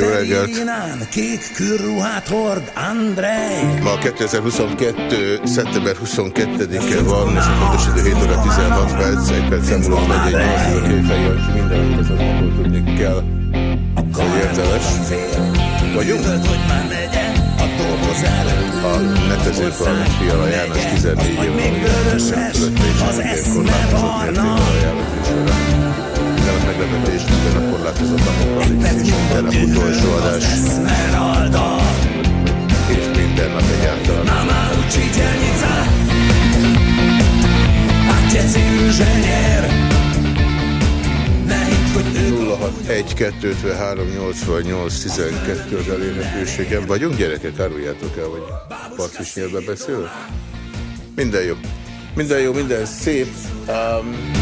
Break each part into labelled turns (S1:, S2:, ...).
S1: Jó reggelt!
S2: kék kürruhát hord, Andrej.
S1: Ma 2022. szeptember 22-e van, és a pontos idő 7 óra 16 perc, egy perc múlva megy egy 8 Kéfej Jancsi, minden, amit az akkor tudni kell, hogy érdemes. Vagyunk? A netezők van Fiala János 14 év, ami is egy korlátozott mértékben ajánlott műsorra minden meglepetés, minden a korlátozatlanok az egy utolsó adás. És minden nap egyáltalán. Mama učitelnica, otec inženér, 061-253-88-12 az elérhetőségem. Vagyunk gyerekek, áruljátok el, hogy partis nyelve beszélek? Minden jó. Minden jó, minden szép. Um...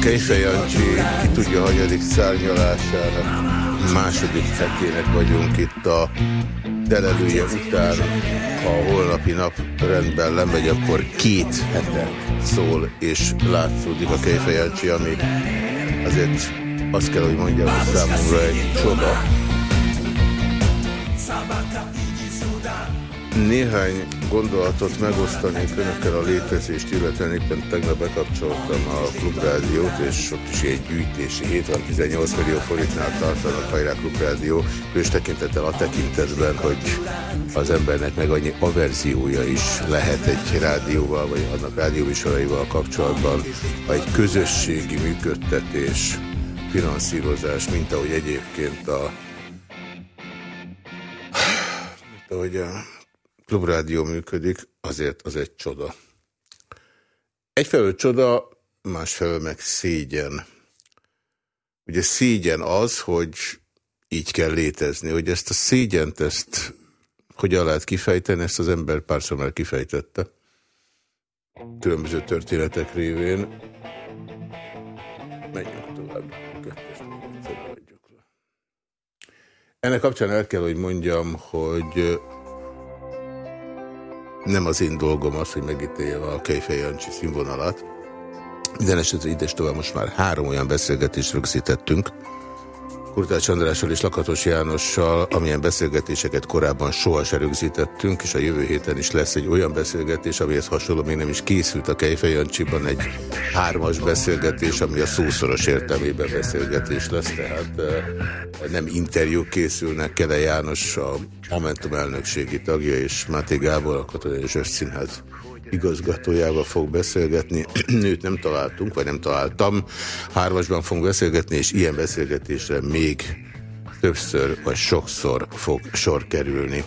S1: a Kejfej Jancsi ki tudja, hanyadik szárnyalásának második hetének vagyunk itt a telelője után. Ha holnapi nap rendben lemegy, akkor két hete szól és látszódik a Kejfej Jancsi, ami azért azt kell, hogy mondjam, hogy számomra egy csoda. Néhány gondolatot megosztani önökkel a létezést, illetve éppen tegnap bekapcsoltam a klubrádiót, és ott is egy gyűjtési hét van, 18 millió forintnál tartanak hajrá klubrádió, és tekintettel a tekintetben, hogy az embernek meg annyi averziója is lehet egy rádióval, vagy annak rádióvisoraival kapcsolatban, ha egy közösségi működtetés, finanszírozás, mint ahogy egyébként a mint ahogy a klubrádió működik, azért az egy csoda. Egyfelől csoda, másfelől meg szégyen. Ugye szégyen az, hogy így kell létezni, hogy ezt a szégyent, ezt hogyan lehet kifejteni, ezt az ember párszor már kifejtette. Különböző történetek révén. Menjünk tovább. Ennek kapcsán el kell, hogy mondjam, hogy nem az én dolgom az, hogy megítéljem a Kejfej Jancsi színvonalat. Minden esetre ide tovább most már három olyan beszélgetést rögzítettünk, Kurtács Andrással és Lakatos Jánossal, amilyen beszélgetéseket korábban soha se rögzítettünk, és a jövő héten is lesz egy olyan beszélgetés, amihez hasonló még nem is készült a Kejfej Jancsiban egy hármas beszélgetés, ami a szószoros értelmében beszélgetés lesz, tehát nem interjú készülnek, Kele János, a Momentum elnökségi tagja, és Máté Gábor, a Katonai Színház igazgatójával fog beszélgetni. Nőt nem találtunk, vagy nem találtam. Hármasban fogunk beszélgetni, és ilyen beszélgetésre még többször vagy sokszor fog sor kerülni.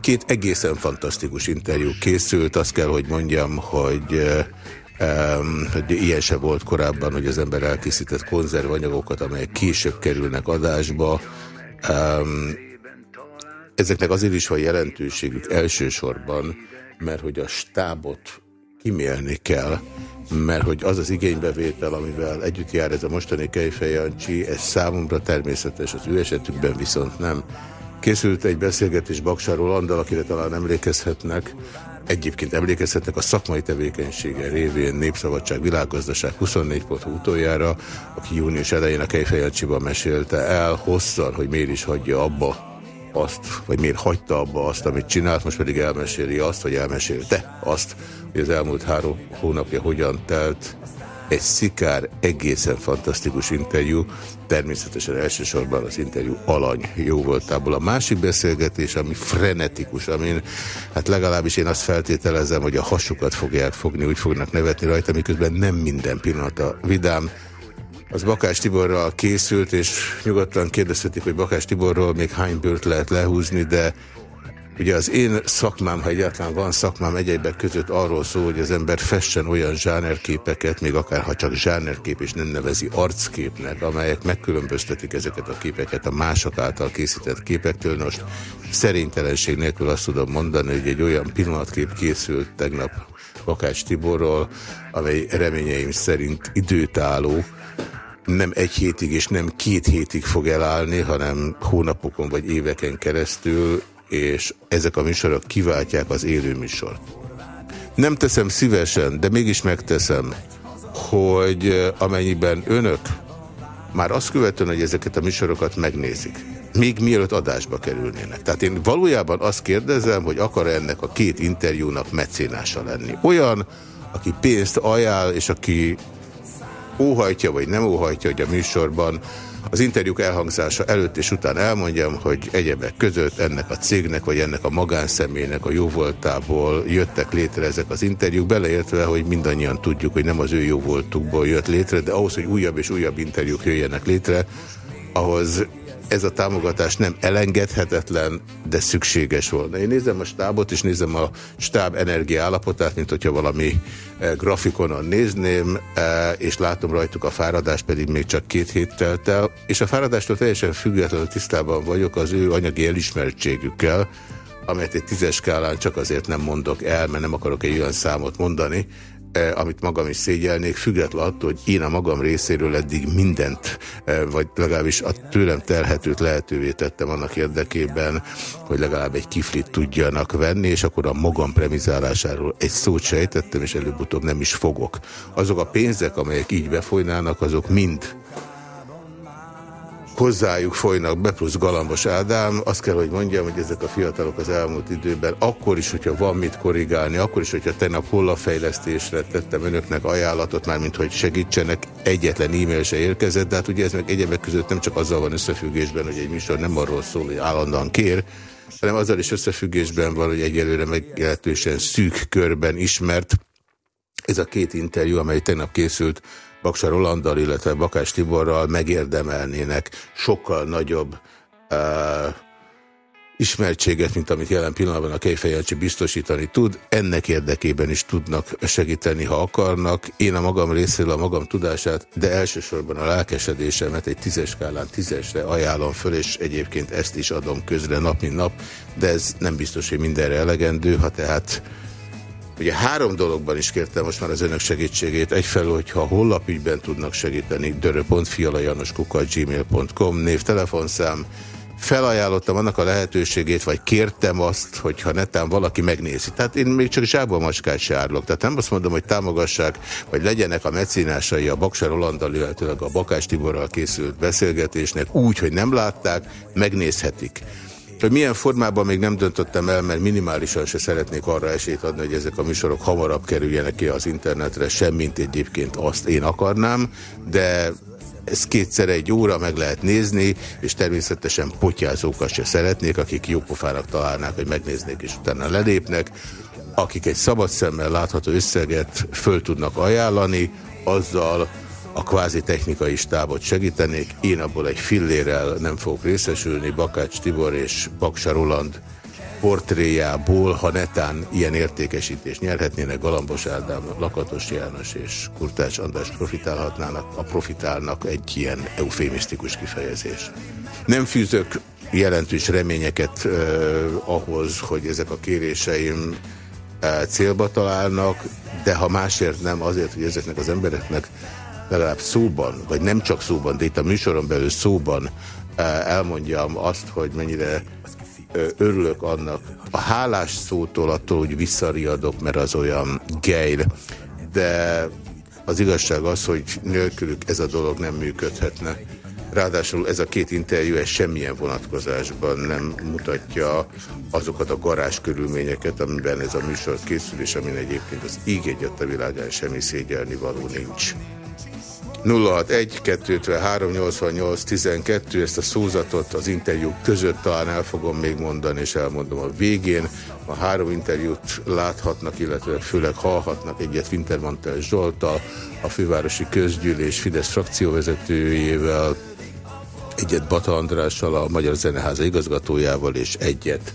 S1: Két egészen fantasztikus interjú készült, azt kell, hogy mondjam, hogy Um, hogy ilyen se volt korábban, hogy az ember elkészített konzervanyagokat, amelyek később kerülnek adásba. Um, ezeknek azért is van jelentőségük elsősorban, mert hogy a stábot kimélni kell, mert hogy az az igénybevétel, amivel együtt jár ez a mostani Kejfej Jancsi, ez számomra természetes, az ő esetükben viszont nem. Készült egy beszélgetés Baksáról Andal, akire talán emlékezhetnek, Egyébként emlékezhetnek a szakmai tevékenysége révén Népszabadság Világgazdaság 24 pont utoljára, aki június elején a Kejfejancsiban mesélte el hosszan, hogy miért is hagyja abba azt, vagy miért hagyta abba azt, amit csinált, most pedig elmeséli azt, vagy elmesélte azt, hogy az elmúlt három hónapja hogyan telt. Egy szikár, egészen fantasztikus interjú, természetesen elsősorban az interjú alany jó voltából. A másik beszélgetés, ami frenetikus, amin hát legalábbis én azt feltételezem, hogy a hasukat fogják fogni, úgy fognak nevetni rajta, miközben nem minden pillanata vidám, az Bakás Tiborral készült, és nyugodtan kérdezhetik, hogy Bakás Tiborról még hány bőrt lehet lehúzni, de ugye az én szakmám, ha egyáltalán van szakmám egyébek között arról szól, hogy az ember fessen olyan zsánerképeket, még akár ha csak zsánerkép és nem nevezi arcképnek, amelyek megkülönböztetik ezeket a képeket a mások által készített képektől. Most szerénytelenség nélkül azt tudom mondani, hogy egy olyan pillanatkép készült tegnap Bakács Tiborról, amely reményeim szerint időtálló, nem egy hétig és nem két hétig fog elállni, hanem hónapokon vagy éveken keresztül, és ezek a műsorok kiváltják az élő műsort. Nem teszem szívesen, de mégis megteszem, hogy amennyiben önök már azt követően, hogy ezeket a műsorokat megnézik, még mielőtt adásba kerülnének. Tehát én valójában azt kérdezem, hogy akar -e ennek a két interjúnak mecénása lenni. Olyan, aki pénzt ajánl, és aki óhajtja vagy nem óhajtja, hogy a műsorban az interjúk elhangzása előtt és után elmondjam, hogy egyebek között ennek a cégnek, vagy ennek a magánszemélynek a jóvoltából jöttek létre ezek az interjúk, beleértve, hogy mindannyian tudjuk, hogy nem az ő jóvoltukból jött létre, de ahhoz, hogy újabb és újabb interjúk jöjjenek létre, ahhoz ez a támogatás nem elengedhetetlen, de szükséges volna. Én nézem a stábot, és nézem a stáb energia állapotát, mint hogyha valami eh, grafikonon nézném, eh, és látom rajtuk a fáradás, pedig még csak két hét telt el, és a fáradástól teljesen függetlenül tisztában vagyok az ő anyagi elismertségükkel, amelyet egy tízes skálán csak azért nem mondok el, mert nem akarok egy olyan számot mondani, amit magam is szégyelnék, független attól, hogy én a magam részéről eddig mindent, eh, vagy legalábbis a tőlem telhetőt lehetővé tettem annak érdekében, hogy legalább egy kiflit tudjanak venni, és akkor a magam premizálásáról egy szót sejtettem, és előbb-utóbb nem is fogok. Azok a pénzek, amelyek így befolynának, azok mind hozzájuk folynak be, plusz Galambos Ádám. Azt kell, hogy mondjam, hogy ezek a fiatalok az elmúlt időben, akkor is, hogyha van mit korrigálni, akkor is, hogyha tegnap hollafejlesztésre tettem önöknek ajánlatot, már mint hogy segítsenek, egyetlen e-mail se érkezett, de hát ugye ez meg egyebek között nem csak azzal van összefüggésben, hogy egy műsor nem arról szól, hogy állandóan kér, hanem azzal is összefüggésben van, hogy egyelőre meglehetősen szűk körben ismert ez a két interjú, amely tegnap készült Baksa Rolanddal, illetve Bakás Tiborral megérdemelnének sokkal nagyobb uh, ismertséget, mint amit jelen pillanatban a Kejfejancsi biztosítani tud. Ennek érdekében is tudnak segíteni, ha akarnak. Én a magam részéről a magam tudását, de elsősorban a lelkesedésemet egy tízes skálán tízesre ajánlom föl, és egyébként ezt is adom közre nap, mint nap, de ez nem biztos, hogy mindenre elegendő, ha tehát Ugye három dologban is kértem most már az önök segítségét. Egyfelől, hogyha a hollapügyben tudnak segíteni, dörö.fialajanoskuka.gmail.com név, telefonszám. Felajánlottam annak a lehetőségét, vagy kértem azt, hogyha netán valaki megnézi. Tehát én még csak zsákba macskát se árlok. Tehát nem azt mondom, hogy támogassák, vagy legyenek a mecinásai a Baksa Rolandal, illetőleg a Bakás Tiborral készült beszélgetésnek úgy, hogy nem látták, megnézhetik. Hogy milyen formában még nem döntöttem el, mert minimálisan se szeretnék arra esélyt adni, hogy ezek a műsorok hamarabb kerüljenek ki az internetre, semmint egyébként azt én akarnám, de ez kétszer egy óra meg lehet nézni, és természetesen potyázókat se szeretnék, akik jópofának találnák, hogy megnéznék, és utána lelépnek, akik egy szabad szemmel látható összeget föl tudnak ajánlani, azzal a kvázi technikai stábot segítenék. Én abból egy fillérrel nem fogok részesülni. Bakács Tibor és Baksa Roland portréjából, ha netán ilyen értékesítést nyerhetnének, Galambos Ádám, Lakatos János és Kurtács András profitálhatnának, a profitálnak egy ilyen eufémisztikus kifejezés. Nem fűzök jelentős reményeket eh, ahhoz, hogy ezek a kéréseim eh, célba találnak, de ha másért nem, azért, hogy ezeknek az embereknek legalább szóban, vagy nem csak szóban, de itt a műsoron belül szóban eh, elmondjam azt, hogy mennyire eh, örülök annak. A hálás szótól attól, hogy visszariadok, mert az olyan gejl, de az igazság az, hogy nélkülük ez a dolog nem működhetne. Ráadásul ez a két interjú ez semmilyen vonatkozásban nem mutatja azokat a garázs körülményeket, amiben ez a műsor készül, és amin egyébként az íg egyet a világán semmi szégyelni való nincs. 061 253 88 12, ezt a szózatot az interjú között talán el fogom még mondani, és elmondom a végén. A három interjút láthatnak, illetve főleg hallhatnak egyet Wintermantel Zsoltal, a fővárosi közgyűlés Fidesz frakcióvezetőjével, egyet Bata Andrással, a Magyar Zeneháza igazgatójával, és egyet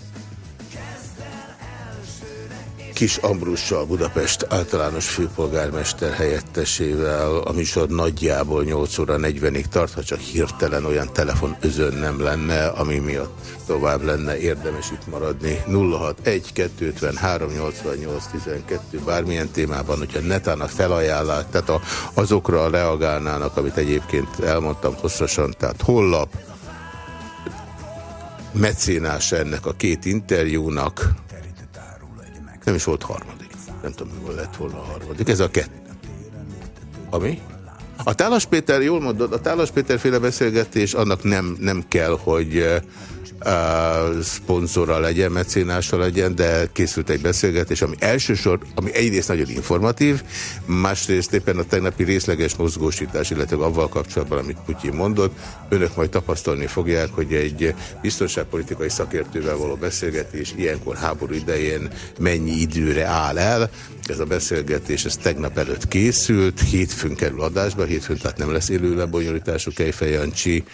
S1: Kis Ambrussal, Budapest általános főpolgármester helyettesével. A műsor nagyjából 8 óra 40-ig tart, ha csak hirtelen olyan telefon özön nem lenne, ami miatt tovább lenne érdemes itt maradni. 061 253 88 12 bármilyen témában, hogyha netán a felajánlás, tehát a, azokra reagálnának, amit egyébként elmondtam hosszasan, tehát hollap, mecénás ennek a két interjúnak, nem is volt harmadik. Nem tudom, hol lett volna a harmadik. Ez a kettő. Ami? A Tálas Péter, jól mondod, a Tálas Péter féle beszélgetés annak nem, nem kell, hogy uh, szponzora legyen, mecénása legyen, de készült egy beszélgetés, ami elsősor, ami egyrészt nagyon informatív, másrészt éppen a tegnapi részleges mozgósítás, illetve avval kapcsolatban, amit Putyin mondott, önök majd tapasztalni fogják, hogy egy biztonságpolitikai szakértővel való beszélgetés ilyenkor háború idején mennyi időre áll el. Ez a beszélgetés ez tegnap előtt készült, hétfőn kerül adásba, hétfőn tehát nem lesz élő lebonyolítású Kejfej Jancsi,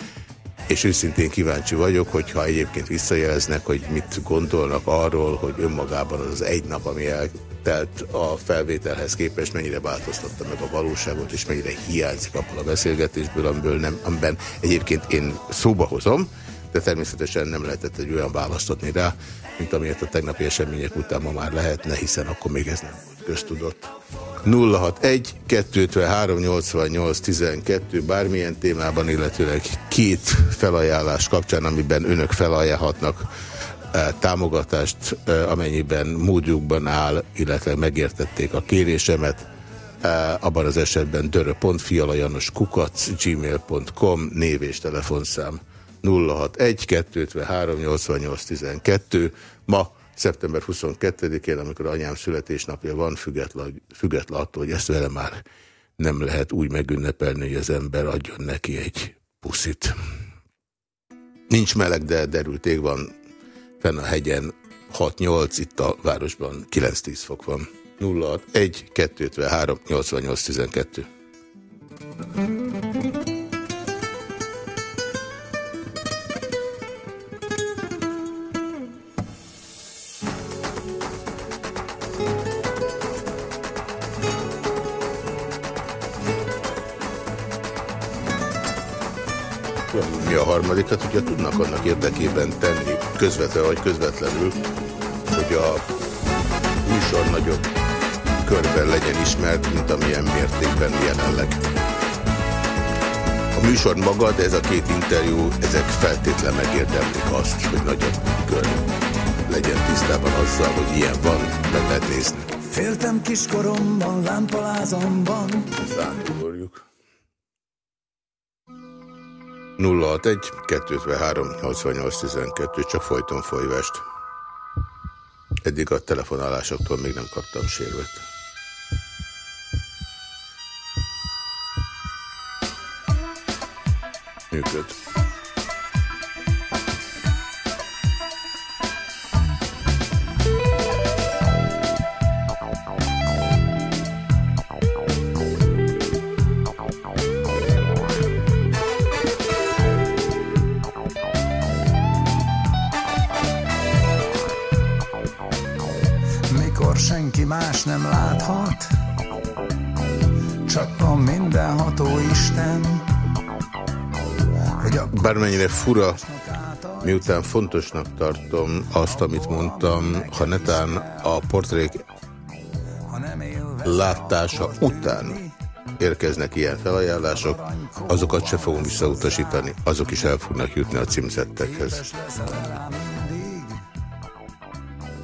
S1: és őszintén kíváncsi vagyok, hogyha egyébként visszajeleznek, hogy mit gondolnak arról, hogy önmagában az egy nap, ami eltelt a felvételhez képest, mennyire változtatta meg a valóságot, és mennyire hiányzik abból a beszélgetésből, amiből nem, amiben egyébként én szóba hozom, de természetesen nem lehetett egy olyan választani rá, mint amilyet a tegnapi események után ma már lehetne, hiszen akkor még ez nem volt köztudott. 061 253 88 12 bármilyen témában, illetőleg két felajánlás kapcsán, amiben önök felajánlhatnak e, támogatást, e, amennyiben módjukban áll, illetve megértették a kérésemet, e, abban az esetben dörö.fialajanos kukac gmail.com név és telefonszám. 061 253 88 12 ma szeptember 22-én, amikor anyám születésnapja van, független, független attól, hogy ezt vele már nem lehet úgy megünnepelni, hogy az ember adjon neki egy puszit. Nincs meleg, de derült ég van fenn a hegyen 6-8, itt a városban 9-10 fok van. 0 1 253 88 12. a harmadikat, hogyha tudnak annak érdekében tenni, közvetve vagy közvetlenül, hogy a műsor nagyobb körben legyen ismert, mint amilyen mértékben jelenleg. A műsor maga, de ez a két interjú, ezek feltétlen megérdemlik azt, hogy nagyobb kör legyen tisztában azzal, hogy ilyen van, meg lehet nézni.
S3: Féltem kiskoromban, lámpalázomban.
S1: Ezt 061 253 88 12, csak folyton folyvást. Eddig a telefonálásoktól még nem kaptam sérvet. Működ.
S3: Nem láthat, csak a mindenható Isten.
S1: Hogy a Bármennyire fura, miután fontosnak tartom azt, amit mondtam, ha netán a portrék látása után érkeznek ilyen felajánlások, azokat se fogom visszautasítani, azok is el fognak jutni a címzettekhez.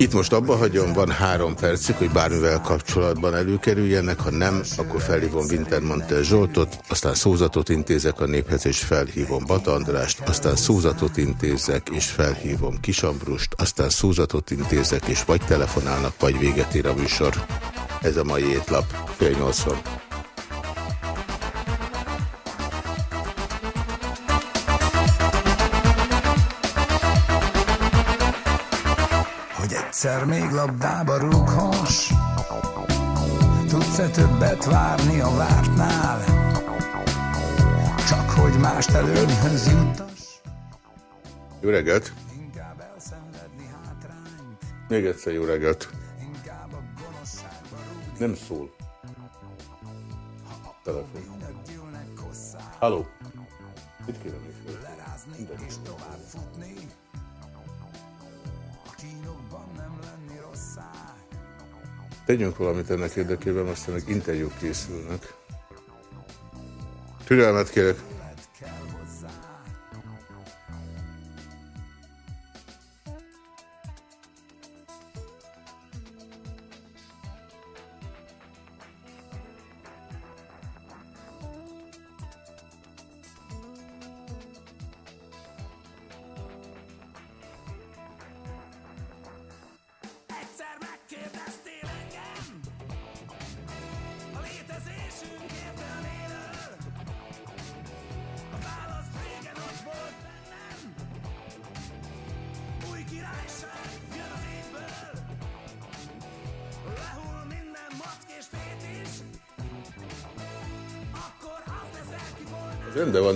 S1: Itt most abba hagyom, van három percig, hogy bármivel kapcsolatban előkerüljenek, ha nem, akkor felhívom Wintermantel Zsoltot, aztán szózatot intézek a néphez, és felhívom Bata Andrást, aztán szózatot intézek, és felhívom Kisambrust, aztán szózatot intézek, és vagy telefonálnak, vagy véget ér a műsor. Ez a mai étlap, fél nyolcvan.
S3: Egyszer még labdába rúghass Tudsz-e többet várni a vártnál Csak hogy mást előnyhöz juttass
S1: Jó reggelt! Még egyszer jó reggelt! Nem szól. Telefon. Halló! Mit kérem? Lerázni és tovább Tegyünk valamit ennek érdekében, aztán meg interjúk készülnek. Türelmet kérek.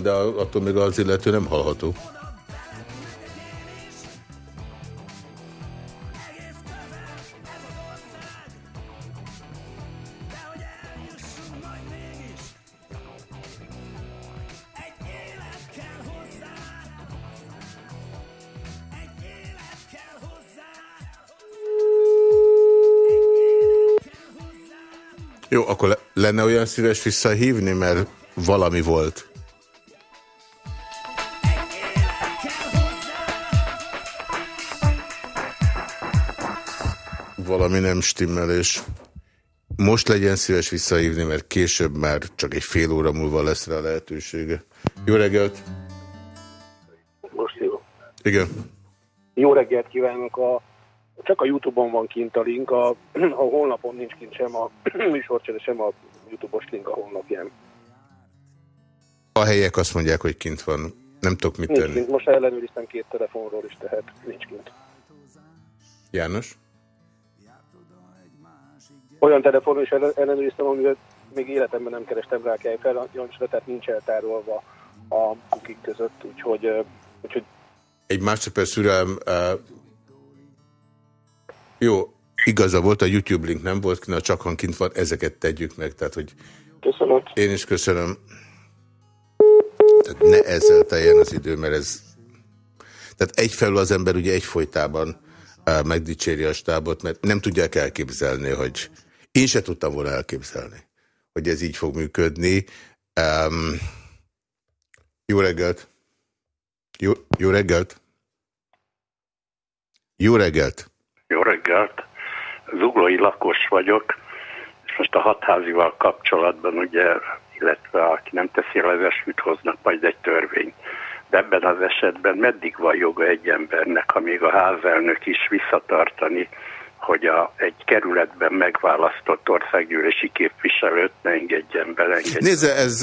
S1: De attól még az illető nem hallható. Jó, akkor le lenne olyan szíves visszahívni, mert valami volt. Valami nem stimmel, és most legyen szíves visszahívni, mert később már csak egy fél óra múlva lesz rá lehetősége. Jó reggelt!
S4: Most jó.
S1: Igen.
S4: Jó reggelt kívánok! A csak a Youtube-on van kint a link, a, a honlapon nincs kint sem a műsorcsere, sem a Youtube-os link a honlapján.
S1: A helyek azt mondják, hogy kint van. Nem tudok mit
S4: nincs
S1: tenni.
S4: Kint. Most ellenőriztem két telefonról is, tehát nincs kint.
S1: János?
S4: Olyan telefonon is ellenőriztem, amivel még életemben nem kerestem rá kell fel, tehát nincs eltárolva a kukik között, úgyhogy, úgyhogy
S1: egy másodperc szürelm, jó, igaza volt, a YouTube link nem volt, na csak kint van, ezeket tegyük meg, tehát hogy
S4: Köszönöm.
S1: Én is köszönöm. Tehát ne ezzel teljen az idő, mert ez... Tehát egyfelől az ember ugye egyfolytában uh, megdicséri a stábot, mert nem tudják elképzelni, hogy én se tudtam volna elképzelni, hogy ez így fog működni. Um, jó reggelt! Jó, jó reggelt! Jó reggelt!
S5: Jó reggelt! Zuglói lakos vagyok, és most a hatházival kapcsolatban ugye, illetve aki nem teszi esküt, hoznak majd egy törvény. De ebben az esetben meddig van joga egy embernek, amíg a házelnök is visszatartani hogy a, egy kerületben megválasztott országgyűlési képviselőt ne engedjen bele.
S1: Nézze, ez,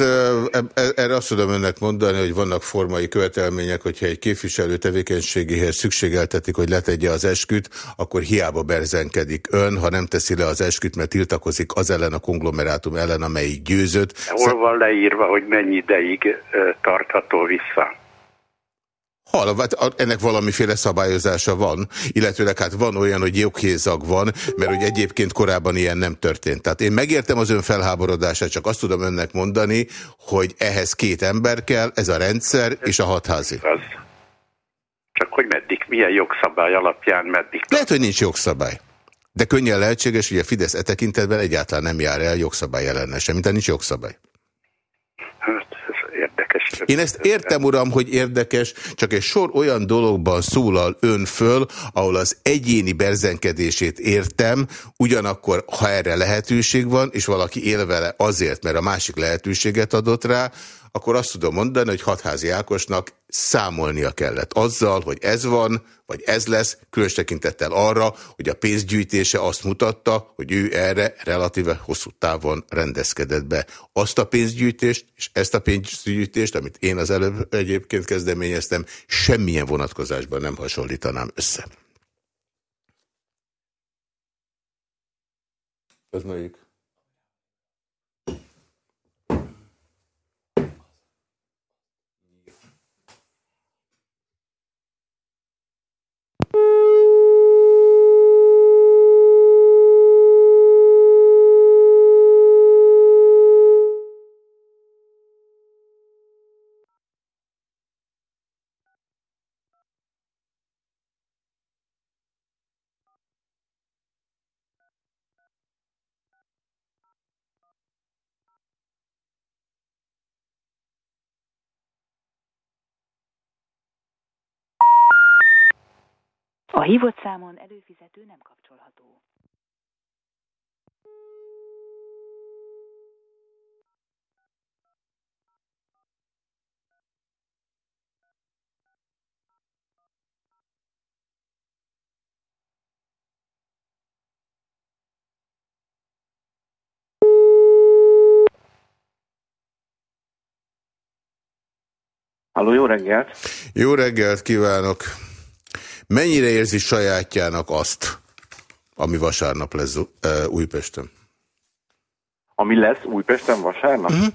S1: erre azt tudom önnek mondani, hogy vannak formai követelmények, hogyha egy képviselő tevékenységéhez szükségeltetik, hogy letegye az esküt, akkor hiába berzenkedik ön, ha nem teszi le az esküt, mert tiltakozik az ellen a konglomerátum ellen, amelyik győzött.
S5: Hol van leírva, hogy mennyi ideig tartható vissza?
S1: Hát ennek valamiféle szabályozása van, illetőleg hát van olyan, hogy joghézag van, mert hogy egyébként korábban ilyen nem történt. Tehát én megértem az ön felháborodását, csak azt tudom önnek mondani, hogy ehhez két ember kell, ez a rendszer és a hatházi. Az.
S5: Csak hogy meddig, milyen jogszabály alapján meddig?
S1: Lehet, hogy nincs jogszabály. De könnyen lehetséges, hogy a Fidesz e tekintetben egyáltalán nem jár el jogszabály ellenesen, mint nincs jogszabály. Én ezt értem, uram, hogy érdekes, csak egy sor olyan dologban szólal ön föl, ahol az egyéni berzenkedését értem, ugyanakkor, ha erre lehetőség van, és valaki él vele azért, mert a másik lehetőséget adott rá, akkor azt tudom mondani, hogy hatházi Ákosnak számolnia kellett azzal, hogy ez van, vagy ez lesz, különös tekintettel arra, hogy a pénzgyűjtése azt mutatta, hogy ő erre relatíve hosszú távon rendezkedett be. Azt a pénzgyűjtést, és ezt a pénzgyűjtést, amit én az előbb egyébként kezdeményeztem, semmilyen vonatkozásban nem hasonlítanám össze. Az melyik?
S6: A hívott számon előfizető nem kapcsolható.
S5: Halló, jó reggelt!
S1: Jó reggelt kívánok! Mennyire érzi sajátjának azt, ami vasárnap lesz uh, Újpesten?
S5: Ami lesz Újpesten vasárnap? Uh mhm. -huh.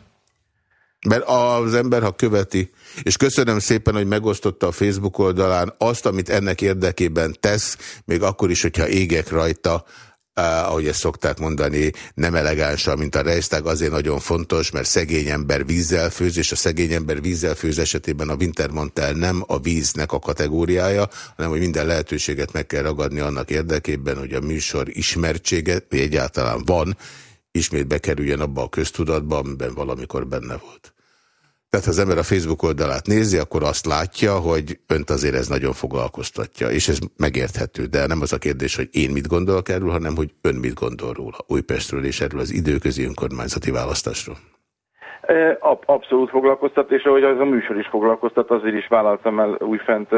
S1: Mert az ember, ha követi, és köszönöm szépen, hogy megosztotta a Facebook oldalán azt, amit ennek érdekében tesz, még akkor is, hogyha égek rajta, ahogy ezt szokták mondani, nem elegánsan, mint a Reisztág, azért nagyon fontos, mert szegény ember vízzel főz, és a szegény ember vízzel főz esetében a Wintermantel nem a víznek a kategóriája, hanem hogy minden lehetőséget meg kell ragadni annak érdekében, hogy a műsor ismertsége, vagy egyáltalán van, ismét bekerüljen abba a köztudatba, amiben valamikor benne volt. Tehát ha az ember a Facebook oldalát nézi, akkor azt látja, hogy önt azért ez nagyon foglalkoztatja, és ez megérthető, de nem az a kérdés, hogy én mit gondolok erről, hanem hogy ön mit gondol róla Újpestről és erről az időközi önkormányzati választásról.
S7: Abszolút foglalkoztat, és ahogy az a műsor is foglalkoztat, azért is vállaltam el újfent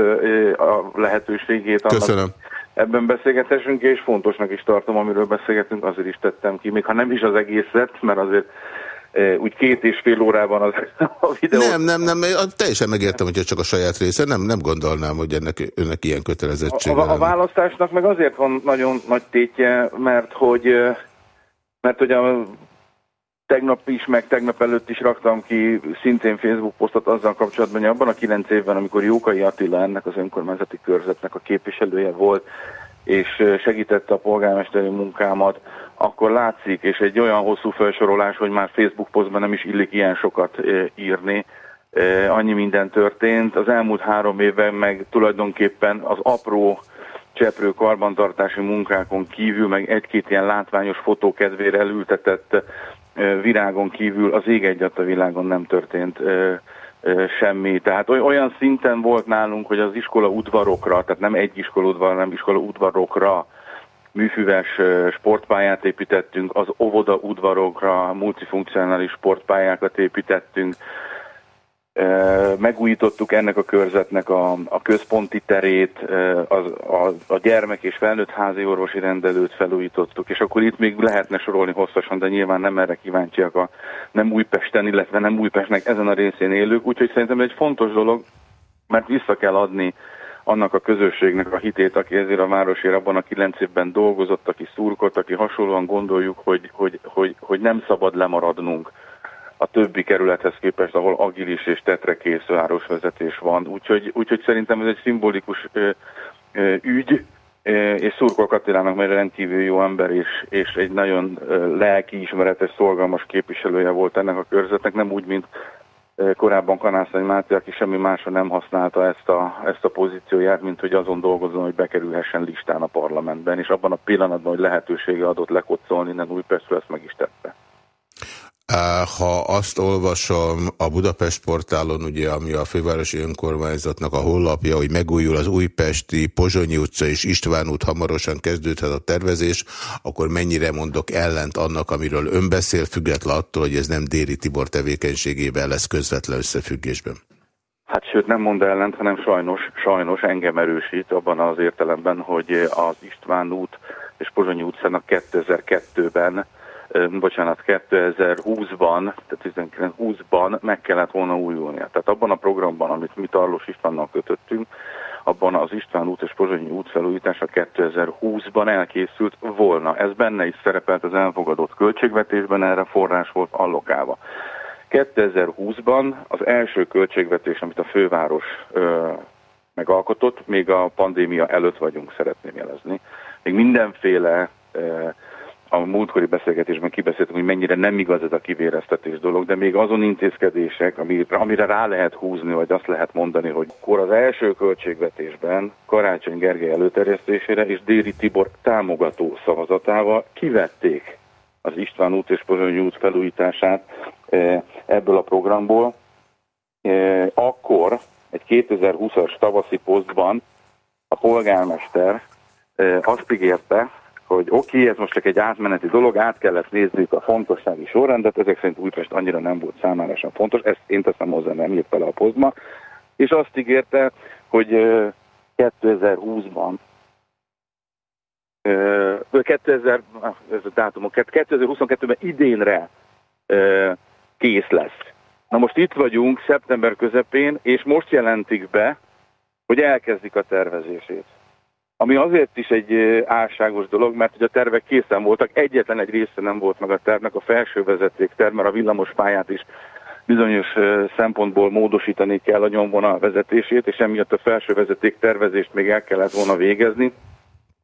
S7: a lehetőségét.
S1: Annak Köszönöm.
S7: Ebben beszélgetessünk, és fontosnak is tartom, amiről beszélgetünk, azért is tettem ki, még ha nem is az egészet, mert azért úgy két és fél órában az, a videó.
S1: Nem, nem, nem, teljesen megértem, hogyha csak a saját része, nem, nem gondolnám, hogy ennek önnek ilyen kötelezettsége.
S7: A, a, a választásnak meg azért van nagyon nagy tétje, mert hogy, mert hogy a tegnap is, meg tegnap előtt is raktam ki szintén Facebook posztot azzal kapcsolatban, hogy abban a kilenc évben, amikor Jókai Attila ennek az önkormányzati körzetnek a képviselője volt, és segítette a polgármesteri munkámat, akkor látszik, és egy olyan hosszú felsorolás, hogy már Facebook posztban nem is illik ilyen sokat írni, annyi minden történt. Az elmúlt három évben meg tulajdonképpen az apró cseprő karbantartási munkákon kívül, meg egy-két ilyen látványos fotó kedvére elültetett virágon kívül az ég egyat a világon nem történt semmi. Tehát olyan szinten volt nálunk, hogy az iskola udvarokra, tehát nem egy iskola udvar, hanem iskola udvarokra műfüves sportpályát építettünk, az óvoda udvarokra multifunkcionális sportpályákat építettünk, megújítottuk ennek a körzetnek a, a központi terét, az, a, a gyermek és felnőtt házi orvosi rendelőt felújítottuk, és akkor itt még lehetne sorolni hosszasan, de nyilván nem erre kíváncsiak a nem Újpesten, illetve nem Újpestnek ezen a részén élők, úgyhogy szerintem egy fontos dolog, mert vissza kell adni annak a közösségnek a hitét, aki ezért a városért abban a kilenc évben dolgozott, aki szurkolt, aki hasonlóan gondoljuk, hogy, hogy, hogy, hogy nem szabad lemaradnunk a többi kerülethez képest, ahol agilis és tetrekész városvezetés van. Úgyhogy, úgyhogy szerintem ez egy szimbolikus ö, ö, ügy, és Szurkol Katilának mert rendkívül jó ember, és, és egy nagyon lelkiismeretes, szolgalmas képviselője volt ennek a körzetnek, nem úgy, mint korábban Kanászai Máté, aki semmi másra nem használta ezt a, ezt a pozícióját, mint hogy azon dolgozzon, hogy bekerülhessen listán a parlamentben, és abban a pillanatban, hogy lehetősége adott lekocolni innen Újpestről, ezt meg is tette.
S1: Ha azt olvasom a Budapest portálon, ugye, ami a fővárosi önkormányzatnak a honlapja, hogy megújul az újpesti Pozsonyi utca és István út, hamarosan kezdődhet a tervezés, akkor mennyire mondok ellent annak, amiről ön beszél, független attól, hogy ez nem Déri Tibor tevékenységével lesz közvetlen összefüggésben?
S7: Hát sőt, nem mond ellent, hanem sajnos, sajnos engem erősít abban az értelemben, hogy az István út és Pozsonyi utcának 2002-ben bocsánat, 2020-ban, tehát 2020-ban meg kellett volna újulnia. Tehát abban a programban, amit mi Tarlós Istvánnal kötöttünk, abban az István út és Pozsonyi út felújítása 2020-ban elkészült volna. Ez benne is szerepelt az elfogadott költségvetésben, erre forrás volt allokálva. 2020-ban az első költségvetés, amit a főváros ö, megalkotott, még a pandémia előtt vagyunk, szeretném jelezni, még mindenféle ö, a múltkori beszélgetésben kibeszéltünk, hogy mennyire nem igaz ez a kivéreztetés dolog, de még azon intézkedések, amire, amire rá lehet húzni, vagy azt lehet mondani, hogy akkor az első költségvetésben Karácsony Gergely előterjesztésére és Déri Tibor támogató szavazatával kivették az István út és Pozsonyi út felújítását e, ebből a programból. E, akkor egy 2020-as tavaszi posztban a polgármester e, azt ígérte, hogy oké, okay, ez most csak egy átmeneti dolog, át kellett nézzük a fontossági sorrendet, ezek szerint Újpest annyira nem volt számára sem fontos, ezt én teszem hozzá, nem írt bele a pozma, és azt ígérte, hogy 2020-ban 2000, ez a dátumok, 2022-ben idénre kész lesz. Na most itt vagyunk szeptember közepén, és most jelentik be, hogy elkezdik a tervezését ami azért is egy álságos dolog, mert hogy a tervek készen voltak, egyetlen egy része nem volt meg a tervnek, a felső vezeték terv, mert a villamos pályát is bizonyos szempontból módosítani kell a nyomvonal vezetését, és emiatt a felső vezeték tervezést még el kellett volna végezni,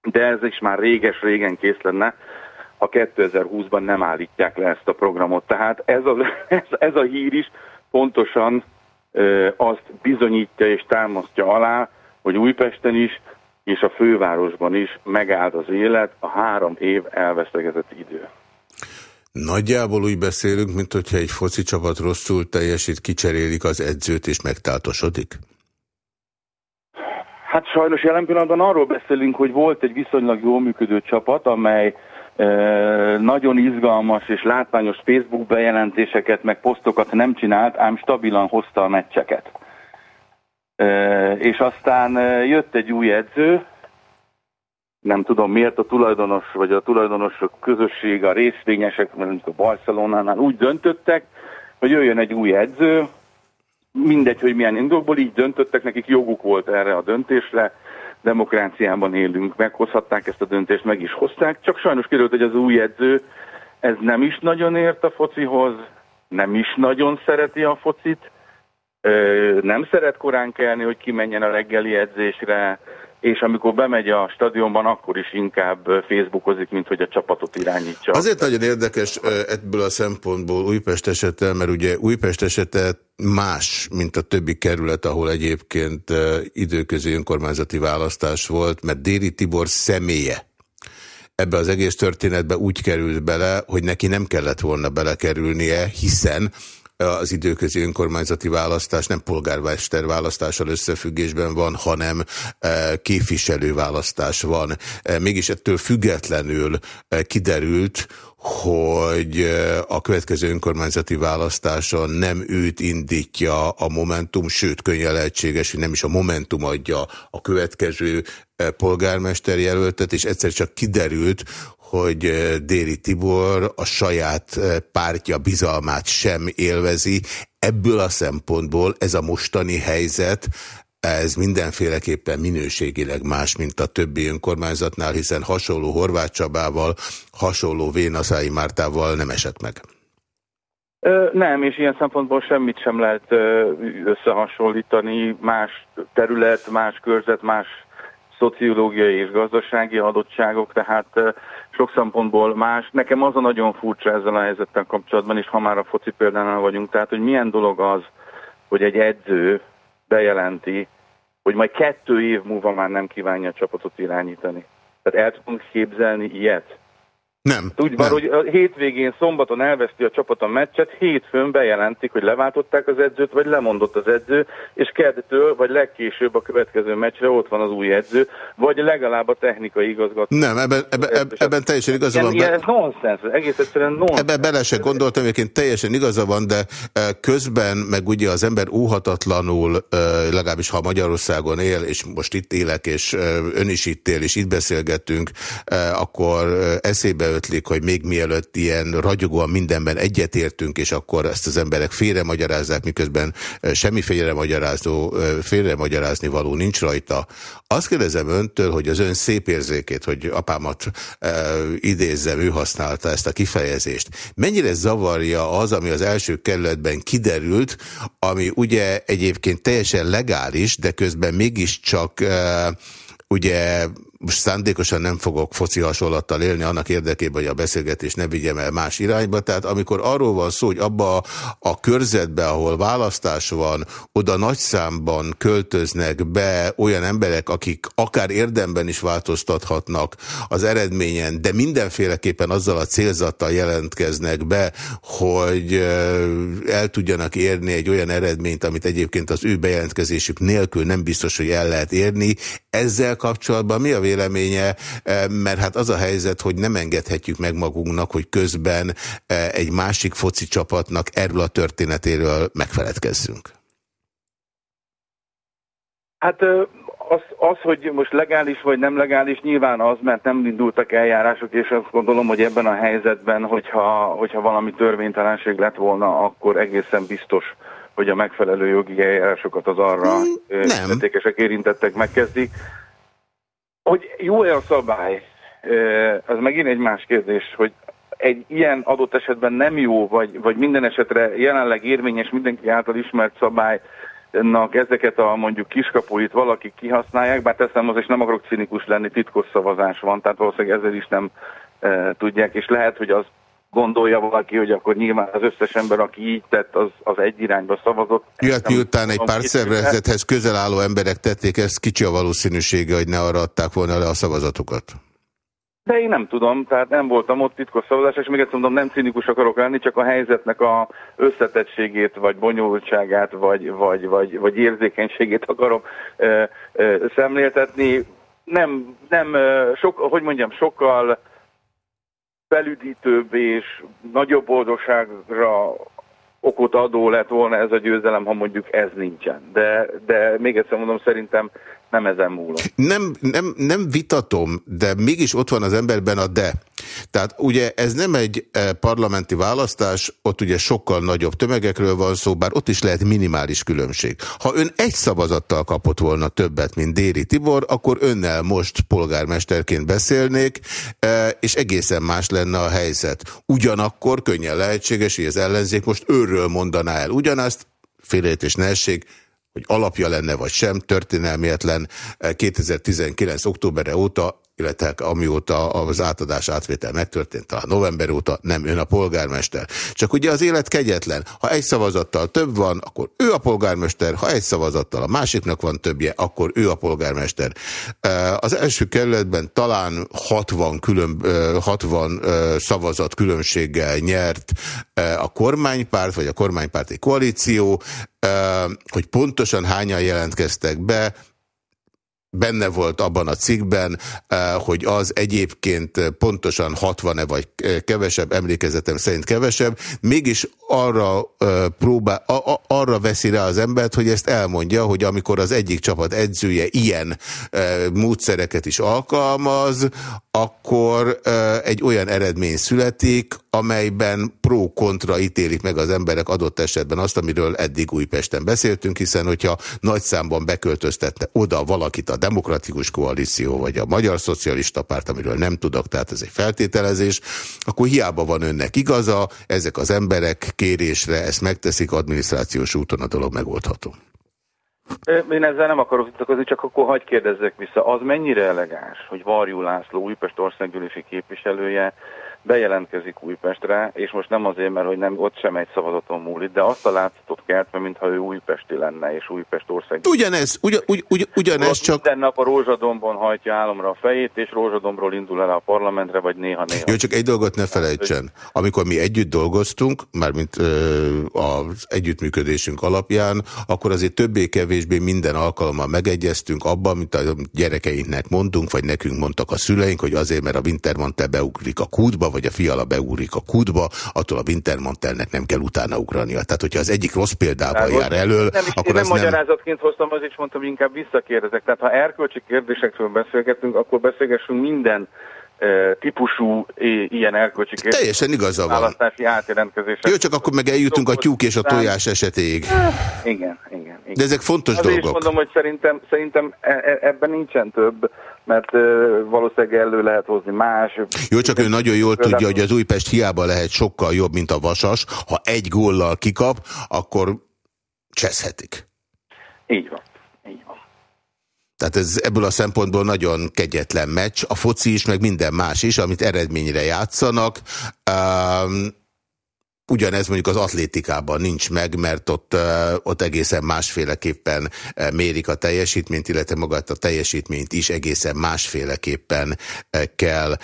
S7: de ez is már réges-régen kész lenne, ha 2020-ban nem állítják le ezt a programot. Tehát ez a, ez, ez a hír is pontosan ö, azt bizonyítja és támasztja alá, hogy Újpesten is és a fővárosban is megállt az élet, a három év elvesztegetett idő.
S1: Nagyjából úgy beszélünk, mint hogyha egy foci csapat rosszul teljesít, kicserélik az edzőt és megtáltosodik?
S7: Hát sajnos jelen pillanatban arról beszélünk, hogy volt egy viszonylag jól működő csapat, amely e, nagyon izgalmas és látványos Facebook bejelentéseket, meg posztokat nem csinált, ám stabilan hozta a meccseket. És aztán jött egy új edző, nem tudom miért a tulajdonos, vagy a tulajdonosok közösség, a részvényesek, mondjuk a Barcelonánál úgy döntöttek, hogy jöjjön egy új edző, mindegy, hogy milyen indokból így döntöttek, nekik joguk volt erre a döntésre, demokráciában élünk, meghozhatták ezt a döntést, meg is hozták, csak sajnos kiderült, hogy az új edző ez nem is nagyon ért a focihoz, nem is nagyon szereti a focit, nem szeret korán kelni, hogy kimenjen a reggeli edzésre, és amikor bemegy a stadionban, akkor is inkább Facebookozik, mint hogy a csapatot irányítsa.
S1: Azért nagyon érdekes ebből a szempontból Újpest esete, mert ugye Újpest esete más, mint a többi kerület, ahol egyébként időközi önkormányzati választás volt, mert Déri Tibor személye ebbe az egész történetbe úgy került bele, hogy neki nem kellett volna belekerülnie, hiszen az időközi önkormányzati választás nem polgármester választással összefüggésben van, hanem e, képviselőválasztás van. E, mégis ettől függetlenül e, kiderült, hogy a következő önkormányzati választáson nem őt indítja a Momentum, sőt könnyen lehetséges, hogy nem is a Momentum adja a következő polgármester jelöltet, és egyszer csak kiderült, hogy eh, Déri Tibor a saját eh, pártja bizalmát sem élvezi. Ebből a szempontból ez a mostani helyzet, ez mindenféleképpen minőségileg más, mint a többi önkormányzatnál, hiszen hasonló Horváth Csabával, hasonló Vénaszái Mártával nem esett meg.
S7: Nem, és ilyen szempontból semmit sem lehet összehasonlítani. Más terület, más körzet, más szociológiai és gazdasági adottságok, tehát sok szempontból más. Nekem az a nagyon furcsa ezzel a helyzettel kapcsolatban, és ha már a foci példánál vagyunk, tehát hogy milyen dolog az, hogy egy edző bejelenti, hogy majd kettő év múlva már nem kívánja a csapatot irányítani. Tehát el tudunk képzelni ilyet?
S1: Nem.
S7: Úgy van, hogy a hétvégén, szombaton elveszti a csapat a meccset, hétfőn bejelentik, hogy leváltották az edzőt, vagy lemondott az edző, és keddtől, vagy legkésőbb a következő meccsre ott van az új edző, vagy legalább a technikai igazgató.
S1: Nem, ebben, ebben, ebben, ebben teljesen igaza van.
S7: Ilyen, ez nonsens, egész egyszerűen nonsens.
S1: Ebben bele se gondoltam, egyébként teljesen igaza van, de e, közben meg ugye az ember óhatatlanul, e, legalábbis ha Magyarországon él, és most itt élek, és e, ön is itt él, és itt beszélgetünk, akkor eszébe ötlik, hogy még mielőtt ilyen ragyogóan mindenben egyetértünk, és akkor ezt az emberek félre magyarázzák, miközben semmiféle magyarázó, félre magyarázni való nincs rajta. Azt kérdezem öntől, hogy az ön szép érzékét, hogy apámat e, idézzem, ő használta ezt a kifejezést. Mennyire zavarja az, ami az első kerületben kiderült, ami ugye egyébként teljesen legális, de közben mégiscsak e, ugye most szándékosan nem fogok foci hasonlattal élni annak érdekében, hogy a beszélgetés ne vigyem el más irányba. Tehát amikor arról van szó, hogy abba a, a körzetbe, ahol választás van, oda nagy számban költöznek be olyan emberek, akik akár érdemben is változtathatnak az eredményen, de mindenféleképpen azzal a célzattal jelentkeznek be, hogy el tudjanak érni egy olyan eredményt, amit egyébként az ő bejelentkezésük nélkül nem biztos, hogy el lehet érni. Ezzel kapcsolatban mi a véleménye, eh, mert hát az a helyzet, hogy nem engedhetjük meg magunknak, hogy közben eh, egy másik foci csapatnak erről a történetéről megfeledkezzünk.
S7: Hát az, az, hogy most legális vagy nem legális, nyilván az, mert nem indultak eljárások, és azt gondolom, hogy ebben a helyzetben, hogyha, hogyha valami törvénytelenség lett volna, akkor egészen biztos, hogy a megfelelő jogi eljárásokat az arra mm, érintettek megkezdik. Hogy jó-e a szabály? Az megint egy más kérdés, hogy egy ilyen adott esetben nem jó, vagy, vagy minden esetre jelenleg érvényes mindenki által ismert szabály, ezeket a mondjuk kiskapuit valaki kihasználják, bár teszem az, és nem akarok cinikus lenni, titkos szavazás van, tehát valószínűleg ezzel is nem e, tudják, és lehet, hogy az gondolja valaki, hogy akkor nyilván az összes ember, aki így tett, az, az egy irányba szavazott.
S1: Jöhet miután egy pár szervezethez közel álló emberek tették, ez kicsi a valószínűsége, hogy ne arra adták volna le a szavazatokat.
S7: De én nem tudom, tehát nem voltam ott titkos szavazás, és még egyszer mondom, nem cinikus akarok lenni, csak a helyzetnek a összetettségét, vagy bonyolultságát, vagy, vagy, vagy, vagy érzékenységét akarom ö, ö, szemléltetni. Nem, nem sok, hogy mondjam, sokkal felüdítőbb és nagyobb boldogságra okot adó lett volna ez a győzelem, ha mondjuk ez nincsen. De, de még egyszer mondom, szerintem nem ezen múlom.
S1: Nem, nem, nem vitatom, de mégis ott van az emberben a de. Tehát ugye ez nem egy eh, parlamenti választás, ott ugye sokkal nagyobb tömegekről van szó, bár ott is lehet minimális különbség. Ha ön egy szavazattal kapott volna többet, mint Déri Tibor, akkor önnel most polgármesterként beszélnék, eh, és egészen más lenne a helyzet. Ugyanakkor könnyen lehetséges, hogy az ellenzék most őről mondaná el ugyanazt, félreértés nehesség, hogy alapja lenne vagy sem, történelmietlen 2019. Eh, októberre óta illetve amióta az átadás átvétel megtörtént, talán november óta nem ön a polgármester. Csak ugye az élet kegyetlen. Ha egy szavazattal több van, akkor ő a polgármester, ha egy szavazattal a másiknak van többje, akkor ő a polgármester. Az első kerületben talán 60, külön, 60 szavazat különbséggel nyert a kormánypárt, vagy a kormánypárti koalíció, hogy pontosan hányan jelentkeztek be, benne volt abban a cikkben, eh, hogy az egyébként pontosan 60-e vagy kevesebb, emlékezetem szerint kevesebb, mégis arra próbál, arra veszi rá az embert, hogy ezt elmondja, hogy amikor az egyik csapat edzője ilyen módszereket is alkalmaz, akkor egy olyan eredmény születik, amelyben pro-kontra ítélik meg az emberek adott esetben azt, amiről eddig Újpesten beszéltünk, hiszen hogyha nagy számban beköltöztetne oda valakit a Demokratikus Koalíció, vagy a Magyar Szocialista Párt, amiről nem tudok, tehát ez egy feltételezés, akkor hiába van önnek igaza, ezek az emberek kérésre ezt megteszik, adminisztrációs úton a dolog megoldható.
S7: Én ezzel nem akarok vitatkozni, csak akkor hagyj kérdezzek vissza. Az mennyire elegáns, hogy Varjú László Újpest országgyűlési képviselője bejelentkezik Újpestre, és most nem azért, mert hogy nem ott sem egy szavazaton múlik, de azt a látszatot kelt, mintha ő újpesti lenne, és Újpest ország.
S1: Ugyanez, ugyan, ugy, ugy, ugyanez csak...
S7: Minden nap a Rózsadombon hajtja álomra a fejét, és Rózsadombról indul el a parlamentre, vagy néha-néha.
S1: Jó, csak egy dolgot ne felejtsen. Amikor mi együtt dolgoztunk, mármint ö, az együttműködésünk alapján, akkor azért többé-kevésbé minden alkalommal megegyeztünk abban, mint a gyerekeinknek mondunk, vagy nekünk mondtak a szüleink, hogy azért, mert a Wintermantel beugrik a kútba, vagy a fiala beúrik a kútba, attól a Wintermantelnek nem kell utána ugrania. Tehát, hogyha az egyik rossz példával jár elől,
S7: nem,
S1: akkor
S7: nem
S1: az
S7: nem... magyarázatként hoztam, az is mondtam, hogy inkább visszakérdezek. Tehát, ha erkölcsi kérdésekről beszélgetünk, akkor beszélgessünk minden típusú ilyen erkölcsi.
S1: Teljesen igaza van.
S7: Választási átjelentkezések.
S1: Jó, csak akkor meg eljutunk a tyúk és a tojás esetéig.
S7: Igen, igen. igen.
S1: De ezek fontos
S7: Azért
S1: dolgok.
S7: is mondom, hogy szerintem, szerintem e, e, ebben nincsen több mert valószínűleg elő lehet hozni más.
S1: Jó, csak ő nagyon jól tudja, hogy az Újpest hiába lehet sokkal jobb, mint a Vasas. Ha egy góllal kikap, akkor cseszhetik.
S7: Így van. Így van.
S1: Tehát ez ebből a szempontból nagyon kegyetlen meccs. A foci is, meg minden más is, amit eredményre játszanak. Um, Ugyanez mondjuk az atlétikában nincs meg, mert ott, ott egészen másféleképpen mérik a teljesítményt, illetve magát a teljesítményt is egészen másféleképpen kell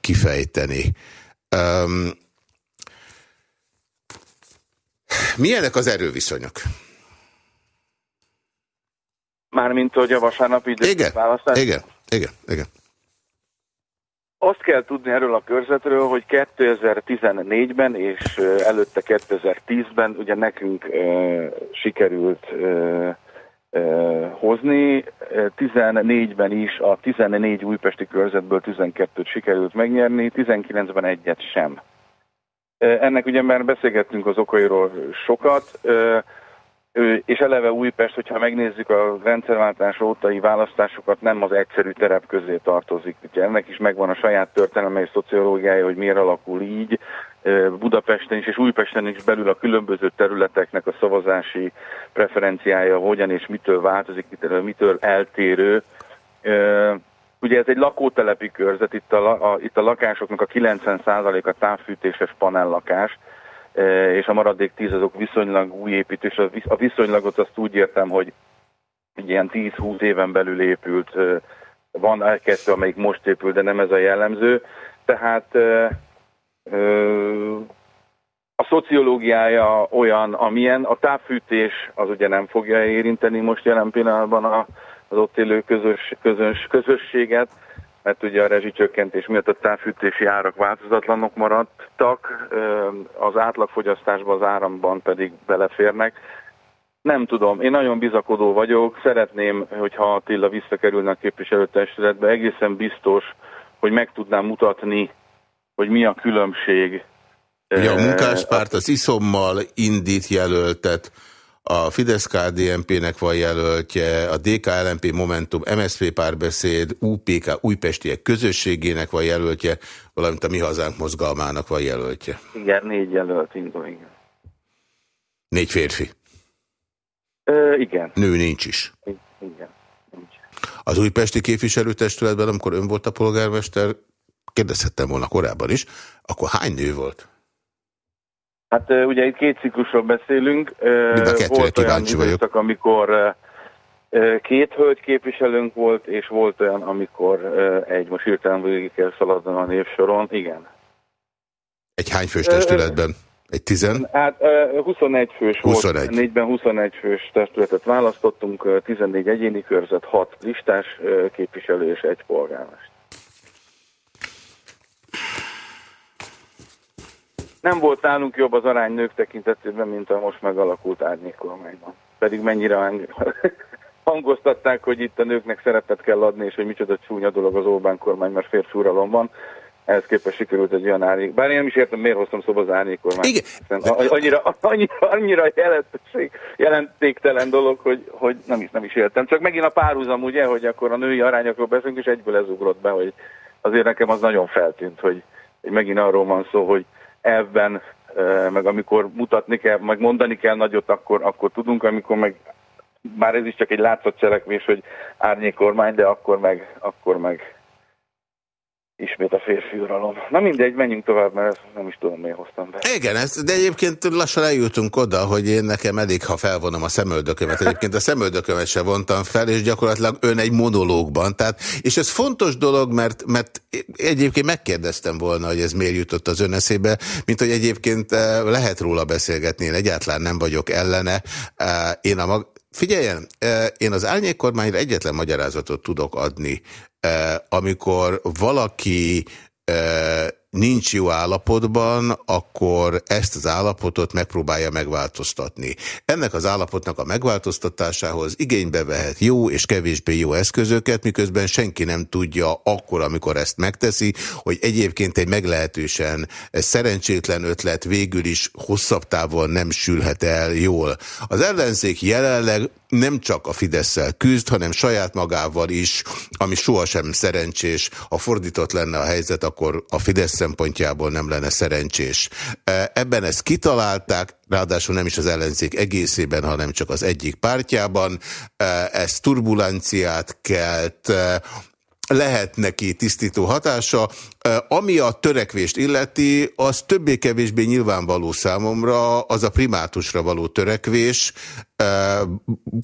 S1: kifejteni. Um, milyenek az erőviszonyok?
S7: Mármint, hogy a vasárnapi
S1: igen, választás? Igen, igen, igen.
S7: Azt kell tudni erről a körzetről, hogy 2014-ben és előtte 2010-ben ugye nekünk e, sikerült e, e, hozni, 14-ben is a 14 újpesti körzetből 12-t sikerült megnyerni, 19-ben egyet sem. Ennek ugye már beszélgettünk az okairól sokat, és eleve Újpest, hogyha megnézzük a rendszerváltás ótai választásokat, nem az egyszerű terep közé tartozik. Ugye ennek is megvan a saját történelme és szociológiája, hogy miért alakul így. Budapesten is és Újpesten is belül a különböző területeknek a szavazási preferenciája hogyan és mitől változik, mitől eltérő. Ugye ez egy lakótelepi körzet, itt a, a, itt a lakásoknak a 90%-a távfűtéses panellakás, és a maradék tíz azok viszonylag új építés. A viszonylagot azt úgy értem, hogy ilyen 10-20 éven belül épült, e, van egy-kettő, amelyik most épül, de nem ez a jellemző. Tehát e, a szociológiája olyan, amilyen, a távfűtés az ugye nem fogja érinteni most jelen pillanatban az ott élő közös, közös, közösséget, mert ugye a rezsicsökkentés miatt a távfűtési árak változatlanok maradtak, az átlagfogyasztásban, az áramban pedig beleférnek. Nem tudom, én nagyon bizakodó vagyok, szeretném, hogyha Attila visszakerülne a képviselőtestületbe, egészen biztos, hogy meg tudnám mutatni, hogy mi a különbség.
S1: Ugye a munkáspárt az iszommal indít jelöltet, a Fidesz-KDNP-nek van jelöltje, a DKLNP Momentum MSZP párbeszéd, UPK Újpestiek közösségének van jelöltje, valamint a Mi Hazánk mozgalmának van jelöltje.
S7: Igen, négy jelölt, igen.
S1: Négy férfi?
S7: Ö, igen.
S1: Nő nincs is?
S7: Igen. Nincs.
S1: Az újpesti képviselőtestületben, amikor ön volt a polgármester, kérdezhettem volna korábban is, akkor hány nő volt?
S7: Hát ugye itt két ciklusról beszélünk.
S1: Mind a
S7: volt
S1: olyan időszak,
S7: amikor két hölgy képviselőnk volt, és volt olyan, amikor egy, most hirtelen végig kell szaladni a névsoron, igen.
S1: Egy hány fős testületben? Egy tizen?
S7: Hát 21 fős 21. volt, négyben 21 fős testületet választottunk, 14 egyéni körzet, 6 listás képviselő és egy polgármester. Nem volt nálunk jobb az arány nők tekintetében, mint a most megalakult árnyékkormányban. Pedig mennyire hangoztatták, hogy itt a nőknek szerepet kell adni, és hogy micsoda csúnya dolog az Orbán kormány, mert férfi uralom van. Ehhez képest sikerült egy olyan árnyék. Bár én nem is értem, miért hoztam szóba az árnyékkormány.
S1: Igen.
S7: Annyira, annyira, annyira jelentéktelen dolog, hogy, hogy nem, is, nem is értem. Csak megint a párhuzam, ugye, hogy akkor a női arányokról beszélünk, és egyből ez ugrott be, hogy azért nekem az nagyon feltűnt, hogy, hogy megint arról van szó, hogy elvben, meg amikor mutatni kell, meg mondani kell nagyot, akkor, akkor tudunk, amikor meg már ez is csak egy látszott cselekvés, hogy árnyékormány, de akkor meg, akkor meg ismét a férfi uralom. Na mindegy, menjünk tovább, mert nem is tudom, miért hoztam be.
S1: Igen, ez, de egyébként lassan eljutunk oda, hogy én nekem elég, ha felvonom a szemöldökömet. Egyébként a szemöldökömet se vontam fel, és gyakorlatilag ön egy monológban. Tehát, és ez fontos dolog, mert, mert egyébként megkérdeztem volna, hogy ez miért jutott az ön eszébe, mint hogy egyébként eh, lehet róla beszélgetni, én egyáltalán nem vagyok ellene. Eh, én a mag Figyeljen, én az árnyékkormányra egyetlen magyarázatot tudok adni. Amikor valaki nincs jó állapotban, akkor ezt az állapotot megpróbálja megváltoztatni. Ennek az állapotnak a megváltoztatásához igénybe vehet jó és kevésbé jó eszközöket, miközben senki nem tudja akkor, amikor ezt megteszi, hogy egyébként egy meglehetősen szerencsétlen ötlet végül is hosszabb távon nem sülhet el jól. Az ellenzék jelenleg nem csak a fidesz küzd, hanem saját magával is, ami sohasem szerencsés. Ha fordított lenne a helyzet, akkor a Fidesz szempontjából nem lenne szerencsés. E, ebben ezt kitalálták, ráadásul nem is az ellenzék egészében, hanem csak az egyik pártjában. E, ez turbulenciát kelt, e, lehet neki tisztító hatása. Ami a törekvést illeti, az többé-kevésbé nyilvánvaló számomra, az a primátusra való törekvés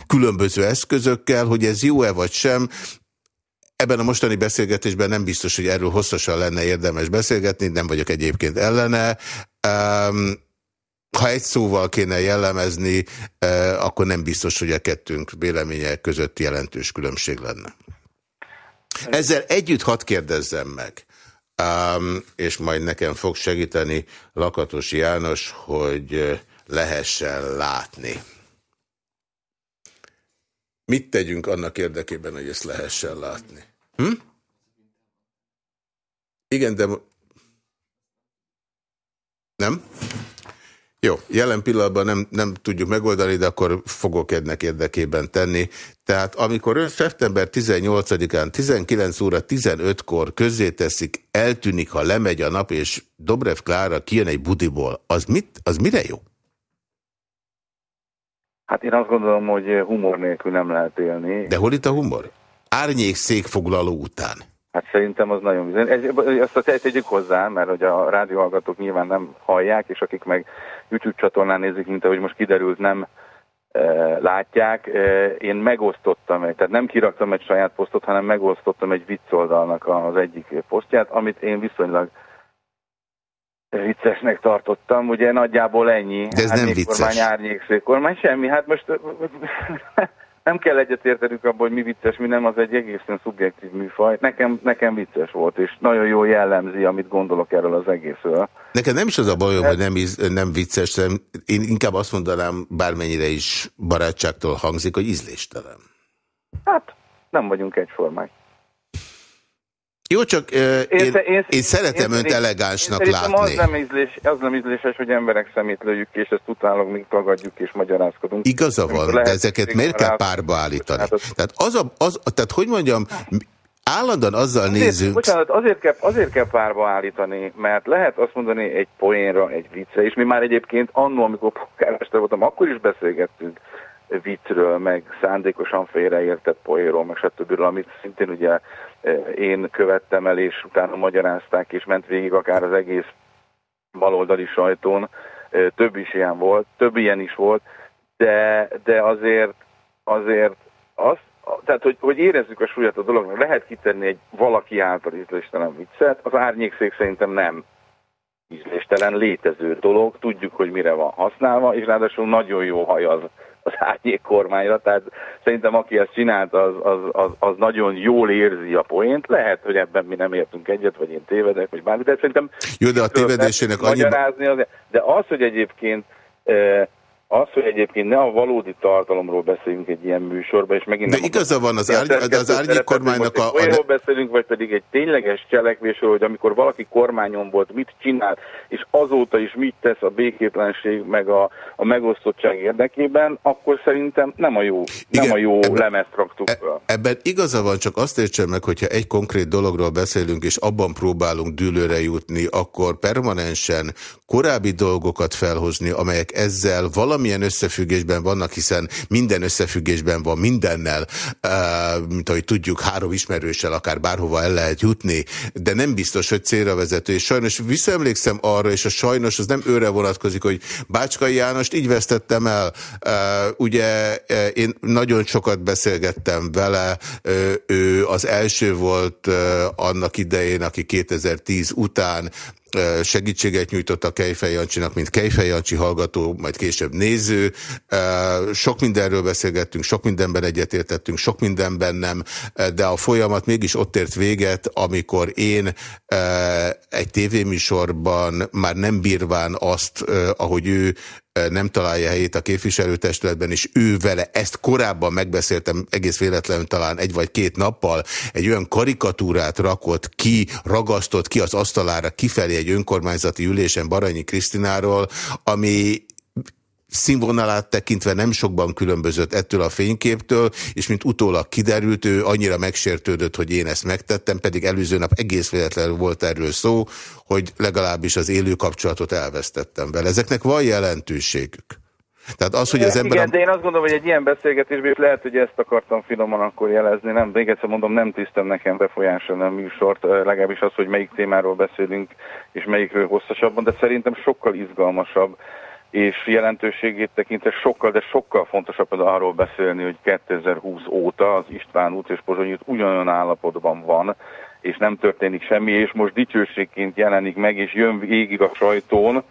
S1: különböző eszközökkel, hogy ez jó-e vagy sem, Ebben a mostani beszélgetésben nem biztos, hogy erről hosszasan lenne érdemes beszélgetni, nem vagyok egyébként ellene. Ha egy szóval kéne jellemezni, akkor nem biztos, hogy a kettőnk véleménye között jelentős különbség lenne. Ezzel együtt hadd kérdezzem meg, és majd nekem fog segíteni Lakatos János, hogy lehessen látni. Mit tegyünk annak érdekében, hogy ezt lehessen látni? Hm? Igen, de... Nem? Jó, jelen pillanatban nem, nem tudjuk megoldani, de akkor fogok ennek érdekében tenni. Tehát amikor ön szeptember 18-án 19 óra 15-kor közzéteszik, eltűnik, ha lemegy a nap, és Dobrev Klára kijön egy budiból, az, mit, az mire jó?
S7: Hát én azt gondolom, hogy humor nélkül nem lehet élni.
S1: De hol itt a humor? Árnyék székfoglaló után.
S7: Hát szerintem az nagyon bizony. Ez, azt a tegyük hozzá, mert hogy a rádióhallgatók nyilván nem hallják, és akik meg YouTube csatornán nézik, mint ahogy most kiderült, nem e, látják. E, én megosztottam egy, tehát nem kiraktam egy saját posztot, hanem megosztottam egy viccoldalnak az egyik posztját, amit én viszonylag viccesnek tartottam, ugye nagyjából ennyi.
S1: De ez nem vicces.
S7: Kormány, árnyékszék kormány, semmi. Hát most nem kell egyetértenünk abban, hogy mi vicces, mi nem, az egy egészen szubjektív műfaj. Nekem, nekem vicces volt, és nagyon jó jellemzi, amit gondolok erről az egészről.
S1: Nekem nem is az a bajom, hogy nem, nem vicces, nem, én inkább azt mondanám, bármennyire is barátságtól hangzik, hogy ízléstelen.
S7: Hát, nem vagyunk egyformák.
S1: Jó, csak uh, én, én, én, én szeretem én, önt elegánsnak én látni.
S7: Az nem, ízlés, az nem ízléses, hogy emberek szemét lőjük, és ezt utálok, még tagadjuk és magyarázkodunk.
S1: Igaza van, de ezeket miért kell párba állítani? Hát az... Tehát, az a, az, tehát hogy mondjam, állandóan azzal azért, nézünk...
S7: Bocsánat, azért kell, azért kell párba állítani, mert lehet azt mondani egy poénra, egy vicce, és mi már egyébként annól, amikor polgármester voltam, akkor is beszélgettünk viccről, meg szándékosan félreértett poéról, meg stb. amit szintén ugye én követtem el, és utána magyarázták, és ment végig akár az egész baloldali sajtón. Több is ilyen volt, több ilyen is volt, de, de azért, azért az, tehát, hogy, hogy érezzük a súlyát a dolognak, lehet kitenni egy valaki által ízléstelen viccet, az árnyékszék szerintem nem ízléstelen létező dolog, tudjuk, hogy mire van használva, és ráadásul nagyon jó haj az az árnyék kormányra, tehát szerintem aki ezt csinált, az, az, az, az nagyon jól érzi a poént. Lehet, hogy ebben mi nem értünk egyet, vagy én tévedek, vagy bármi, de szerintem...
S1: Jó, de a tévedésének annyi...
S7: De az, hogy egyébként az, hogy egyébként ne a valódi tartalomról beszéljünk egy ilyen műsorban, és megint...
S1: De igaza van, az, árny az árnyék kormánynak a...
S7: Olyanról beszélünk, vagy pedig egy tényleges cselekvésről, hogy amikor valaki kormányon volt, mit csinál, és azóta is mit tesz a békétlenség, meg a, a megosztottság érdekében, akkor szerintem nem a jó, Igen, nem a jó ebben, lemezt raktuk e,
S1: Ebben igaza van, csak azt értsen meg, hogyha egy konkrét dologról beszélünk, és abban próbálunk dűlőre jutni, akkor permanensen korábbi dolgokat felhozni, amelyek ezzel valamilyen összefüggésben vannak, hiszen minden összefüggésben van mindennel, mint ahogy tudjuk, három ismerőssel akár bárhova el lehet jutni, de nem biztos, hogy célra vezető. És sajnos visszaemlékszem arra, és a sajnos az nem őre vonatkozik, hogy Bácskai Jánost így vesztettem el. Ugye én nagyon sokat beszélgettem vele, ő az első volt annak idején, aki 2010 után segítséget nyújtott a Kejfej Jancsinak, mint Kejfej Jancsi hallgató, majd később néző. Sok mindenről beszélgettünk, sok mindenben egyetértettünk, sok mindenben nem, de a folyamat mégis ott ért véget, amikor én egy tévéműsorban már nem bírván azt, ahogy ő nem találja helyét a képviselőtestületben, és ő vele ezt korábban megbeszéltem egész véletlenül talán egy vagy két nappal, egy olyan karikatúrát rakott ki, ragasztott ki az asztalára kifelé egy önkormányzati ülésen Baranyi Krisztináról, ami színvonalát tekintve nem sokban különbözött ettől a fényképtől, és mint utólag kiderült, ő annyira megsértődött, hogy én ezt megtettem, pedig előző nap egész véletlenül volt erről szó, hogy legalábbis az élő kapcsolatot elvesztettem vele. Ezeknek van jelentőségük. Tehát az, hogy az ember...
S7: Igen, de én azt gondolom, hogy egy ilyen beszélgetésben lehet, hogy ezt akartam finoman akkor jelezni. Nem, még egyszer mondom, nem tisztem nekem befolyásolni a műsort, legalábbis az, hogy melyik témáról beszélünk, és melyikről hosszasabban, de szerintem sokkal izgalmasabb és jelentőségét tekintve sokkal, de sokkal fontosabb arról beszélni, hogy 2020 óta az István út és Pozsony út ugyanolyan állapotban van, és nem történik semmi, és most dicsőségként jelenik meg, és jön végig a sajtón,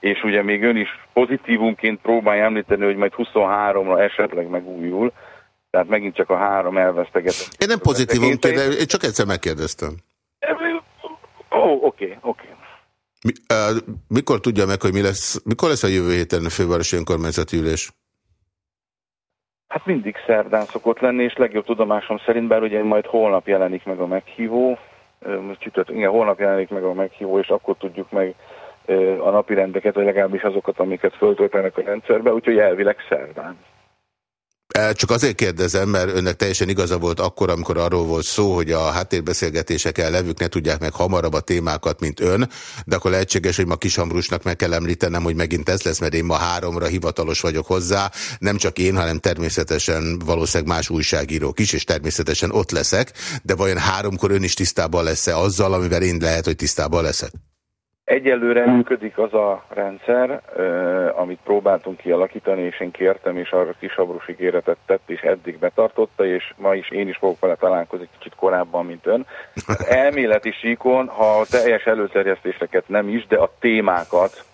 S7: és ugye még ön is pozitívunként próbálja említeni, hogy majd 23-ra esetleg megújul, tehát megint csak a három elvesztegetett.
S1: Én nem pozitívunként, én csak egyszer megkérdeztem.
S7: Ó, oké, oké.
S1: Mi, uh, mikor tudja meg, hogy mi lesz, mikor lesz a jövő héten a fővárosi önkormányzati ülés?
S7: Hát mindig szerdán szokott lenni, és legjobb tudomásom szerint, bár ugye majd holnap jelenik meg a meghívó, csütört, igen, holnap jelenik meg a meghívó, és akkor tudjuk meg a napi rendeket, vagy legalábbis azokat, amiket föltöltenek a rendszerbe, úgyhogy elvileg szerdán.
S1: Csak azért kérdezem, mert önnek teljesen igaza volt akkor, amikor arról volt szó, hogy a háttérbeszélgetéseken levők ne tudják meg hamarabb a témákat, mint ön, de akkor lehetséges, hogy ma Kisambrusnak meg kell említenem, hogy megint ez lesz, mert én ma háromra hivatalos vagyok hozzá, nem csak én, hanem természetesen valószínűleg más újságírók is, és természetesen ott leszek, de vajon háromkor ön is tisztában lesz-e azzal, amivel én lehet, hogy tisztában leszek?
S7: Egyelőre működik az a rendszer, amit próbáltunk kialakítani, és én kértem, és arra kisabrus ígéretet tett, és eddig betartotta, és ma is én is fogok vele találkozni kicsit korábban, mint ön. Elméleti síkon, ha a teljes előterjesztéseket nem is, de a témákat,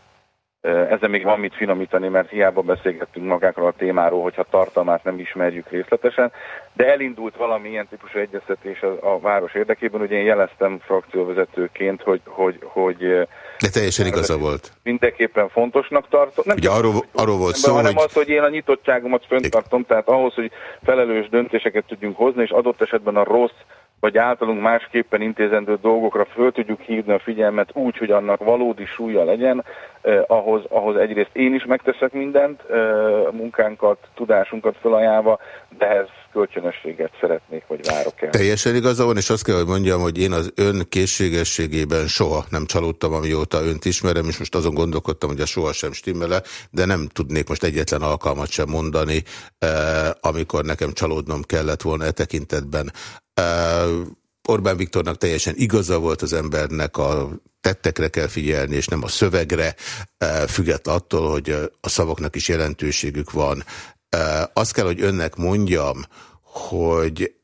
S7: ezzel még van mit finomítani, mert hiába beszélgettünk magákról a témáról, hogyha tartalmát nem ismerjük részletesen, de elindult valami ilyen típusú egyeztetés a, a város érdekében. Ugye én jeleztem frakcióvezetőként, hogy, hogy, hogy
S1: de teljesen igaza volt.
S7: Mindenképpen fontosnak tartom. Nem
S1: Ugye arról, arról volt szó,
S7: hanem
S1: hogy...
S7: az, hogy én a nyitottságomat föntartom, tehát ahhoz, hogy felelős döntéseket tudjunk hozni, és adott esetben a rossz vagy általunk másképpen intézendő dolgokra föl tudjuk hívni a figyelmet úgy, hogy annak valódi súlya legyen, eh, ahhoz, ahhoz egyrészt én is megteszek mindent, eh, munkánkat, tudásunkat felajánlva, de ehhez kölcsönösséget szeretnék, vagy várok el.
S1: Teljesen igaza van, és azt kell, hogy mondjam, hogy én az ön készségességében soha nem csalódtam, amióta önt ismerem, és most azon gondolkodtam, hogy a soha sem stimmele, de nem tudnék most egyetlen alkalmat sem mondani, eh, amikor nekem csalódnom kellett volna e tekintetben. Orbán Viktornak teljesen igaza volt az embernek, a tettekre kell figyelni, és nem a szövegre, független attól, hogy a szavaknak is jelentőségük van. Azt kell, hogy önnek mondjam, hogy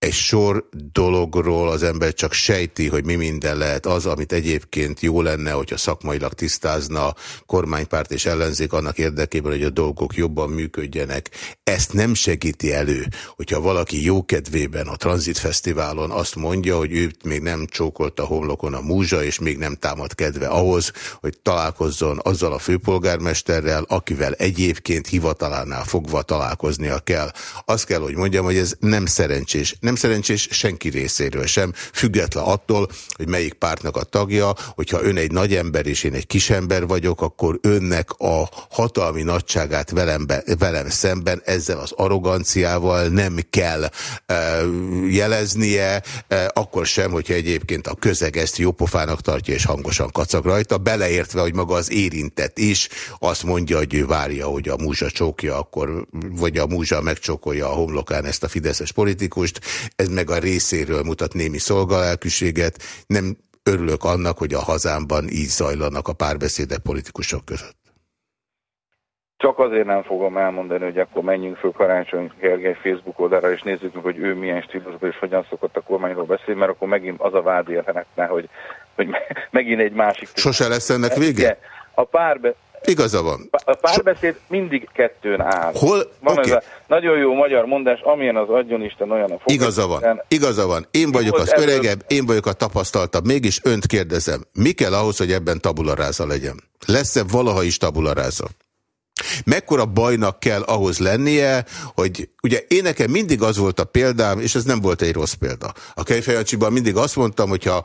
S1: egy sor dologról az ember csak sejti, hogy mi minden lehet az, amit egyébként jó lenne, hogyha szakmailag tisztázna kormánypárt és ellenzék annak érdekében, hogy a dolgok jobban működjenek. Ezt nem segíti elő, hogyha valaki jókedvében a Transit Fesztiválon azt mondja, hogy őt még nem csókolt a homlokon a múzsa, és még nem támad kedve ahhoz, hogy találkozzon azzal a főpolgármesterrel, akivel egyébként hivatalánál fogva találkoznia kell. Azt kell, hogy mondjam, hogy ez nem szerencsés. Nem szerencsés senki részéről sem, független attól, hogy melyik pártnak a tagja, hogyha ön egy nagy ember és én egy kisember vagyok, akkor önnek a hatalmi nagyságát velem, be, velem szemben ezzel az arroganciával nem kell e, jeleznie, e, akkor sem, hogyha egyébként a közeg ezt jópofának tartja és hangosan kacag rajta, beleértve, hogy maga az érintett is azt mondja, hogy ő várja, hogy a múzsa csókja, akkor, vagy a múzsa megcsókolja a homlokán ezt a fideszes politikust, ez meg a részéről mutat némi szolgalelkűséget. Nem örülök annak, hogy a hazámban így zajlanak a párbeszédek politikusok között.
S7: Csak azért nem fogom elmondani, hogy akkor menjünk föl Karácsony Gergely Facebook oldalra, és nézzük meg, hogy ő milyen stílusban és hogyan szokott a kormányról beszélni, mert akkor megint az a vád érhetne, hogy, hogy megint egy másik...
S1: Sose lesz ennek vége?
S7: A párbe,
S1: Igaza van.
S7: A párbeszéd mindig kettőn áll.
S1: Hol?
S7: Van okay. ez a nagyon jó magyar mondás, amilyen az adjon Isten, olyan a fog.
S1: Igaza van. Igaza van. Én vagyok az öregebb, én vagyok a tapasztaltabb. Mégis önt kérdezem, mi kell ahhoz, hogy ebben tabularáza legyen? Lesz-e valaha is tabularáza? Mekkora bajnak kell ahhoz lennie, hogy ugye én nekem mindig az volt a példám, és ez nem volt egy rossz példa. A Kejfejancsiban mindig azt mondtam, hogyha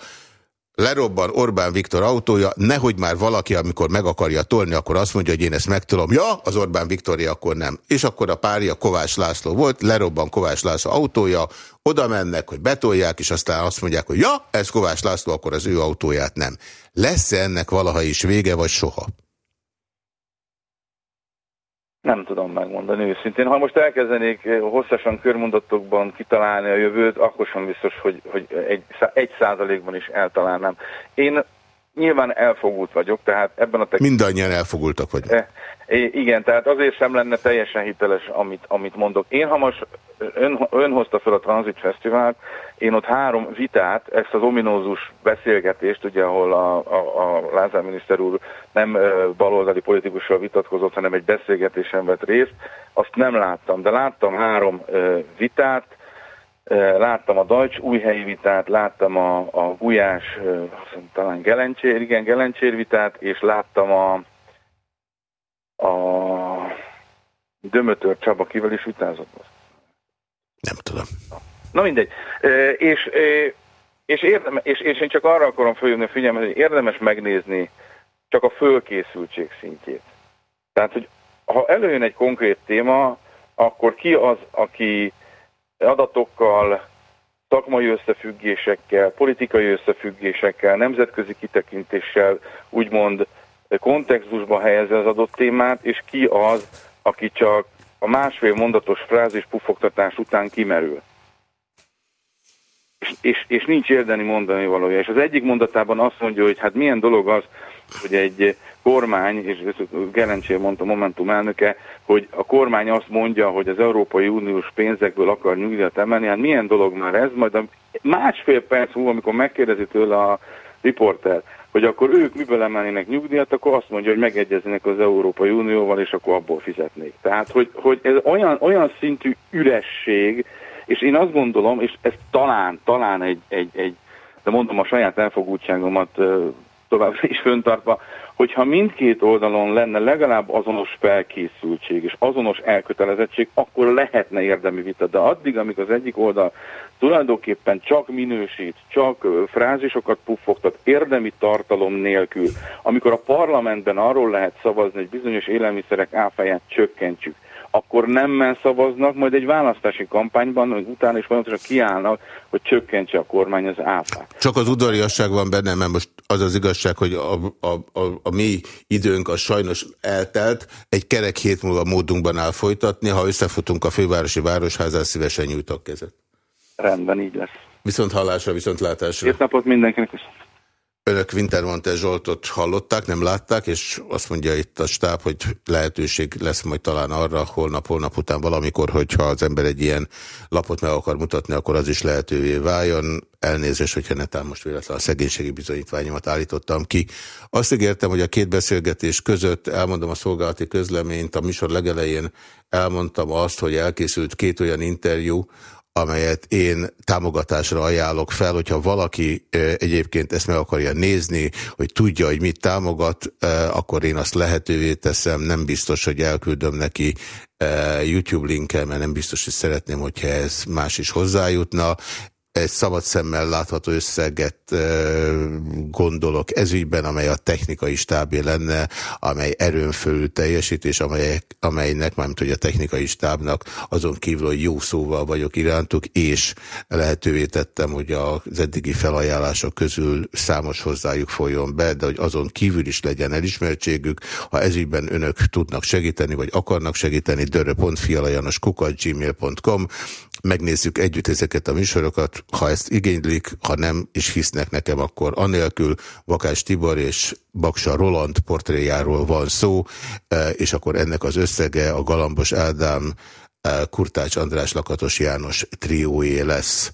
S1: lerobban Orbán Viktor autója, nehogy már valaki, amikor meg akarja tolni, akkor azt mondja, hogy én ezt megtolom. Ja, az Orbán Viktoria akkor nem. És akkor a párja Kovács László volt, lerobban Kovács László autója, oda mennek, hogy betolják, és aztán azt mondják, hogy ja, ez Kovács László, akkor az ő autóját nem. Lesz-e ennek valaha is vége, vagy soha?
S7: Nem tudom megmondani őszintén. Ha most elkezdenék eh, hosszasan körmondatokban kitalálni a jövőt, akkor sem biztos, hogy, hogy egy, egy százalékban is eltalálnám. Én nyilván elfogult vagyok, tehát ebben a...
S1: Mindannyian elfogultak vagyok.
S7: Igen, tehát azért sem lenne teljesen hiteles, amit, amit mondok. Én, ha most ön, ön hozta fel a Transit Fesztivált, én ott három vitát, ezt az ominózus beszélgetést, ugye, ahol a, a, a Lázár miniszter úr nem baloldali politikussal vitatkozott, hanem egy beszélgetésen vett részt, azt nem láttam, de láttam három vitát, Láttam a Deutsch újhelyi vitát, láttam a, a Gulyás, talán Gelencsér, igen, Gelencsér vitát, és láttam a, a Dömötör Csaba, kivel is vitázott?
S1: Nem tudom.
S7: Na mindegy. És, és, érdemes, és, és én csak arra akarom följönni a figyelmet, hogy érdemes megnézni csak a fölkészültség szintjét. Tehát, hogy ha előjön egy konkrét téma, akkor ki az, aki adatokkal, szakmai összefüggésekkel, politikai összefüggésekkel, nemzetközi kitekintéssel úgymond kontextusba helyezi az adott témát, és ki az, aki csak a másfél mondatos frázis pufogtatás után kimerül. És, és, és nincs érdeni mondani valója. És az egyik mondatában azt mondja, hogy hát milyen dolog az, hogy egy kormány, és Gerencsér mondta Momentum elnöke, hogy a kormány azt mondja, hogy az Európai Uniós pénzekből akar nyugdíjat emelni, hát milyen dolog már ez, majd a másfél perc múlva, amikor megkérdezi tőle a riporter, hogy akkor ők miből emelnének nyugdíjat, akkor azt mondja, hogy megegyeznének az Európai Unióval, és akkor abból fizetnék. Tehát, hogy, hogy ez olyan, olyan szintű üresség, és én azt gondolom, és ez talán, talán egy, egy, egy de mondom a saját elfogultságomat továbbra is föntartva, hogyha mindkét oldalon lenne legalább azonos felkészültség és azonos elkötelezettség, akkor lehetne érdemi vita. De addig, amíg az egyik oldal tulajdonképpen csak minősít, csak frázisokat puffogtat, érdemi tartalom nélkül, amikor a parlamentben arról lehet szavazni, hogy bizonyos élelmiszerek áfáját csökkentsük, akkor nem szavaznak, majd egy választási kampányban, hogy utána is folyamatosan kiállnak, hogy csökkentse a kormány az áfát.
S1: Csak az udvariasság van benne, mert most az az igazság, hogy a, a, a, a mi időnk az sajnos eltelt, egy kerek hét múlva módunkban áll folytatni, ha összefutunk a fővárosi városházán, szívesen nyújtok kezet.
S7: Rendben, így lesz.
S1: Viszont hallásra, viszont látásra.
S7: Két napot mindenkinek.
S1: Önök Wintermantel Zsoltot hallották, nem látták, és azt mondja itt a stáb, hogy lehetőség lesz majd talán arra holnap-holnap után valamikor, hogyha az ember egy ilyen lapot meg akar mutatni, akkor az is lehetővé váljon. Elnézést, hogyha netán most véletlenül a szegénységi bizonyítványomat állítottam ki. Azt ígértem, hogy a két beszélgetés között elmondom a szolgálati közleményt, a műsor legelején elmondtam azt, hogy elkészült két olyan interjú, amelyet én támogatásra ajánlok fel, hogyha valaki egyébként ezt meg akarja nézni, hogy tudja, hogy mit támogat, akkor én azt lehetővé teszem, nem biztos, hogy elküldöm neki YouTube linkel, mert nem biztos, hogy szeretném, hogyha ez más is hozzájutna egy szabad szemmel látható összeget gondolok ezügyben, amely a technikai stábé lenne, amely erőn fölül teljesít, és amely, amelynek, mármint hogy a technikai stábnak azon kívül, hogy jó szóval vagyok irántuk, és lehetővé tettem, hogy az eddigi felajánlások közül számos hozzájuk folyjon be, de hogy azon kívül is legyen elismertségük. Ha ezügyben önök tudnak segíteni, vagy akarnak segíteni, dörö.fialajanoskukat.gmail.com megnézzük együtt ezeket a műsorokat, ha ezt igénylik, ha nem, és hisznek nekem, akkor anélkül Vakás Tibor és Baksa Roland portréjáról van szó, e, és akkor ennek az összege a Galambos Ádám, e, Kurtács András Lakatos János trióé lesz.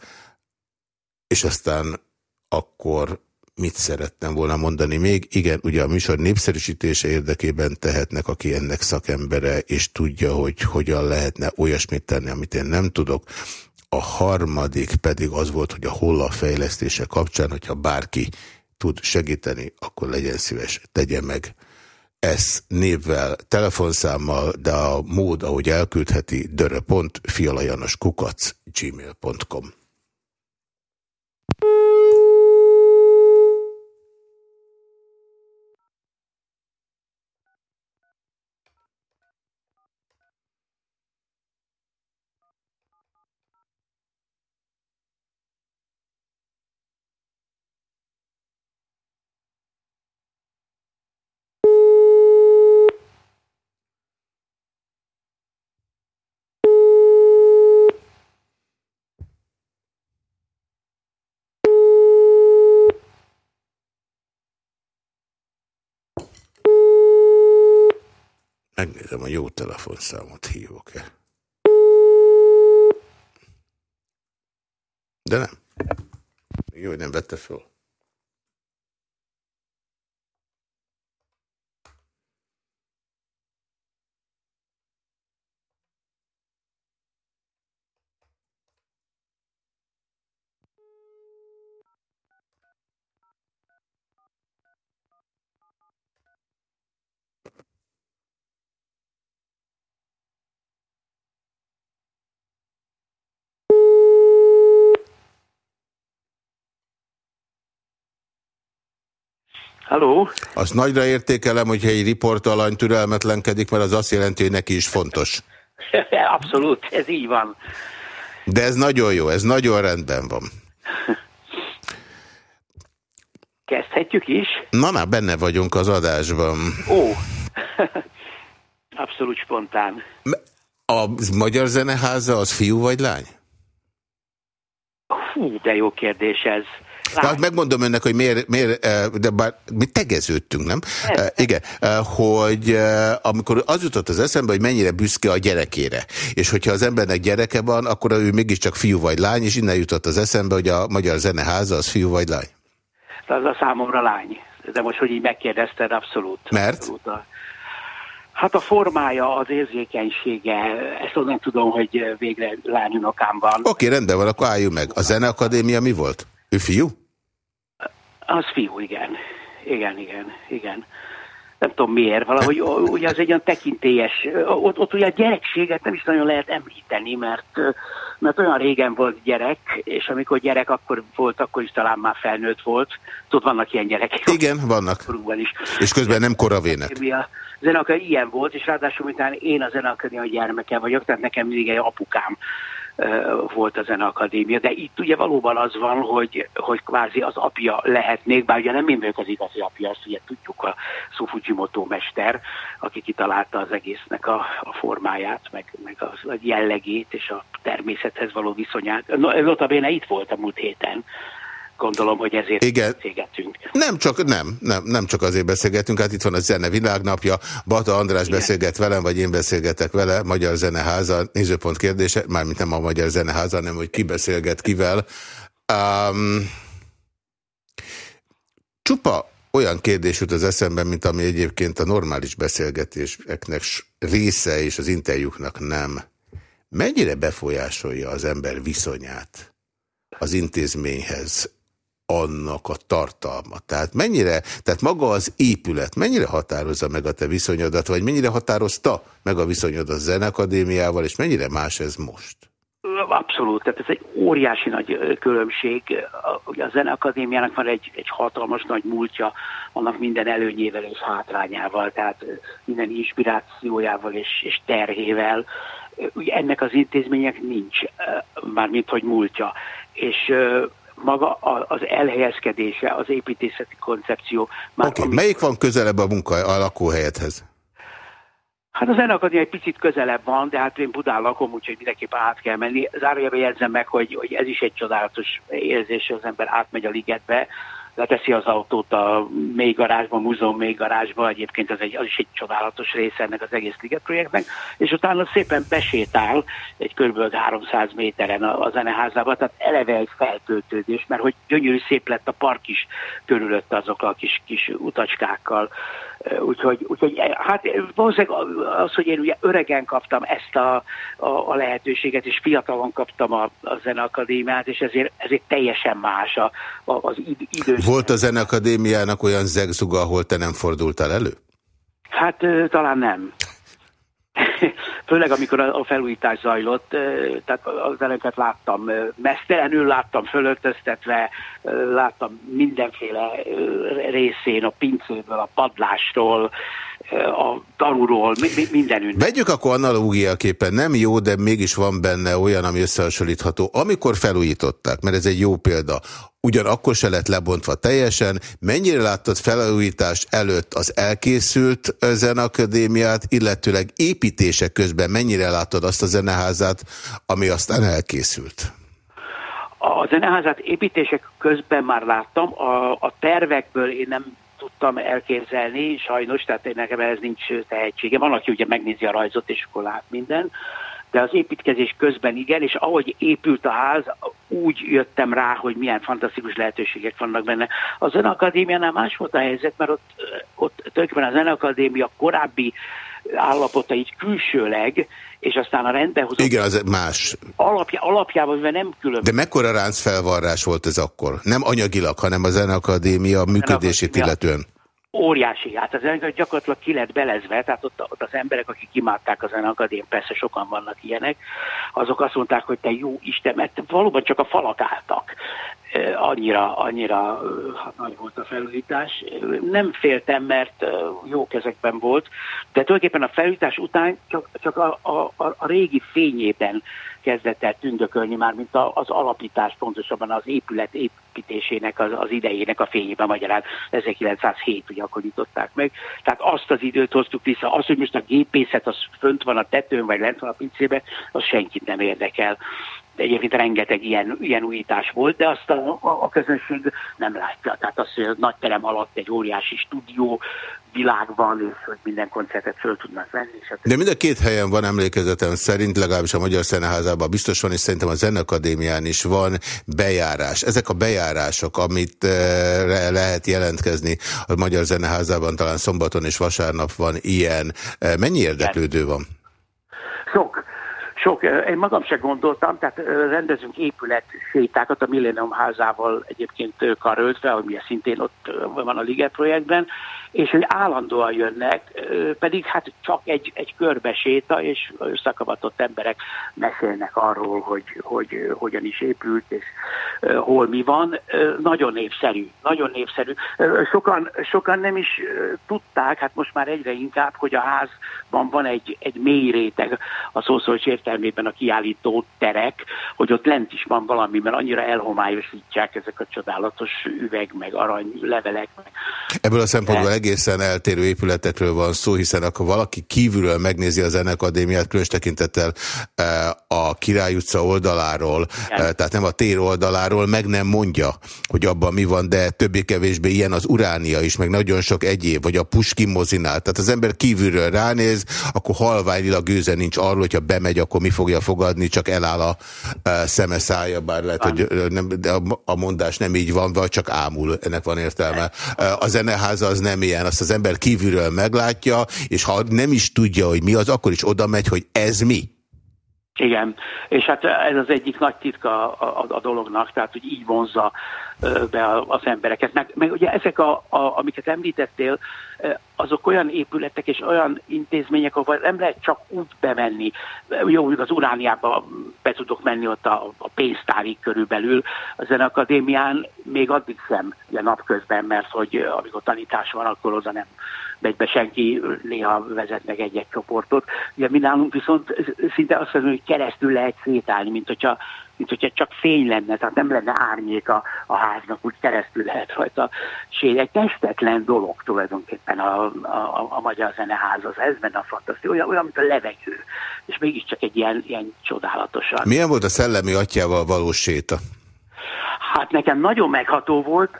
S1: És aztán akkor mit szerettem volna mondani még? Igen, ugye a műsor népszerűsítése érdekében tehetnek, aki ennek szakembere, és tudja, hogy hogyan lehetne olyasmit tenni, amit én nem tudok. A harmadik pedig az volt, hogy a holla fejlesztése kapcsán, hogyha bárki tud segíteni, akkor legyen szíves, tegye meg. Ez névvel, telefonszámmal, de a mód, ahogy elküldheti, dörö.fialajanoskukac gmail.com. Megnézem, a jó telefonszámot hívok-e. De nem. Jó, hogy nem vette föl.
S8: Halló?
S1: Azt nagyra értékelem, hogyha egy riportalany türelmetlenkedik, mert az azt jelenti, hogy neki is fontos.
S8: Abszolút, ez így van.
S1: De ez nagyon jó, ez nagyon rendben van.
S8: Kezdhetjük is?
S1: Na már benne vagyunk az adásban.
S8: Ó, abszolút spontán.
S1: A Magyar Zeneháza az fiú vagy lány?
S8: Hú, de jó kérdés ez.
S1: Tehát megmondom önnek, hogy miért, miért eh, de bár mi tegeződtünk, nem? Uh, igen, uh, hogy amikor az jutott az eszembe, hogy mennyire büszke a gyerekére, és hogyha az embernek gyereke van, akkor ő mégiscsak fiú vagy lány, és innen jutott az eszembe, hogy a Magyar Zeneháza az fiú vagy lány.
S8: Az a számomra lány. De most, hogy így megkérdezted, abszolút.
S1: Mert?
S8: Abszolút a... Hát a formája, az érzékenysége, ezt onnan tudom, hogy végre lányunokám van.
S1: Oké, okay, rendben van, akkor álljunk meg. A Zeneakadémia mi volt? Ő fiú?
S8: Az fiú, igen. Igen, igen, igen. Nem tudom miért, valahogy ugye az egy olyan tekintélyes, ott, ott ugye a gyerekséget nem is nagyon lehet említeni, mert, mert olyan régen volt gyerek, és amikor gyerek akkor volt, akkor is talán már felnőtt volt. Tudod, vannak ilyen gyerekek.
S1: Igen, vannak.
S8: Is.
S1: És közben nem koravének.
S8: A zenekar ilyen volt, és ráadásul, miután én a zenekar gyermeke vagyok, tehát nekem mindig egy apukám volt a Zeneakadémia, de itt ugye valóban az van, hogy, hogy kvázi az apja lehetnék, bár ugye nem én vagyok az igazi apja, ezt ugye tudjuk, a Sufujimoto mester, aki kitalálta az egésznek a, a formáját, meg, meg az, a jellegét és a természethez való viszonyát. No, bene itt volt a múlt héten, gondolom, hogy ezért Igen. beszélgetünk.
S1: Nem csak, nem, nem, nem csak azért beszélgetünk, hát itt van a Zene Világnapja, Bata András Igen. beszélget velem, vagy én beszélgetek vele, Magyar Zeneháza, nézőpont kérdése, mármint nem a Magyar Zeneháza, hanem hogy ki beszélget kivel. Um, csupa olyan kérdés jut az eszemben, mint ami egyébként a normális beszélgetéseknek része, és az interjúknak nem. Mennyire befolyásolja az ember viszonyát az intézményhez, annak a tartalma. Tehát mennyire, tehát maga az épület, mennyire határozza meg a te viszonyodat, vagy mennyire határozta meg a viszonyodat a Zenekadémiával, és mennyire más ez most?
S8: Abszolút, tehát ez egy óriási nagy különbség. Ugye a Zeneakadémiának van egy, egy hatalmas nagy múltja, annak minden előnyével és hátrányával, tehát minden inspirációjával és, és terhével. Ugye ennek az intézmények nincs, mármint hogy múltja. És maga az elhelyezkedése, az építészeti koncepció.
S1: Oké, okay. melyik van közelebb a munka a lakóhelyedhez?
S8: Hát az Zenakadémia egy picit közelebb van, de hát én Budán lakom, úgyhogy mindenképpen át kell menni. Zárójelben jegyzem meg, hogy, hogy ez is egy csodálatos érzés, hogy az ember átmegy a ligetbe, leteszi az autót a mély garázsba, a múzeum mély garázsba, egyébként az, egy, az is egy csodálatos része ennek az egész Liget projektnek, és utána szépen besétál egy kb. 300 méteren a, a zeneházába, tehát eleve egy feltöltődés, mert hogy gyönyörű szép lett a park is körülött azokkal a kis, kis utacskákkal, Úgyhogy, úgyhogy hát valószínűleg az, hogy én ugye öregen kaptam ezt a, a, a lehetőséget, és fiatalon kaptam a, a Zeneakadémiát, és ezért, ezért teljesen más a, a, az idő.
S1: Volt a Zeneakadémiának olyan zegzuga, ahol te nem fordultál elő?
S8: Hát talán nem. Főleg amikor a felújítás zajlott, tehát az előket láttam mesztelenül, láttam fölöltöztetve, láttam mindenféle részén, a pincéből, a padlástól, a tanúról, mindenütt.
S1: Vegyük akkor analógiaképpen, nem jó, de mégis van benne olyan, ami összehasonlítható. Amikor felújították, mert ez egy jó példa, ugyanakkor se lett lebontva teljesen. Mennyire láttad felújítás előtt az elkészült zenakadémiát, illetőleg építések közben mennyire láttad azt a zeneházát, ami aztán elkészült?
S8: A zeneházát építések közben már láttam, a, a tervekből én nem tudtam elképzelni, sajnos, tehát nekem ez nincs tehetsége. Van, aki ugye megnézi a rajzot, és akkor lát minden, de az építkezés közben igen, és ahogy épült a ház, úgy jöttem rá, hogy milyen fantasztikus lehetőségek vannak benne. A Zenakadémiánál más volt a helyzet, mert ott, ott tulajdonképpen a Zenakadémia korábbi állapota így külsőleg, és aztán a rendbe hozott...
S1: Igen, az más.
S8: Alapja, alapjában nem külön.
S1: De mekkora ráncfelvarrás volt ez akkor? Nem anyagilag, hanem a Zenakadémia működését illetően.
S8: óriási. Hát az gyakorlatilag ki lett belezve, tehát ott, ott az emberek, akik imádták a zenekadén, persze sokan vannak ilyenek, azok azt mondták, hogy te jó Isten, mert valóban csak a falak álltak. Annyira, annyira hát nagy volt a felújítás. Nem féltem, mert jó kezekben volt, de tulajdonképpen a felújítás után csak, csak a, a, a, a régi fényében kezdett el tündökölni már, mint az alapítás, pontosabban az épület építésének az, az idejének a fényében, magyarán 1907, ugye akkor nyitották meg. Tehát azt az időt hoztuk vissza. Az, hogy most a gépészet az fönt van a tetőn, vagy lent van a pincébe, az senkit nem érdekel egyébként rengeteg ilyen, ilyen újítás volt, de azt a, a, a közönség nem látja. Tehát az, hogy a nagy terem alatt egy óriási stúdió világ van, és hogy minden koncertet föl tudnak venni.
S1: De mind a két helyen van emlékezetem szerint, legalábbis a Magyar Szeneházában biztos van, és szerintem a Zenakadémián is van bejárás. Ezek a bejárások, amit eh, lehet jelentkezni a Magyar Zeneházában, talán szombaton és vasárnap van ilyen. Eh, mennyi érdeklődő van?
S8: Sok. Sok, én magam se gondoltam, tehát rendezünk épület sétákat a Millennium házával egyébként karöltve, ami szintén ott van a Liget projektben, és hogy állandóan jönnek, pedig hát csak egy, egy körbeséta, és szakavatott emberek mesélnek arról, hogy, hogy hogyan is épült, és hol mi van. Nagyon népszerű, nagyon népszerű. Sokan, sokan nem is tudták, hát most már egyre inkább, hogy a házban van egy, egy mély réteg a szószoros értelmében a kiállító terek, hogy ott lent is van valami, mert annyira elhomályosítják ezek a csodálatos üveg, meg arany levelek.
S1: Ebből a szempontból egészen eltérő épületekről van szó, hiszen akkor valaki kívülről megnézi a Zenekadémiát, különös tekintettel eh, a Király utca oldaláról, Igen. Eh, tehát nem a tér oldaláról, meg nem mondja, hogy abban mi van, de többé-kevésbé ilyen az Uránia is, meg nagyon sok egyéb, vagy a Puskin mozinál. Tehát az ember kívülről ránéz, akkor halványilag gőze nincs arról, hogyha bemegy, akkor mi fogja fogadni, csak eláll a eh, szeme szája, bár lehet, hogy nem, de a mondás nem így van, vagy csak ámul, ennek van értelme. A zeneháza az nem ilyen, azt az ember kívülről meglátja, és ha nem is tudja, hogy mi az, akkor is oda megy, hogy ez mi.
S8: Igen, és hát ez az egyik nagy titka a, a, a dolognak, tehát hogy így vonzza be az embereket. Meg, meg ugye ezek, a, a, amiket említettél, azok olyan épületek és olyan intézmények, ahol nem lehet csak úgy bemenni. Jó, hogy az Urániába be tudok menni ott a, a pénztárig körülbelül, a Zenakadémián még addig sem, ugye napközben, mert hogy amikor tanítás van, akkor oda nem megy be senki, néha vezetnek egy-egy csoportot. Ugye mi nálunk viszont szinte azt mondom, hogy keresztül lehet szétálni, mint hogyha mint hogyha csak fény lenne, tehát nem lenne árnyék a, a háznak, úgy keresztül lehet rajta sér. Egy testetlen dolog tulajdonképpen a, a, a Magyar Zeneház, az ez benne a fantasztikus, olyan, olyan, mint a levegő, és mégiscsak egy ilyen, ilyen csodálatosan.
S1: Milyen volt a szellemi atyával való séta?
S8: Hát nekem nagyon megható volt,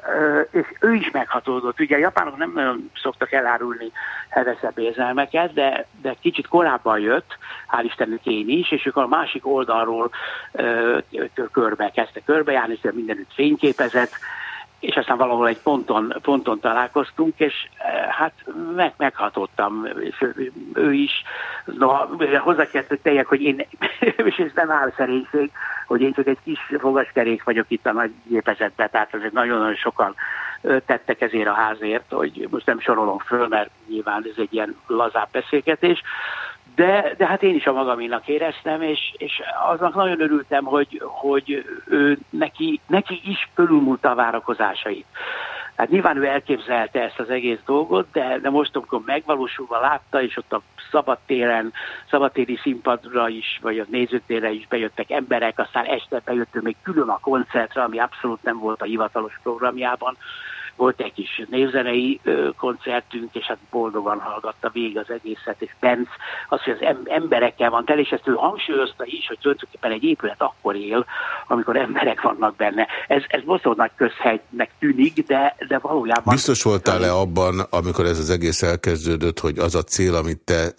S8: és ő is meghatódott. Ugye a japánok nem nagyon szoktak elárulni hevesebb érzelmeket, de, de kicsit korábban jött, hál' Istennek én is, és ők a másik oldalról körbe kezdte körbejárni, és mindenütt fényképezett, és aztán valahol egy ponton, ponton találkoztunk, és hát meg, meghatottam, és ő, is, no, hozzá kellett tegyek, hogy én, és ez nem áll szerénység, hogy én csak egy kis fogaskerék vagyok itt a nagy gépezetben, tehát azért nagyon-nagyon sokan tettek ezért a házért, hogy most nem sorolom föl, mert nyilván ez egy ilyen lazább beszélgetés, de, de hát én is a magaminak éreztem, és, és aznak nagyon örültem, hogy, hogy ő, neki, neki is fölülmúlta a várakozásait. Hát nyilván ő elképzelte ezt az egész dolgot, de, de most, amikor megvalósulva látta, és ott a szabadtéren, szabadtéri színpadra is, vagy a nézőtérre is bejöttek emberek, aztán este bejöttünk még külön a koncertre, ami abszolút nem volt a hivatalos programjában, volt egy kis névzenei koncertünk, és hát boldogan hallgatta végig az egészet, és Benz az, hogy az emberekkel van tele, és ezt ő hangsúlyozta is, hogy tulajdonképpen egy épület akkor él, amikor emberek vannak benne. Ez, ez bosszó nagy közhelynek tűnik, de, de valójában...
S1: Biztos voltál-e abban, amikor ez az egész elkezdődött, hogy az a cél, amit te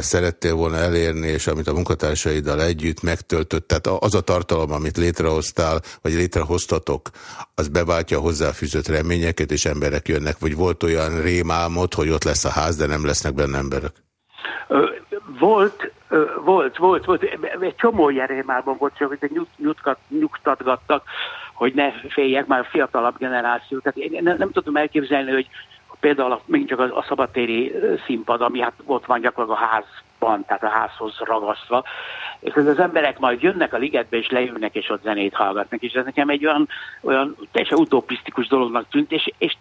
S1: szerettél volna elérni, és amit a munkatársaiddal együtt megtöltött, tehát az a tartalom, amit létrehoztál, vagy létrehoztatok, az beváltja hozzáfűzött reményeket, és emberek jönnek, vagy volt olyan rémálmod, hogy ott lesz a ház, de nem lesznek benne emberek?
S8: Volt, volt, volt, volt. Egy csomó ilyen rémálmon volt, csak hogy nyugtat, nyugtatgattak, hogy ne féljek, már fiatalabb generáció. Tehát én nem, nem tudom elképzelni, hogy például a, még csak a, a szabadtéri színpad, ami hát ott van gyakorlatilag a házban, tehát a házhoz ragasztva, és hogy az emberek majd jönnek a ligetbe, és leülnek, és ott zenét hallgatnak, és ez nekem egy olyan, olyan teljesen utopisztikus dolognak tűnt, és, és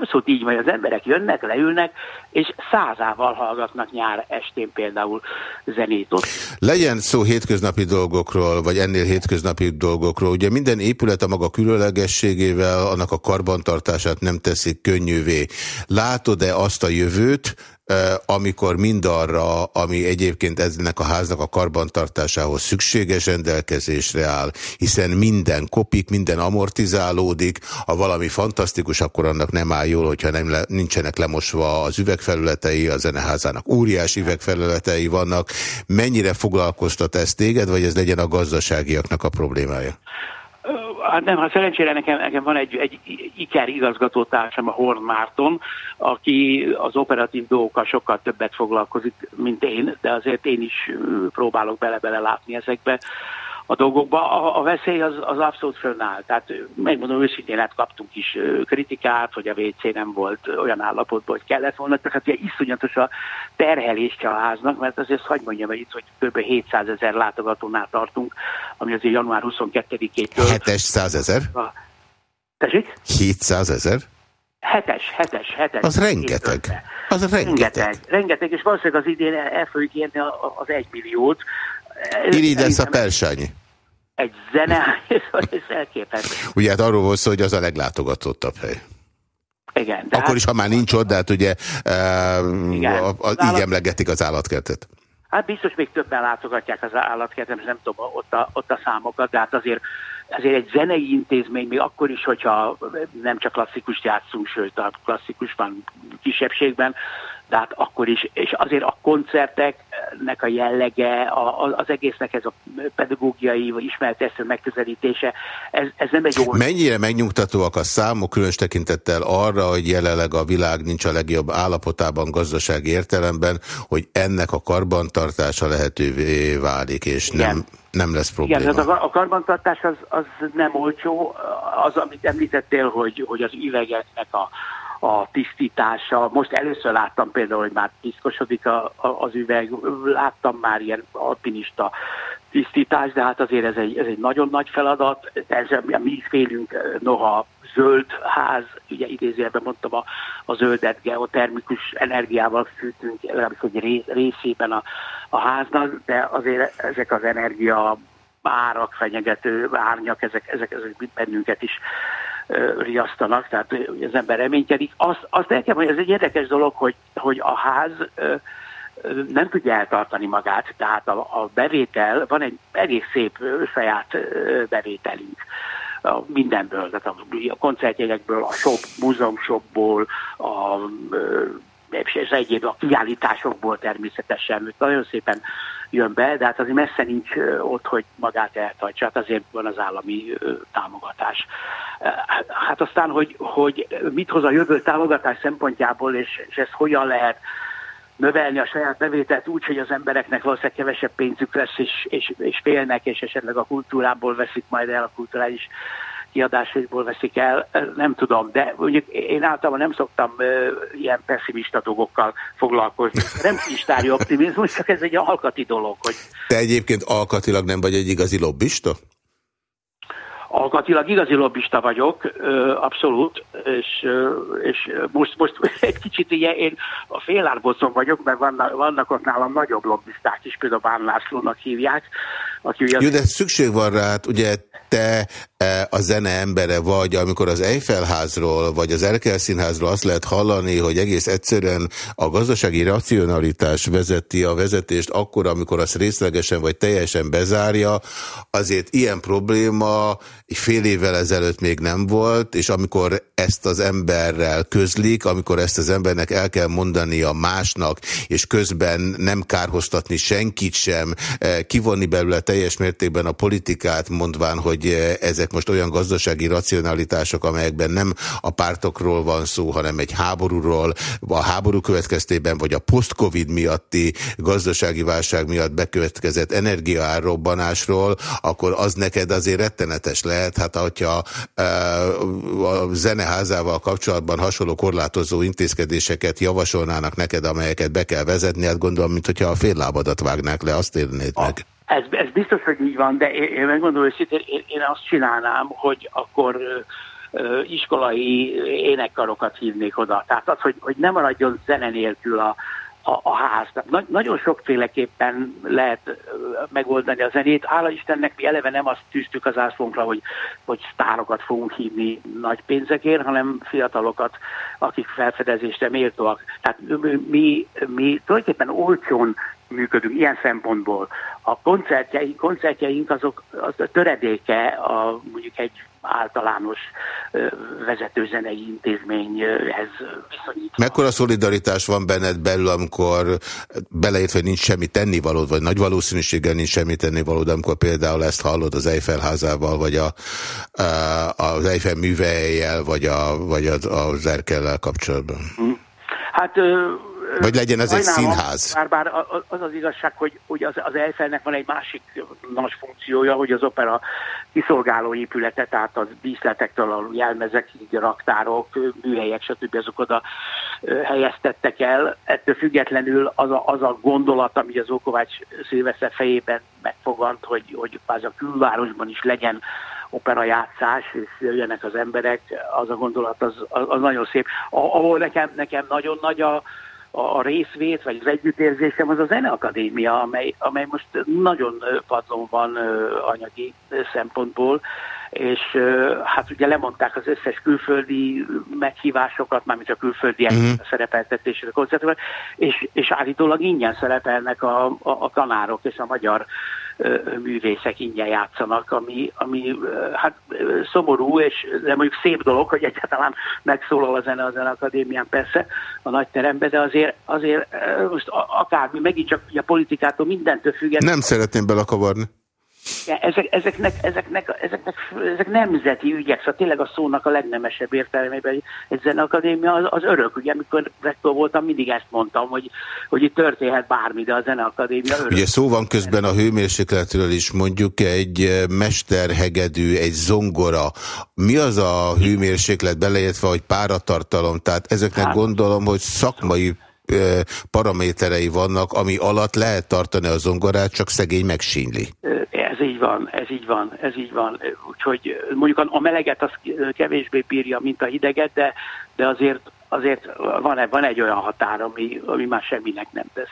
S8: abszolút így van, az emberek jönnek, leülnek, és százával hallgatnak nyár estén például zenét ott.
S1: Legyen szó hétköznapi dolgokról, vagy ennél hétköznapi dolgokról. Ugye minden épület a maga különlegességével annak a karbantartását nem teszik könnyűvé. Látod-e azt a jövőt, amikor mindarra, ami egyébként ennek a háznak a karbantartásához szükséges rendelkezésre áll, hiszen minden kopik, minden amortizálódik, ha valami fantasztikus, akkor annak nem áll jól, hogyha nem le, nincsenek lemosva az üvegfelületei, a zeneházának óriási üvegfelületei vannak. Mennyire foglalkoztat ez téged, vagy ez legyen a gazdaságiaknak a problémája?
S8: Hát nem, hát szerencsére nekem, nekem van egy, egy iker igazgatótársam, a Horn Márton, aki az operatív dolgokkal sokkal többet foglalkozik, mint én, de azért én is próbálok bele-bele látni ezekbe a dolgokba. A, a veszély az, az abszolút fönnáll. Tehát megmondom őszintén, hát kaptunk is kritikát, hogy a WC nem volt olyan állapotban, hogy kellett volna. Tehát hát ugye iszonyatos a terhelésre a háznak, mert azért hagyd mondjam hogy itt, hogy kb. 700 ezer látogatónál tartunk, ami azért január 22-től...
S1: 700 ezer?
S8: Tessék?
S1: 700 ezer?
S8: Hetes, hetes, hetes.
S1: Az rengeteg. Az rengeteg. rengeteg.
S8: Rengeteg, és valószínűleg az idén el fogjuk érni az egymilliót.
S1: Irigy lesz a persányi.
S8: Egy zene, ez elképesztő.
S1: Ugye hát arról volt szó, hogy az a leglátogatottabb hely.
S8: Igen.
S1: De Akkor hát, is, ha már nincs ott, de hát ugye uh, igen, a, a, így állat... emlegetik az állatkertet.
S8: Hát biztos még többen látogatják az állatkertet, nem tudom ott a, ott a számokat, de hát azért, azért egy zenei intézmény, még akkor is, hogyha nem csak klasszikus játszunk, sőt a klasszikus van kisebbségben, de hát akkor is, és azért a koncerteknek a jellege, a, az egésznek ez a pedagógiai vagy ismeretesző megközelítése, ez, ez nem egy jó...
S1: Mennyire megnyugtatóak a számok, különös tekintettel arra, hogy jelenleg a világ nincs a legjobb állapotában gazdasági értelemben, hogy ennek a karbantartása lehetővé válik, és nem, nem lesz probléma.
S8: Igen, a, a karbantartás az, az nem olcsó, az, amit említettél, hogy, hogy az üvegeknek a, a tisztítása. Most először láttam például, hogy már piszkosodik a, a, az üveg, láttam már ilyen alpinista tisztítás, de hát azért ez egy, ez egy nagyon nagy feladat. Ez, mi félünk, noha zöld ház, ugye idézőjelben mondtam, a, a zöldet geotermikus energiával fűtünk, legalábbis hogy részében a, a háznak, de azért ezek az energia árak, fenyegető árnyak, ezek, ezek, ezek bennünket is riasztanak, tehát az ember reménykedik. Azt, azt el kell mondani, ez egy érdekes dolog, hogy, hogy a ház nem tudja eltartani magát, tehát a, a bevétel, van egy egész szép saját bevételünk mindenből, tehát a koncertjegyekből, a shop, múzeumshopból, a és egyéb a kiállításokból természetesen, nagyon szépen jön be, de hát azért messze nincs ott, hogy magát eltartsa, hát azért van az állami támogatás. Hát aztán, hogy, hogy mit hoz a jövő támogatás szempontjából, és, és ezt hogyan lehet növelni a saját bevételt úgy, hogy az embereknek valószínűleg kevesebb pénzük lesz, és, és, és félnek, és esetleg a kultúrából veszik majd el a kulturális kiadásaiból veszik el, nem tudom, de mondjuk én általában nem szoktam uh, ilyen pessimista dolgokkal foglalkozni. Nem kistári optimizmus, csak ez egy alkati dolog. Hogy...
S1: Te egyébként alkatilag nem vagy egy igazi lobbista?
S8: alkatilag igazi lobbista vagyok, abszolút, és, és most, most egy kicsit ugye én a félárbocon vagyok, mert vannak, vannak ott nálam nagyobb lobbisták is, például Bán Lászlónak hívják.
S1: Aki ugye Jó, de szükség van rá, hát ugye te e, a zene embere vagy, amikor az Eiffel-házról, vagy az Erkel színházról azt lehet hallani, hogy egész egyszerűen a gazdasági racionalitás vezeti a vezetést akkor, amikor azt részlegesen vagy teljesen bezárja, azért ilyen probléma fél évvel ezelőtt még nem volt, és amikor ezt az emberrel közlik, amikor ezt az embernek el kell mondani a másnak, és közben nem kárhoztatni senkit sem, eh, kivonni belőle teljes mértékben a politikát, mondván, hogy ezek most olyan gazdasági racionalitások, amelyekben nem a pártokról van szó, hanem egy háborúról, a háború következtében, vagy a post-covid miatti gazdasági válság miatt bekövetkezett energiaárrobbanásról, akkor az neked azért rettenetes lehet. Hát, hogyha a zeneházával kapcsolatban hasonló korlátozó intézkedéseket javasolnának neked, amelyeket be kell vezetni, hát gondolom, mint hogyha a féllábadat vágnák le, azt érnéd meg.
S8: Ez, ez biztos, hogy így van, de én, én megmondom hogy én, én azt csinálnám, hogy akkor iskolai énekkarokat hívnék oda. Tehát az, hogy, hogy nem maradjon zene nélkül a, a, a ház. Na, nagyon sokféleképpen lehet megoldani a zenét. Hála Istennek mi eleve nem azt tűztük az ászlónkra, hogy, hogy sztárokat fogunk hívni nagy pénzekért, hanem fiatalokat, akik felfedezésre méltóak. Tehát mi, mi tulajdonképpen olcsón működünk ilyen szempontból. A koncertjeink, koncertjeink azok az a töredéke a, mondjuk egy általános vezetőzenei intézményhez viszonyítva.
S1: Mekkora szolidaritás van benned belül, amikor beleért, hogy nincs semmi tennivalód, vagy nagy valószínűséggel nincs semmi tennivalód, amikor például ezt hallod az Eiffel házával, vagy a, az Eiffel művejjel, vagy, a, vagy az, az Erkellel kapcsolatban? Hm.
S8: Hát
S1: vagy legyen ez egy színház?
S8: Bár, bár az az igazság, hogy, hogy az, az Eiffelnek van egy másik nagy funkciója, hogy az opera kiszolgáló épülete, tehát az díszletektől a jelmezekig, raktárok, műhelyek, stb. azok oda helyeztettek el. Ettől függetlenül az a, az a gondolat, ami az Ókovács Szilveszer fejében megfogant, hogy, hogy a külvárosban is legyen operajátszás, és jöjjenek az emberek, az a gondolat, az, az nagyon szép. Ahol nekem, nekem nagyon nagy a, a részvét, vagy az együttérzésem az a Zeneakadémia, amely, amely most nagyon padlón van anyagi szempontból, és hát ugye lemondták az összes külföldi meghívásokat, mármint a külföldi uh-huh. szerepeltetésre, koncertről, és, és állítólag ingyen szerepelnek a, a, a tanárok és a magyar művészek ingyen játszanak, ami, ami hát szomorú, és de mondjuk szép dolog, hogy egyáltalán megszólal a zene a Zeneakadémián persze a nagy teremben, de azért, azért most akármi, megint csak a politikától mindentől függetlenül.
S1: Nem szeretném belakavarni.
S8: Ezek, ezeknek, ezeknek, ezeknek, ezek nemzeti ügyek, szóval tényleg a szónak a legnemesebb értelmében egy zeneakadémia az, az örök. Ugye amikor rektor voltam, mindig ezt mondtam, hogy, hogy itt történhet bármi, de a zeneakadémia örök.
S1: Ugye szó van közben a hőmérsékletről is, mondjuk egy eh, mesterhegedű, egy zongora. Mi az a hőmérséklet beleértve, hogy páratartalom? Tehát ezeknek hát, gondolom, hogy szakmai eh, paraméterei vannak, ami alatt lehet tartani a zongorát, csak szegény megsínli.
S8: Ez így van, ez így van, ez így van. Úgyhogy mondjuk a meleget az kevésbé bírja, mint a hideget, de, de azért azért van, van egy olyan határ, ami, ami már semminek nem tesz.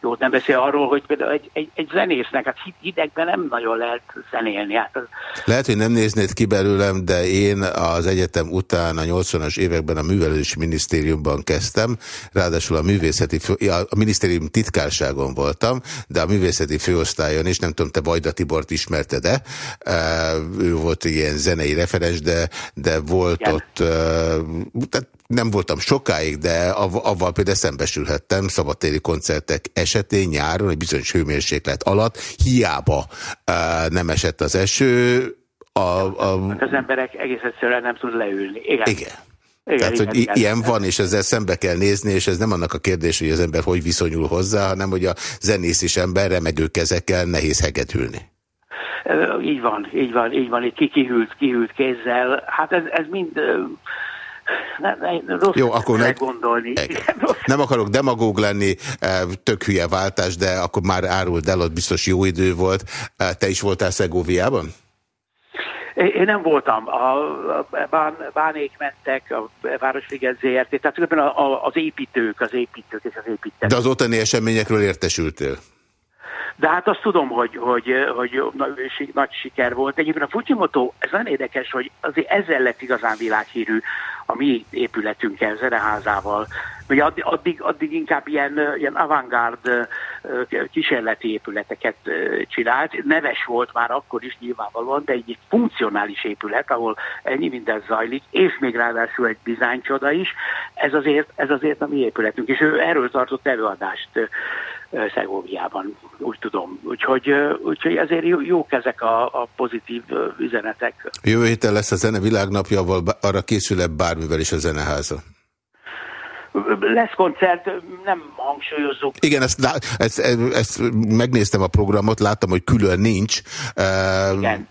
S8: Jó, nem beszél arról, hogy például egy, egy, egy zenésznek, hát hidegben nem nagyon lehet zenélni. Hát az...
S1: Lehet, hogy nem néznéd ki belőlem, de én az egyetem után a 80-as években a Művelési Minisztériumban kezdtem, ráadásul a művészeti fő, a minisztérium titkárságon voltam, de a művészeti főosztályon is, nem tudom, te Vajda Tibort ismerted-e, ő volt ilyen zenei referens, de, de volt Igen. ott, tehát nem voltam sokáig, de avval például szembesülhettem szabadtéri koncertek esetén nyáron, egy bizonyos hőmérséklet alatt, hiába uh, nem esett az eső. A,
S8: a... Hát az emberek egész egyszerűen nem tud leülni. Igen.
S1: igen. Igen, Tehát, igen, hogy igen, ilyen igen. van, és ezzel szembe kell nézni, és ez nem annak a kérdés, hogy az ember hogy viszonyul hozzá, hanem hogy a zenész is ember remegő kezekkel nehéz hegedülni.
S8: Így van, így van, így van, egy kikihűlt, kihűlt kézzel. Hát ez, ez mind ne, ne, rossz Jó, akkor ne, gondolni. Igen,
S1: nem akarok demagóg lenni, eh, tök hülye váltás, de akkor már árult el, ott biztos jó idő volt. Eh, te is voltál Szegóviában?
S8: Én nem voltam. A, bán, bánék mentek, a Városliget ZRT, tehát az építők, az építők és az építők.
S1: De az ottani eseményekről értesültél?
S8: De hát azt tudom, hogy, hogy, hogy nagy, nagy siker volt. Egyébként a Fujimoto, ez nagyon érdekes, hogy azért ezzel lett igazán világhírű a mi épületünkkel, zeneházával. Ugye addig, addig, inkább ilyen, ilyen avantgárd kísérleti épületeket csinált. Neves volt már akkor is nyilvánvalóan, de egy funkcionális épület, ahol ennyi minden zajlik, és még ráadásul egy dizájncsoda is. Ez azért, ez azért a mi épületünk, és ő erről tartott előadást Szegóviában, úgy tudom. Úgyhogy, úgyhogy ezért jók ezek a, a pozitív üzenetek.
S1: Jövő héten lesz a Zene Világnapja, arra készül-e bármivel is a Zeneháza?
S8: Lesz koncert, nem hangsúlyozzuk.
S1: Igen, ezt, ezt, ezt megnéztem a programot, láttam, hogy külön nincs.
S8: Igen.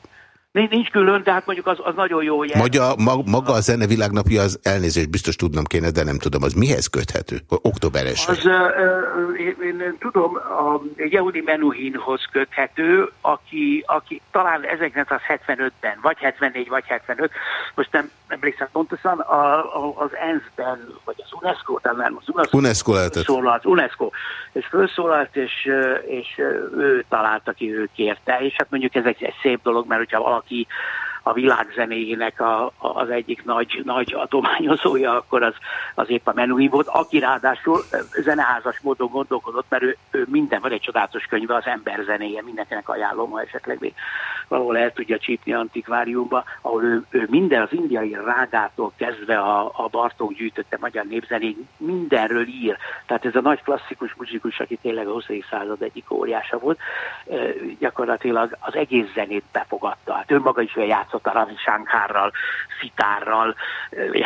S8: Nincs külön, de hát mondjuk az, az nagyon jó, hogy...
S1: Maga, maga a zene világnapja az elnézést biztos tudnom kéne, de nem tudom, az mihez köthető? Októberes.
S8: Az, uh, én, én tudom, a Yehudi Menuhinhoz köthető, aki, aki talán 1975-ben, vagy 74, vagy 75, most nem emlékszem pontosan, a, a, az ENSZ-ben, vagy az UNESCO, talán az UNESCO,
S1: UNESCO lehetett.
S8: Szólalt, UNESCO, és felszólalt, és, és ő találta ki, ő kérte, és hát mondjuk ez egy, egy szép dolog, mert hogyha valaki a világzenéjének a, a, az egyik nagy, nagy adományozója, akkor az, az épp a Menuhin volt, aki ráadásul zeneházas módon gondolkodott, mert ő, ő minden, van egy csodálatos könyve, az ember zenéje, mindenkinek ajánlom, ha esetleg még valahol el tudja csípni antikváriumba, ahol ő, ő minden az indiai rágától kezdve a, a Bartók gyűjtötte magyar népzenék, mindenről ír. Tehát ez a nagy klasszikus muzsikus, aki tényleg a 20. század egyik óriása volt, gyakorlatilag az egész zenét befogadta. Hát ő maga is játszott a Ravi Sánkárral, szitárral,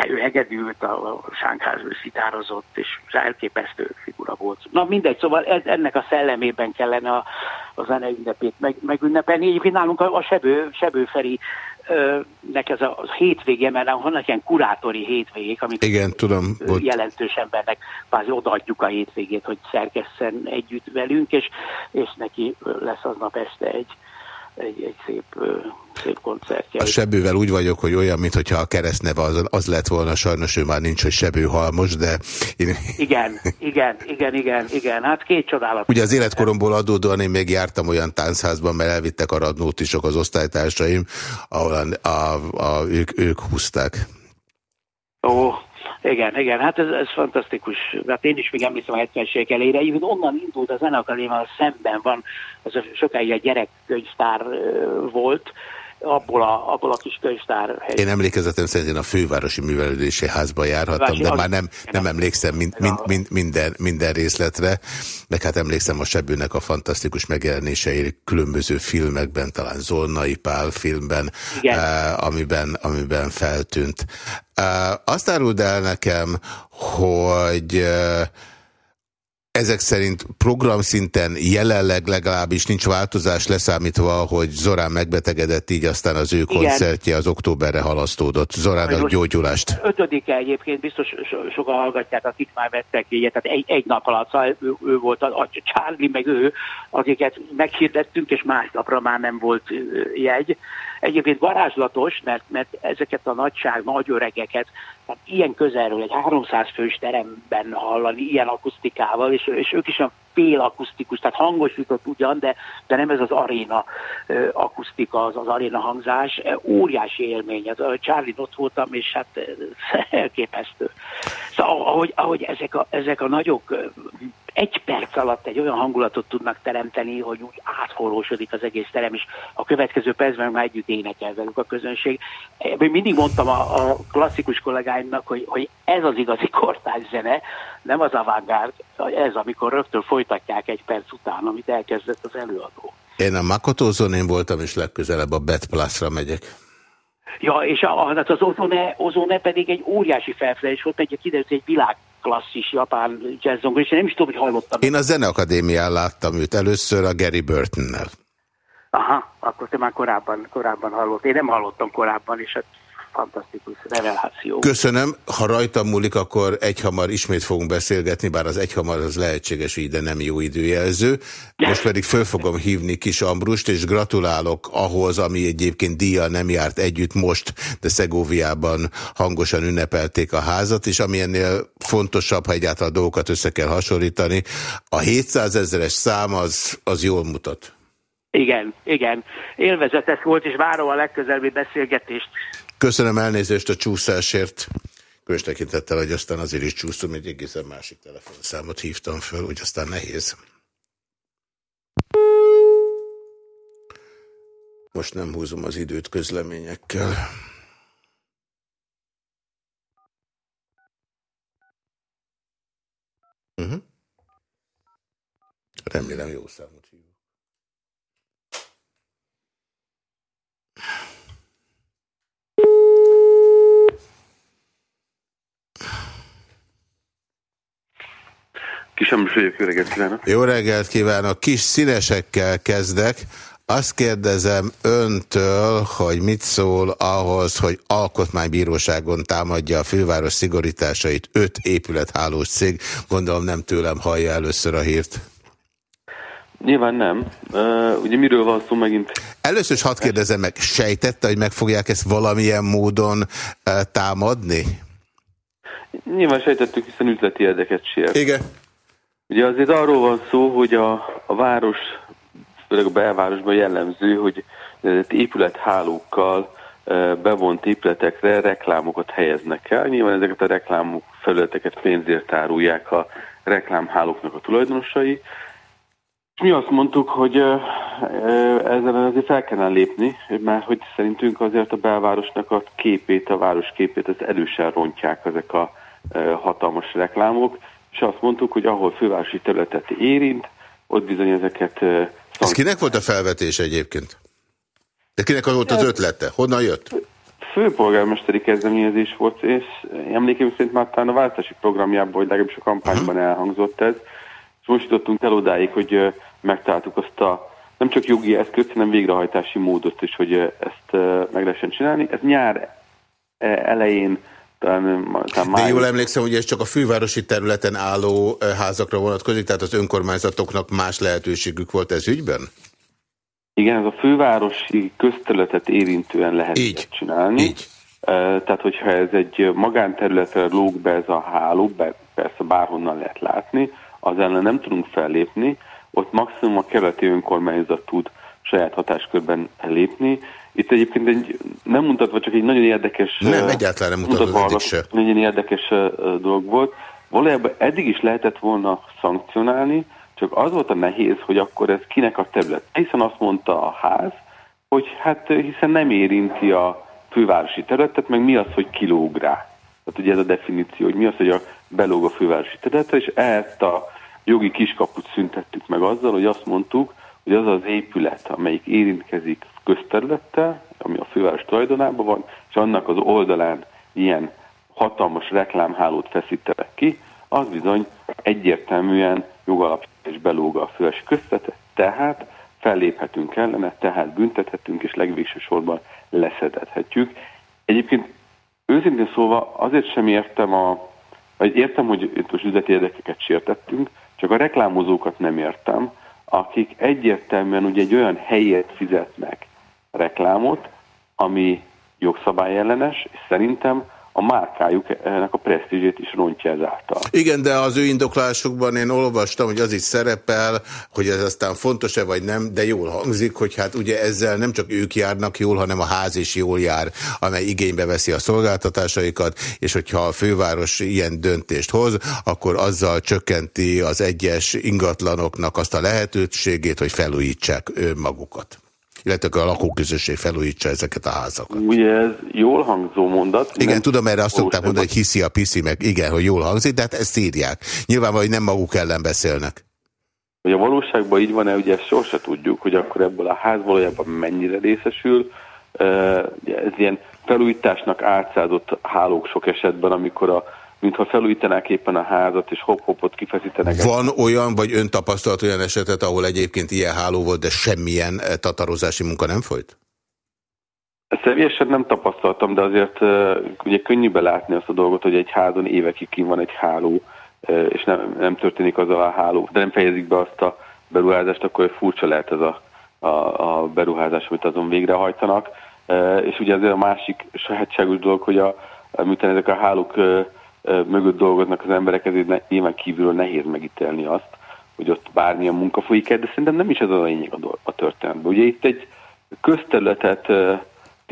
S8: ő hegedült, a Sánkár szitározott, és elképesztő figura volt. Na mindegy, szóval ez, ennek a szellemében kellene a, a zene ünnepét meg, megünnepelni. Egyébként nálunk a, a Sebő, Sebő Feri nek ez a hétvége, mert vannak ilyen kurátori hétvégék, amit
S1: Igen, tudom,
S8: jelentős embernek kvázi odaadjuk a hétvégét, hogy szerkesszen együtt velünk, és, és neki lesz aznap este egy, egy, egy szép, szép koncertje.
S1: A Sebővel úgy vagyok, hogy olyan, mintha a keresztneve az, az lett volna, sajnos ő már nincs, hogy Sebő Halmos, de... Én...
S8: Igen, igen, igen, igen, igen, hát két csodálat.
S1: Ugye az életkoromból adódóan én még jártam olyan táncházban, mert elvittek a radnótisok az osztálytársaim, ahol a, a, a, ők, ők húzták.
S8: Ó, igen, igen, hát ez, ez fantasztikus. Hát én is még emlékszem a 70-es évek elejére. Így onnan indult a Zenakadémia, szemben van, az a sokáig egy gyerekkönyvtár volt, abból a, abból a kis könyvtár
S1: hely. Én emlékezetem szerint én a fővárosi művelődési házba járhattam, de már nem, nem emlékszem mind, mind, mind, minden, minden részletre, meg hát emlékszem a Sebőnek a fantasztikus megjelenései különböző filmekben, talán Zolnai Pál filmben, uh, amiben, amiben feltűnt. Uh, azt áruld el nekem, hogy uh, ezek szerint programszinten jelenleg legalábbis nincs változás leszámítva, hogy Zorán megbetegedett, így aztán az ő koncertje az októberre halasztódott. Zoránnak gyógyulást.
S8: Ötödike egyébként biztos so sokan hallgatják, akik már vettek ilyet, tehát egy, egy nap alatt szóval ő, ő volt, a, a Charlie meg ő, akiket meghirdettünk, és másnapra már nem volt jegy. Egyébként varázslatos, mert, mert ezeket a nagyság, nagy öregeket tehát ilyen közelről egy 300 fős teremben hallani, ilyen akusztikával, és, és ők is a fél akusztikus, tehát hangosított ugyan, de, de nem ez az aréna uh, akusztika, az, az aréna hangzás. Óriási élmény. Ez, a Charlie ott voltam, és hát elképesztő. Szóval ahogy, ahogy ezek, a, ezek a nagyok egy perc alatt egy olyan hangulatot tudnak teremteni, hogy úgy átforrósodik az egész terem, és a következő percben már együtt énekel velük a közönség. Én mindig mondtam a, a klasszikus kollégáimnak, hogy, hogy ez az igazi kortárs zene, nem az avantgárd, ez, amikor rögtön folytatják egy perc után, amit elkezdett az előadó.
S1: Én a Makotózon én voltam, és legközelebb a Bet Plus-ra megyek.
S8: Ja, és a, hát az Ozone, Ozone pedig egy óriási felfedezés volt, egy kiderült, egy világ klasszis japán jazzzongor, és én nem is tudom, hogy hallottam.
S1: Én a Zeneakadémián láttam őt először a Gary Burtonnel.
S8: Aha, akkor te már korábban, korábban hallott. Én nem hallottam korábban, és hát fantasztikus reveláció.
S1: Köszönöm. Ha rajtam múlik, akkor egyhamar ismét fogunk beszélgetni, bár az egyhamar az lehetséges így, de nem jó időjelző. Most pedig föl fogom hívni Kis Ambrust, és gratulálok ahhoz, ami egyébként díjjal nem járt együtt most, de Szegóviában hangosan ünnepelték a házat, és ami ennél fontosabb, ha egyáltalán a dolgokat össze kell hasonlítani, a 700 ezeres szám az, az jól mutat.
S8: Igen, igen. Élvezetes volt, és várom a legközelebbi beszélgetést.
S1: Köszönöm elnézést a csúszásért. Különös tekintettel, hogy aztán azért is csúsztam, egy egészen másik telefonszámot hívtam föl, úgy aztán nehéz. Most nem húzom az időt közleményekkel. Uh -huh. számot hívok.
S9: Kis vagyok, jó reggelt kívánok!
S1: Jó reggelt kívánok! Kis színesekkel kezdek. Azt kérdezem öntől, hogy mit szól ahhoz, hogy alkotmánybíróságon támadja a főváros szigorításait öt épülethálós cég. Gondolom nem tőlem hallja először a hírt.
S9: Nyilván nem. Uh, ugye miről van szó megint?
S1: Először is hadd kérdezem meg, sejtette, hogy meg fogják ezt valamilyen módon uh, támadni?
S9: Nyilván sejtettük, hiszen üzleti érdeket sért.
S1: Igen.
S9: Ugye azért arról van szó, hogy a, a város, főleg a belvárosban jellemző, hogy épülethálókkal bevont épületekre reklámokat helyeznek el. Nyilván ezeket a reklámok felületeket pénzért árulják a reklámhálóknak a tulajdonosai. És mi azt mondtuk, hogy ezzel azért fel kellene lépni, mert hogy szerintünk azért a belvárosnak a képét, a város képét, az erősen rontják ezek a hatalmas reklámok, és azt mondtuk, hogy ahol fővárosi területet érint, ott bizony ezeket... Szank...
S1: Ez kinek volt a felvetés egyébként? De kinek volt az ötlete? Honnan jött?
S9: Főpolgármesteri kezdeményezés volt, és emlékeim szerint már talán a váltási programjában, vagy legalábbis a kampányban uh-huh. elhangzott ez, és most jutottunk el odáig, hogy megtaláltuk azt a nem csak jogi eszközt, hanem végrehajtási módot is, hogy ezt meg lehessen csinálni. Ez nyár elején talán,
S1: talán De jól emlékszem, hogy ez csak a fővárosi területen álló házakra vonatkozik, tehát az önkormányzatoknak más lehetőségük volt ez ügyben?
S9: Igen, ez a fővárosi közterületet érintően lehet így, csinálni. Így. Tehát, hogyha ez egy magánterületre lóg be ez a háló, persze bárhonnan lehet látni, az ellen nem tudunk fellépni, ott maximum a keleti önkormányzat tud saját hatáskörben lépni, itt egyébként egy, nem mutatva, csak egy nagyon érdekes...
S1: Nem, egyáltalán nem mutatva, mutatva eddig se.
S9: Nagyon érdekes dolog volt. Valójában eddig is lehetett volna szankcionálni, csak az volt a nehéz, hogy akkor ez kinek a terület. Hiszen azt mondta a ház, hogy hát hiszen nem érinti a fővárosi területet, meg mi az, hogy kilóg rá. Tehát ugye ez a definíció, hogy mi az, hogy a belóg a fővárosi területre, és ezt a jogi kiskaput szüntettük meg azzal, hogy azt mondtuk, hogy az az épület, amelyik érintkezik közterülettel, ami a főváros tulajdonában van, és annak az oldalán ilyen hatalmas reklámhálót feszítenek ki, az bizony egyértelműen jogalapja és belóga a fővárosi közterületet, tehát felléphetünk ellene, tehát büntethetünk, és legvégső sorban leszedethetjük. Egyébként őszintén szólva azért sem értem a, vagy értem, hogy itt most üzleti érdekeket sértettünk, csak a reklámozókat nem értem, akik egyértelműen ugye egy olyan helyet fizetnek reklámot, ami jogszabályellenes, és szerintem a márkájuk ennek a presztízsét is rontja ezáltal.
S1: Igen, de az ő indoklásukban én olvastam, hogy az is szerepel, hogy ez aztán fontos-e vagy nem, de jól hangzik, hogy hát ugye ezzel nem csak ők járnak jól, hanem a ház is jól jár, amely igénybe veszi a szolgáltatásaikat, és hogyha a főváros ilyen döntést hoz, akkor azzal csökkenti az egyes ingatlanoknak azt a lehetőségét, hogy felújítsák magukat illetve a lakóközösség felújítsa ezeket a házakat.
S9: Ugye ez jól hangzó mondat.
S1: Igen, tudom, erre azt szokták mondani, hogy hiszi a piszi, meg igen, hogy jól hangzik, de hát ezt írják. Nyilván, hogy nem maguk ellen beszélnek.
S9: Hogy a valóságban így van-e, ugye ezt sose tudjuk, hogy akkor ebből a ház valójában mennyire részesül. Ez ilyen felújításnak átszázott hálók sok esetben, amikor a mintha felújítanák éppen a házat, és hop-hopot kifeszítenek.
S1: Van olyan, vagy ön tapasztalt olyan esetet, ahol egyébként ilyen háló volt, de semmilyen eh, tatarozási munka nem folyt?
S9: Személyesen nem tapasztaltam, de azért uh, ugye könnyű belátni azt a dolgot, hogy egy házon évekig kín van egy háló, uh, és nem, nem történik az a háló, de nem fejezik be azt a beruházást, akkor furcsa lehet ez a, a, a beruházás, amit azon végrehajtanak. És ugye azért a másik sajátságos dolog, hogy a, miután ezek a hálók mögött dolgoznak az emberek, ezért nyilván kívülről nehéz megítélni azt, hogy ott bármilyen munka folyik el, de szerintem nem is ez a lényeg a, a történetben. Ugye itt egy közterületet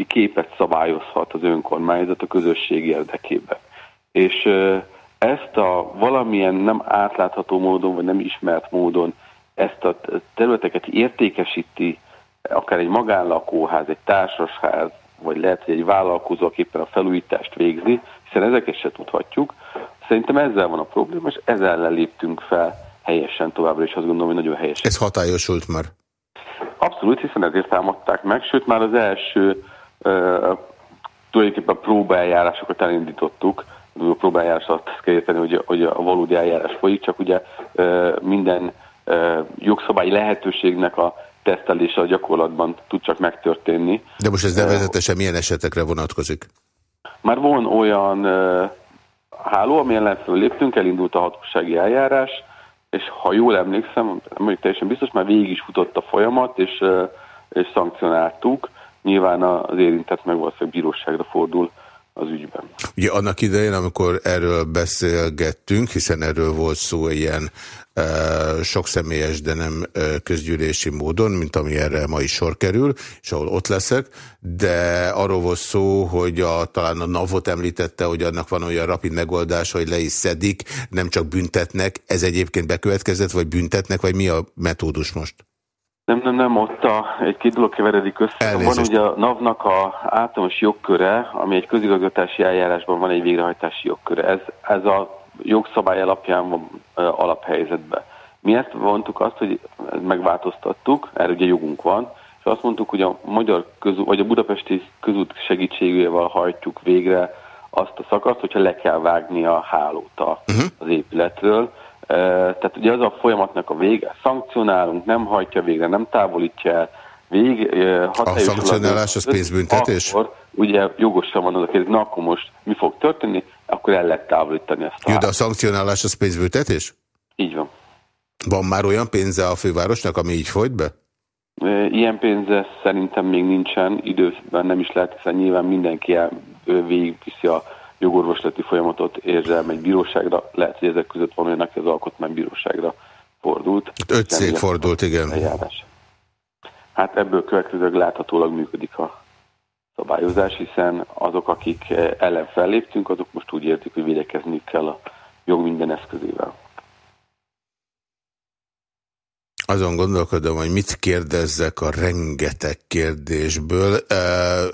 S9: képet szabályozhat az önkormányzat a közösség érdekében. És ezt a valamilyen nem átlátható módon, vagy nem ismert módon ezt a területeket értékesíti akár egy magánlakóház, egy társasház, vagy lehet, hogy egy vállalkozó, aki éppen a felújítást végzi, hiszen ezeket se tudhatjuk. Szerintem ezzel van a probléma, és ezzel ellen léptünk fel helyesen továbbra is azt gondolom, hogy nagyon helyes.
S1: Ez hatályosult már?
S9: Abszolút, hiszen ezért támadták meg, sőt már az első uh, tulajdonképpen próbaeljárásokat elindítottuk, a próbaeljárás azt kell érteni, hogy, hogy a valódi eljárás folyik, csak ugye uh, minden uh, jogszabályi lehetőségnek a tesztelése a gyakorlatban tud csak megtörténni.
S1: De most ez nevezetesen milyen esetekre vonatkozik?
S9: Már van olyan háló, ami ellen léptünk, elindult a hatósági eljárás, és ha jól emlékszem, vagyok teljesen biztos, már végig is futott a folyamat, és, és szankcionáltuk. Nyilván az érintett meg valószínűleg bíróságra fordul az ügyben.
S1: Ugye annak idején, amikor erről beszélgettünk, hiszen erről volt szó ilyen sok személyes, de nem közgyűlési módon, mint ami erre ma is sor kerül, és ahol ott leszek, de arról volt szó, hogy a, talán a NAV-ot említette, hogy annak van olyan rapid megoldás, hogy le is szedik, nem csak büntetnek. Ez egyébként bekövetkezett, vagy büntetnek, vagy mi a metódus most?
S9: Nem, nem, nem, ott a, egy-két dolog keveredik össze. Elnézést. Van ugye a NAV-nak a általános jogköre, ami egy közigazgatási eljárásban van egy végrehajtási jogköre. Ez, ez a jogszabály alapján van uh, alaphelyzetben. Mi ezt vontuk azt, hogy megváltoztattuk, erre ugye jogunk van, és azt mondtuk, hogy a magyar közú, vagy a budapesti közút segítségével hajtjuk végre azt a szakaszt, hogyha le kell vágni a hálót uh-huh. az épületről, tehát ugye az a folyamatnak a vége, szankcionálunk, nem hajtja végre, nem távolítja el, vég,
S1: A szankcionálás az pénzbüntetés?
S9: Akkor ugye jogosan van az a kérdés, na akkor most mi fog történni, akkor el lehet távolítani ezt
S1: a Jó, de a szankcionálás az pénzbüntetés?
S9: Így van.
S1: Van már olyan pénze a fővárosnak, ami így folyt be?
S9: Ilyen pénze szerintem még nincsen, időben nem is lehet, hiszen nyilván mindenki végigviszi a jogorvoslati folyamatot érzel egy bíróságra, lehet, hogy ezek között van olyan, aki az alkotmánybíróságra fordult.
S1: Öt cég fordult, igen.
S9: Eljárás. Hát ebből következőleg láthatólag működik a szabályozás, hiszen azok, akik ellen felléptünk, azok most úgy értik, hogy védekezni kell a jog minden eszközével.
S1: Azon gondolkodom, hogy mit kérdezzek a rengeteg kérdésből. E, e,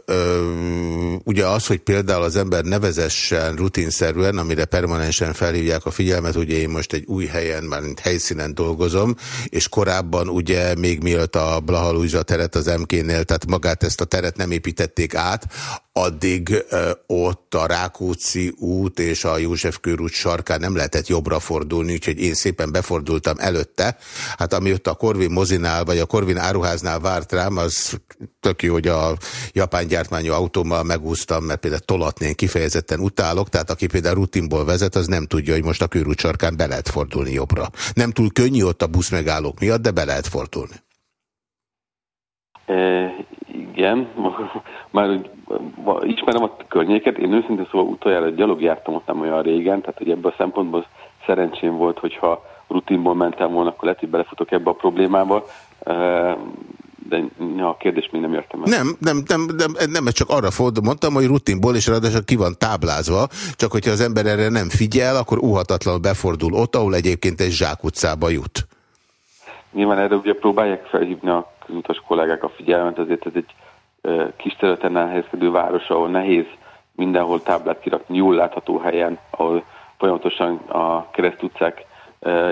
S1: ugye az, hogy például az ember nevezessen rutinszerűen, amire permanensen felhívják a figyelmet, ugye én most egy új helyen, már mint helyszínen dolgozom, és korábban ugye még mielőtt a Blahalújza teret az MK-nél, tehát magát ezt a teret nem építették át, addig ott a Rákóczi út és a József körút sarkán nem lehetett jobbra fordulni, úgyhogy én szépen befordultam előtte. Hát ami ott a Corvin mozinál, vagy a Corvin áruháznál várt rám, az tök jó, hogy a japán gyártmányú autómmal megúsztam, mert például tolatni én kifejezetten utálok, tehát aki például rutinból vezet, az nem tudja, hogy most a körút sarkán be lehet fordulni jobbra. Nem túl könnyű ott a busz megállók miatt, de be lehet fordulni.
S9: E, igen, már ismerem a környéket, én őszintén szóval utoljára gyalog jártam ott nem olyan régen, tehát hogy ebből a szempontból szerencsém volt, hogyha rutinból mentem volna, akkor lehet, hogy belefutok ebbe a problémába, de a kérdés még nem értem el.
S1: Nem, nem, nem, nem, nem csak arra fordul, mondtam, hogy rutinból, és ráadásul ki van táblázva, csak hogyha az ember erre nem figyel, akkor óhatatlanul befordul ott, ahol egyébként egy zsákutcába jut.
S9: Nyilván erre ugye próbálják felhívni a közutas kollégák a figyelmet, azért ez egy kis területen elhelyezkedő város, ahol nehéz mindenhol táblát kirakni, jól látható helyen, ahol folyamatosan a keresztutcák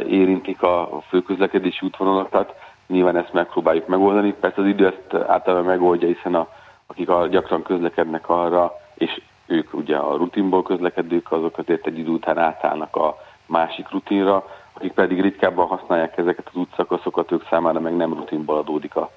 S9: érintik a főközlekedési útvonalakat. Nyilván ezt megpróbáljuk megoldani. Persze az idő ezt általában megoldja, hiszen a, akik a, gyakran közlekednek arra, és ők ugye a rutinból közlekedők, azok azért egy idő után átállnak a másik rutinra, akik pedig ritkábban használják ezeket az útszakaszokat, ők számára meg nem rutinból adódik a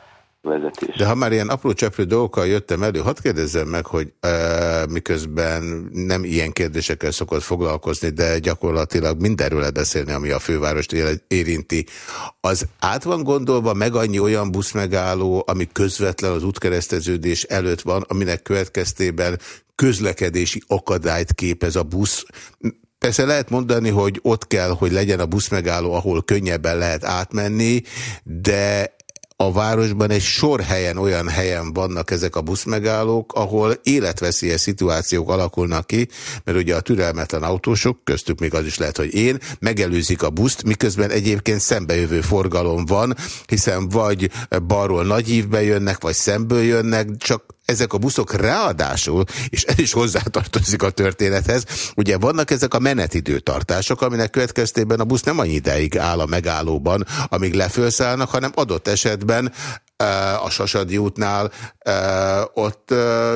S9: vezetés.
S1: De ha már ilyen apró cseprő dolgokkal jöttem elő, hadd kérdezzem meg, hogy e, miközben nem ilyen kérdésekkel szokott foglalkozni, de gyakorlatilag mindenről lehet beszélni, ami a fővárost érinti. Az át van gondolva meg annyi olyan buszmegálló, ami közvetlen az útkereszteződés előtt van, aminek következtében közlekedési akadályt képez a busz. Persze lehet mondani, hogy ott kell, hogy legyen a buszmegálló, ahol könnyebben lehet átmenni, de a városban egy sor helyen, olyan helyen vannak ezek a buszmegállók, ahol életveszélyes szituációk alakulnak ki, mert ugye a türelmetlen autósok, köztük még az is lehet, hogy én, megelőzik a buszt, miközben egyébként szembejövő forgalom van, hiszen vagy balról nagy ívbe jönnek, vagy szemből jönnek, csak ezek a buszok ráadásul, és ez is hozzátartozik a történethez, ugye vannak ezek a menetidőtartások, aminek következtében a busz nem annyi ideig áll a megállóban, amíg lefölszállnak, hanem adott esetben a Sasadi útnál ott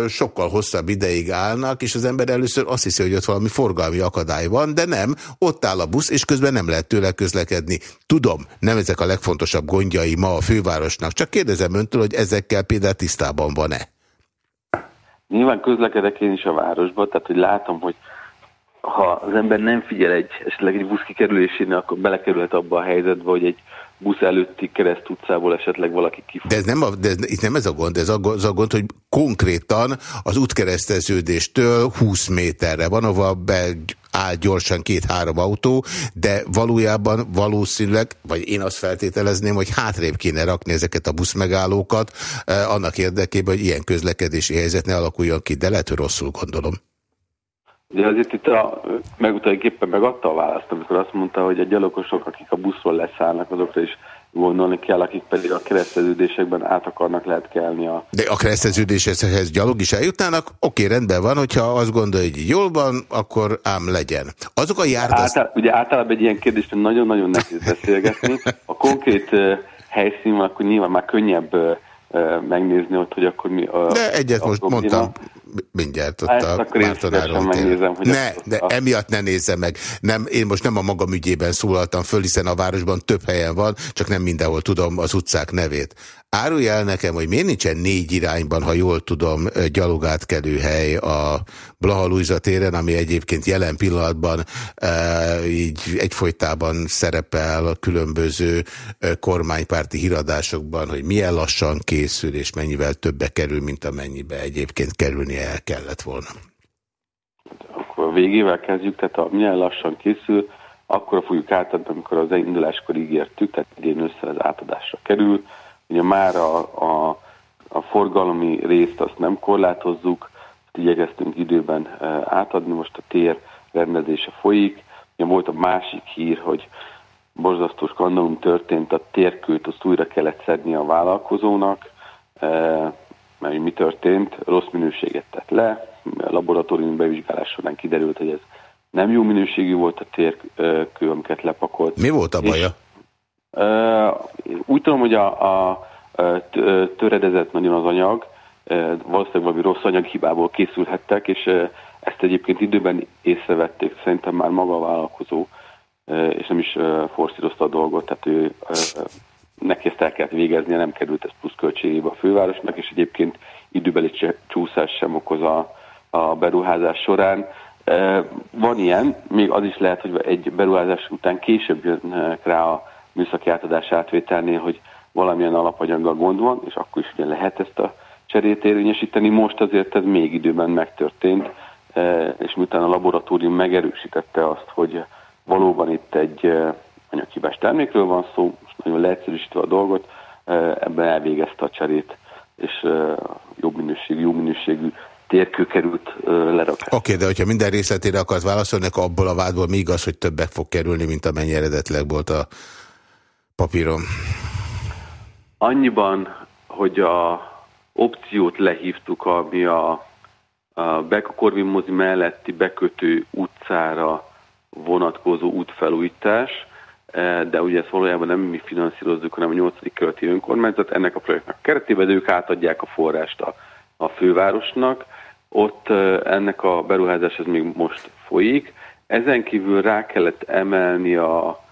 S1: sokkal hosszabb ideig állnak, és az ember először azt hiszi, hogy ott valami forgalmi akadály van, de nem, ott áll a busz, és közben nem lehet tőle közlekedni. Tudom, nem ezek a legfontosabb gondjai ma a fővárosnak, csak kérdezem öntől, hogy ezekkel például tisztában van-e?
S9: Nyilván közlekedek én is a városba, tehát hogy látom, hogy ha az ember nem figyel egy, esetleg egy busz kikerülésénél, akkor belekerülhet abba a helyzetbe, hogy egy busz előtti kereszt utcából esetleg valaki kifog.
S1: De ez nem, a, de ez, itt nem ez a gond, ez a, az a gond, hogy konkrétan az útkereszteződéstől 20 méterre van, ahol be áll gyorsan két-három autó, de valójában valószínűleg, vagy én azt feltételezném, hogy hátrébb kéne rakni ezeket a buszmegállókat eh, annak érdekében, hogy ilyen közlekedési helyzet ne alakuljon ki, de lehet, hogy rosszul gondolom.
S9: De azért itt a, megutaléképpen megadta a választ, amikor azt mondta, hogy a gyalogosok, akik a buszról leszállnak, azokra is gondolni kell, akik pedig a kereszteződésekben át akarnak lehet kelni a...
S1: De a kereszteződésekhez gyalog is eljutnának? Oké, rendben van, hogyha azt gondolja, hogy jól van, akkor ám legyen. Azok a járdas...
S9: Által, ugye általában egy ilyen kérdést nagyon-nagyon nehéz beszélgetni. A konkrét uh, helyszín, akkor nyilván már könnyebb uh, megnézni ott, hogy akkor mi... A,
S1: De egyet most mondtam, mindjárt ott
S9: hát, a Mártonáról megnézem, hogy
S1: Ne, de a... emiatt ne nézze meg. Nem, én most nem a magam ügyében szólaltam föl, hiszen a városban több helyen van, csak nem mindenhol tudom az utcák nevét. Árulj el nekem, hogy miért nincsen négy irányban, ha jól tudom, gyalogátkelőhely a Blaha téren, ami egyébként jelen pillanatban e, így egyfolytában szerepel a különböző kormánypárti híradásokban, hogy milyen lassan készül, és mennyivel többe kerül, mint amennyibe egyébként kerülnie el kellett volna.
S9: Akkor végével kezdjük, tehát a milyen lassan készül, akkor fogjuk átadni, amikor az induláskor ígértük, tehát idén össze az átadásra kerül, Ugye már a, a, a forgalmi részt azt nem korlátozzuk, azt igyekeztünk időben e, átadni, most a tér rendezése folyik. Ugye volt a másik hír, hogy borzasztó skandalum történt, a térkőt azt újra kellett szedni a vállalkozónak, e, mert mi történt, rossz minőséget tett le, a laboratórium bevizsgálás során kiderült, hogy ez nem jó minőségű volt a térkő, amiket lepakolt.
S1: Mi volt a baja?
S9: Úgy tudom, hogy a, a töredezett nagyon az anyag, valószínűleg valami rossz anyaghibából készülhettek, és ezt egyébként időben észrevették, szerintem már maga a vállalkozó, és nem is forszírozta a dolgot, tehát ő neki ezt el kellett végeznie, nem került ez plusz költségébe a fővárosnak, és egyébként időbeli csúszás sem okoz a, a beruházás során. Van ilyen, még az is lehet, hogy egy beruházás után később jönnek rá a műszaki átadás átvételnél, hogy valamilyen alapanyaggal gond van, és akkor is ugye lehet ezt a cserét érvényesíteni. Most azért ez még időben megtörtént, e, és miután a laboratórium megerősítette azt, hogy valóban itt egy e, anyaghibás termékről van szó, most nagyon leegyszerűsítve a dolgot, e, ebben elvégezte a cserét, és jobb minőségű, jó minőségű térkő került lerakásra.
S1: Oké, okay, de hogyha minden részletére akarsz válaszolni, akkor abból a vádból még az, hogy többek fog kerülni, mint amennyi eredetleg volt a papíron?
S9: Annyiban, hogy a opciót lehívtuk, ami a, a Beka melletti bekötő utcára vonatkozó útfelújítás, e, de ugye ezt valójában nem mi finanszírozzuk, hanem a 8. kerületi önkormányzat. Ennek a projektnek a keretében ők átadják a forrást a, a fővárosnak. Ott e, ennek a beruházás ez még most folyik. Ezen kívül rá kellett emelni a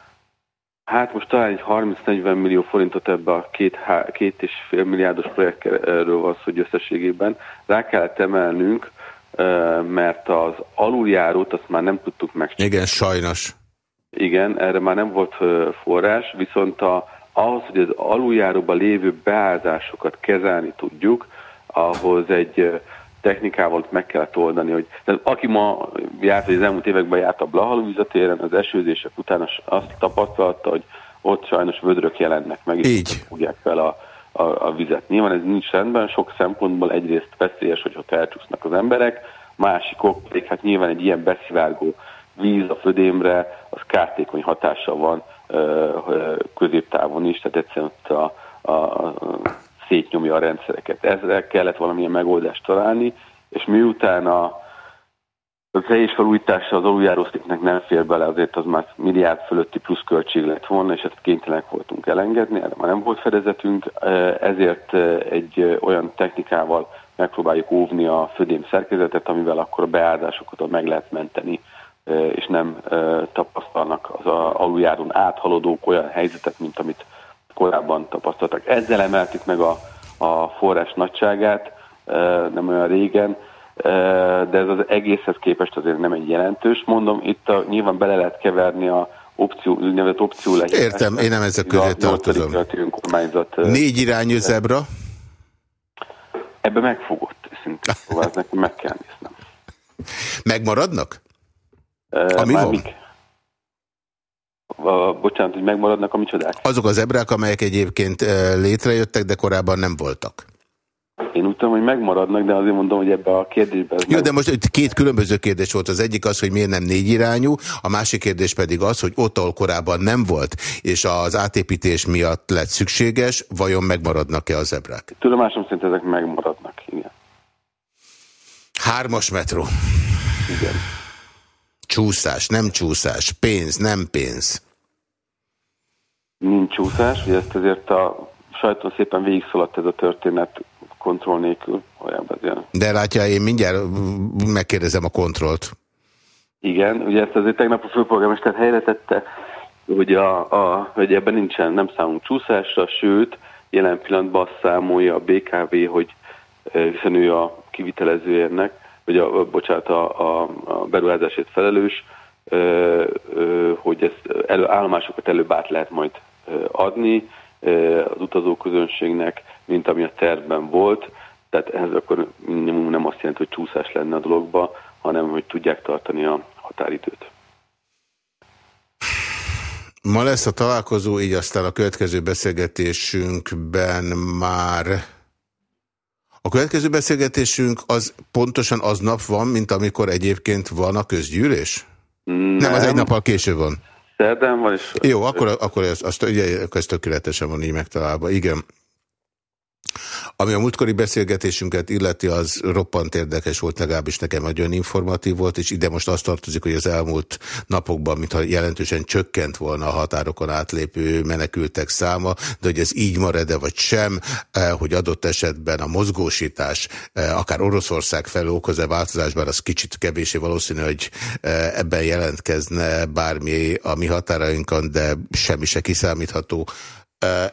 S9: Hát most talán egy 30-40 millió forintot ebbe a két, két és fél milliárdos projektről van szó, hogy összességében rá kellett emelnünk, mert az aluljárót azt már nem tudtuk megcsinálni.
S1: Igen, sajnos.
S9: Igen, erre már nem volt forrás, viszont a, ahhoz, hogy az aluljáróban lévő beállásokat kezelni tudjuk, ahhoz egy technikával meg kellett oldani, hogy tehát aki ma járt, vagy az elmúlt években járt a Blahalúzatéren, az esőzések után azt tapasztalta, hogy ott sajnos vödrök jelennek meg, és
S1: Így.
S9: fogják fel a, a, a vizet. Nyilván ez nincs rendben, sok szempontból egyrészt veszélyes, hogyha elcsúsznak az emberek, másikok pedig hát nyilván egy ilyen beszivárgó víz a födémre, az kártékony hatása van ö, ö, középtávon is, tehát egyszerűen ott a, a, a szétnyomja a rendszereket. Ezzel kellett valamilyen megoldást találni, és miután a a teljes felújítása az aluljárószéknek nem fér bele, azért az már milliárd fölötti pluszköltség lett volna, és ezt kénytelenek voltunk elengedni, erre már nem volt fedezetünk, ezért egy olyan technikával megpróbáljuk óvni a födém szerkezetet, amivel akkor a beáldásokat meg lehet menteni, és nem tapasztalnak az aluljáron áthaladók olyan helyzetet, mint amit korábban tapasztaltak. Ezzel emeltük meg a, a forrás nagyságát, nem olyan régen, de ez az egészhez képest azért nem egy jelentős. Mondom, itt a, nyilván bele lehet keverni a opció, úgynevezett opció lehet.
S1: Értem, én nem ezek közé tartozom. Négy irányú zebra?
S9: Ebbe megfogott, szintén. Szóval nekem meg kell néznem.
S1: Megmaradnak? Ami van? Mik?
S9: A, bocsánat, hogy megmaradnak a micsodák?
S1: Azok az ebrák, amelyek egyébként létrejöttek, de korábban nem voltak.
S9: Én úgy tudom, hogy megmaradnak, de azért mondom, hogy ebbe a kérdésben...
S1: Jó, de most itt két különböző kérdés volt. Az egyik az, hogy miért nem négy irányú, a másik kérdés pedig az, hogy ott, ahol korábban nem volt, és az átépítés miatt lett szükséges, vajon megmaradnak-e az ebrák?
S9: Tudomásom szerint ezek megmaradnak, igen.
S1: Hármas metró.
S9: Igen.
S1: Csúszás, nem csúszás, pénz, nem pénz.
S9: Nincs csúszás, ugye ezt azért a sajton szépen végigszaladt ez a történet kontroll nélkül olyan.
S1: De látja, én mindjárt megkérdezem a kontrollt.
S9: Igen, ugye ezt azért tegnap a főpolgármester helyre tette, hogy, a, a, hogy ebben nincsen, nem számunk csúszásra, sőt, jelen pillanatban azt számolja a BKV, hogy hiszen ő a kivitelezőjének, vagy a, a bocsánat, a, a, a beruházásért felelős, hogy ezt elő, állomásokat előbb át lehet majd adni az utazóközönségnek, mint ami a tervben volt, tehát ez akkor nem azt jelenti, hogy csúszás lenne a dologba, hanem hogy tudják tartani a határidőt.
S1: Ma lesz a találkozó, így aztán a következő beszélgetésünkben már... A következő beszélgetésünk az pontosan az nap van, mint amikor egyébként van a közgyűlés? Nem, nem az egy nappal később van.
S9: Szerdán van, és...
S1: Jó, akkor, akkor ez, azt, ugye, ez tökéletesen van így megtalálva. Igen. Ami a múltkori beszélgetésünket illeti, az roppant érdekes volt, legalábbis nekem nagyon informatív volt, és ide most azt tartozik, hogy az elmúlt napokban, mintha jelentősen csökkent volna a határokon átlépő menekültek száma, de hogy ez így marad-e vagy sem, eh, hogy adott esetben a mozgósítás eh, akár Oroszország felé okoz-e változásban, az kicsit kevésé valószínű, hogy eh, ebben jelentkezne bármi a mi határainkon, de semmi se kiszámítható.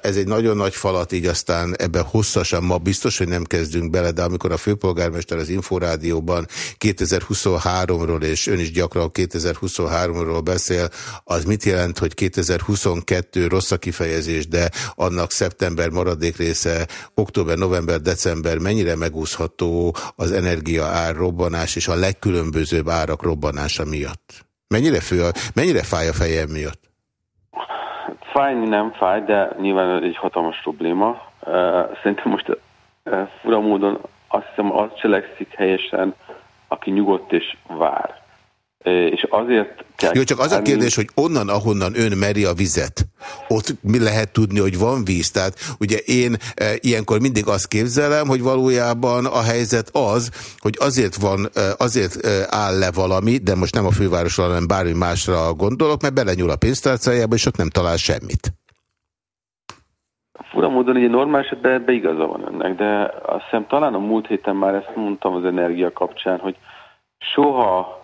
S1: Ez egy nagyon nagy falat, így aztán ebben hosszasan ma biztos, hogy nem kezdünk bele, de amikor a főpolgármester az Inforádióban 2023-ról, és ön is gyakran 2023-ról beszél, az mit jelent, hogy 2022 rossz a kifejezés, de annak szeptember maradék része, október, november, december mennyire megúszható az energia ár robbanás és a legkülönbözőbb árak robbanása miatt? Mennyire, fő, mennyire fáj a fejem miatt?
S9: Fájni nem fáj, de nyilván egy hatalmas probléma. Szerintem most fura módon azt hiszem, az cselekszik helyesen, aki nyugodt és vár. És azért
S1: kell... Jó, csak az a kérdés, hogy onnan, ahonnan ön meri a vizet, ott mi lehet tudni, hogy van víz? Tehát ugye én e, ilyenkor mindig azt képzelem, hogy valójában a helyzet az, hogy azért van, e, azért e, áll le valami, de most nem a fővárosra, hanem bármi másra gondolok, mert belenyúl a pénztárcájába, és ott nem talál semmit.
S9: Fura módon egy normális esetben ebbe igaza van önnek, de azt hiszem talán a múlt héten már ezt mondtam az energia kapcsán, hogy soha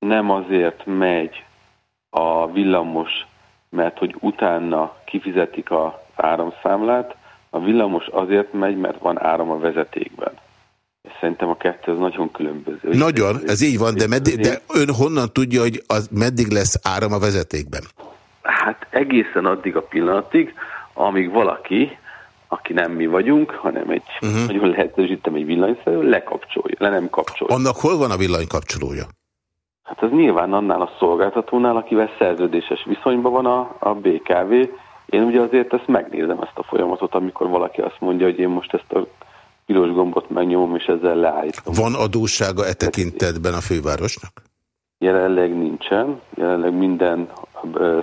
S9: nem azért megy a villamos, mert hogy utána kifizetik az áramszámlát, a villamos azért megy, mert van áram a vezetékben. És szerintem a kettő az nagyon különböző.
S1: Nagyon, ez így van, de, meddig, de ön honnan tudja, hogy az meddig lesz áram a vezetékben?
S9: Hát egészen addig a pillanatig, amíg valaki, aki nem mi vagyunk, hanem egy uh -huh. nagyon lehetősítem egy villanyszerű, lekapcsolja, le nem kapcsolja.
S1: Annak hol van a villanykapcsolója?
S9: Hát az nyilván annál a szolgáltatónál, akivel szerződéses viszonyban van a, a BKV. Én ugye azért ezt megnézem ezt a folyamatot, amikor valaki azt mondja, hogy én most ezt a piros gombot megnyomom, és ezzel leállítom.
S1: Van adóssága e tekintetben a fővárosnak?
S9: Jelenleg nincsen, jelenleg minden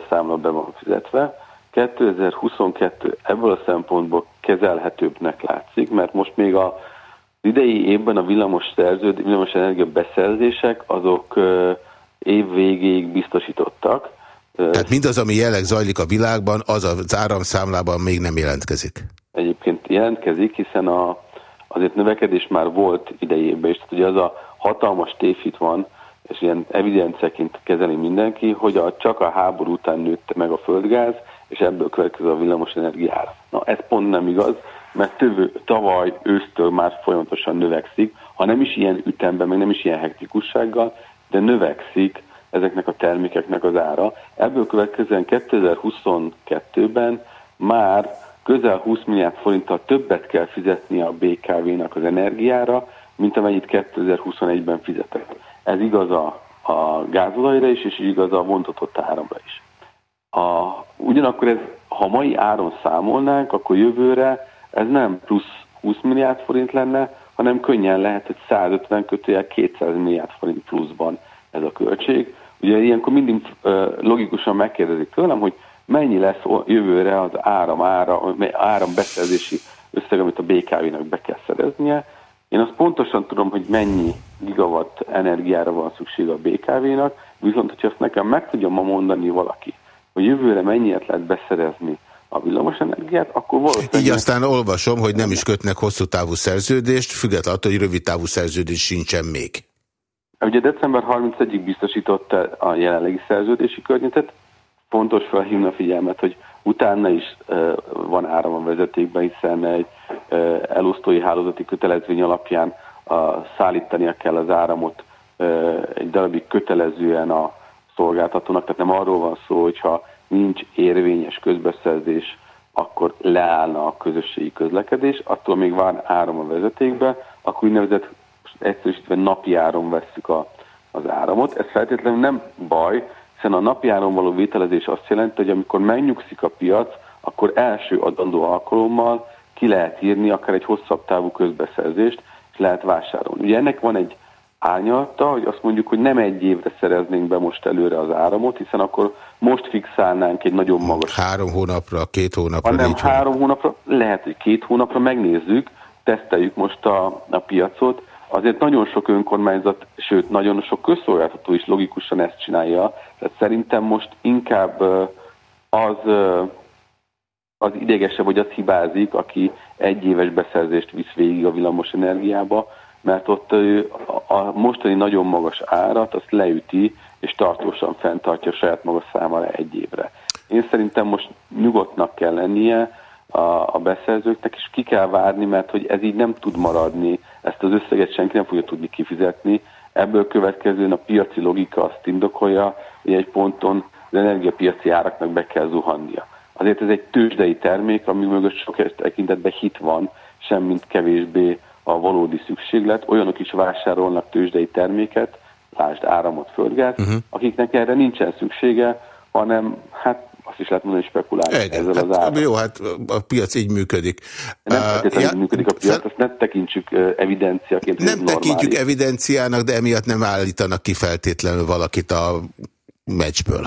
S9: számla be van fizetve. 2022 ebből a szempontból kezelhetőbbnek látszik, mert most még a idei évben a villamos szerződ, villamos energia beszerzések azok év végéig biztosítottak.
S1: Tehát mindaz, ami jelenleg zajlik a világban, az az áramszámlában még nem jelentkezik?
S9: Egyébként jelentkezik, hiszen a, azért növekedés már volt idejében, és tehát ugye az a hatalmas tévhit van, és ilyen evidenciaként kezeli mindenki, hogy a, csak a háború után nőtte meg a földgáz, és ebből következő a villamos energiára. Na ez pont nem igaz, mert tövő, tavaly ősztől már folyamatosan növekszik, ha nem is ilyen ütemben, meg nem is ilyen hektikussággal, de növekszik ezeknek a termékeknek az ára. Ebből következően 2022-ben már közel 20 milliárd forinttal többet kell fizetni a BKV-nak az energiára, mint amennyit 2021-ben fizetett. Ez igaz a, a gázolajra is, és igaz a vontatott áramra is. A, ugyanakkor ez, ha mai áron számolnánk, akkor jövőre ez nem plusz 20 milliárd forint lenne, hanem könnyen lehet, hogy 150 kötőjel 200 milliárd forint pluszban ez a költség. Ugye ilyenkor mindig logikusan megkérdezik tőlem, hogy mennyi lesz jövőre az áram, ára, áram beszerzési összeg, amit a BKV-nak be kell szereznie. Én azt pontosan tudom, hogy mennyi gigawatt energiára van szükség a BKV-nak, viszont hogyha azt nekem meg tudja ma mondani valaki, hogy jövőre mennyiet lehet beszerezni a villamos energiát, akkor valószínűleg...
S1: Így aztán olvasom, hogy nem is kötnek hosszú távú szerződést, függetlenül attól, hogy rövid távú szerződés sincsen még.
S9: Ugye december 31-ig biztosította a jelenlegi szerződési környezetet, fontos felhívni a figyelmet, hogy utána is van áram a vezetékben, hiszen egy elosztói hálózati kötelezvény alapján uh, szállítania kell az áramot egy darabig kötelezően a szolgáltatónak, tehát nem arról van szó, hogyha nincs érvényes közbeszerzés, akkor leállna a közösségi közlekedés, attól még van áram a vezetékbe, akkor úgynevezett egyszerűsítve napi áron vesszük a, az áramot. Ez feltétlenül nem baj, hiszen a napi áron való vételezés azt jelenti, hogy amikor megnyugszik a piac, akkor első adandó alkalommal ki lehet írni akár egy hosszabb távú közbeszerzést, és lehet vásárolni. Ugye ennek van egy árnyalta, hogy azt mondjuk, hogy nem egy évre szereznénk be most előre az áramot, hiszen akkor most fixálnánk egy nagyon magas.
S1: Három hónapra, két hónapra,
S9: nem három hónapra, lehet, hogy két hónapra megnézzük, teszteljük most a, a piacot. Azért nagyon sok önkormányzat, sőt, nagyon sok közszolgáltató is logikusan ezt csinálja. Tehát szerintem most inkább az, az idegesebb, hogy az hibázik, aki egy éves beszerzést visz végig a villamos energiába, mert ott a mostani nagyon magas árat azt leüti, és tartósan fenntartja saját maga számára egy évre. Én szerintem most nyugodtnak kell lennie a, a beszerzőknek, és ki kell várni, mert hogy ez így nem tud maradni, ezt az összeget senki nem fogja tudni kifizetni, ebből következően a piaci logika azt indokolja, hogy egy ponton az energiapiaci áraknak be kell zuhannia. Azért ez egy tőzsdei termék, ami mögött sok tekintetben hit van, semmint kevésbé a valódi szükséglet. Olyanok is vásárolnak tőzsdei terméket, lásd áramot, földgáz, uh-huh. akiknek erre nincsen szüksége, hanem hát azt is lehet mondani, hogy spekulálni
S1: ezzel hát, az áram. Jó, hát a piac így működik.
S9: Nem uh, ja, működik a piac, fel... azt nem tekintsük evidenciaként.
S1: Nem tekintjük evidenciának, de emiatt nem állítanak ki feltétlenül valakit a meccsből.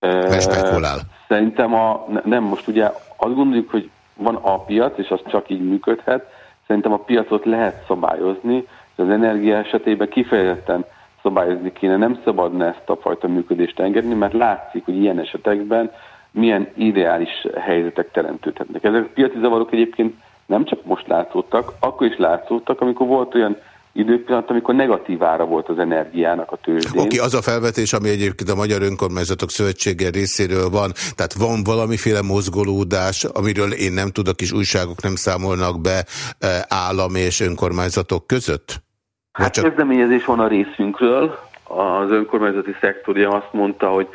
S1: Mert spekulál.
S9: Szerintem a, nem, most ugye azt gondoljuk, hogy van a piac, és az csak így működhet, Szerintem a piacot lehet szabályozni, és az energia esetében kifejezetten szabályozni kéne, nem szabadna ezt a fajta működést engedni, mert látszik, hogy ilyen esetekben milyen ideális helyzetek teremtődhetnek. Ezek a piaci zavarok egyébként nem csak most látszottak, akkor is látszottak, amikor volt olyan időpillanat, amikor negatív ára volt az energiának a tőzsdén.
S1: Oké, okay, az a felvetés, ami egyébként a Magyar Önkormányzatok Szövetsége részéről van, tehát van valamiféle mozgolódás, amiről én nem tudok, és újságok nem számolnak be eh, állam és önkormányzatok között?
S9: Hát csak... kezdeményezés van a részünkről. Az önkormányzati szektorja azt mondta, hogy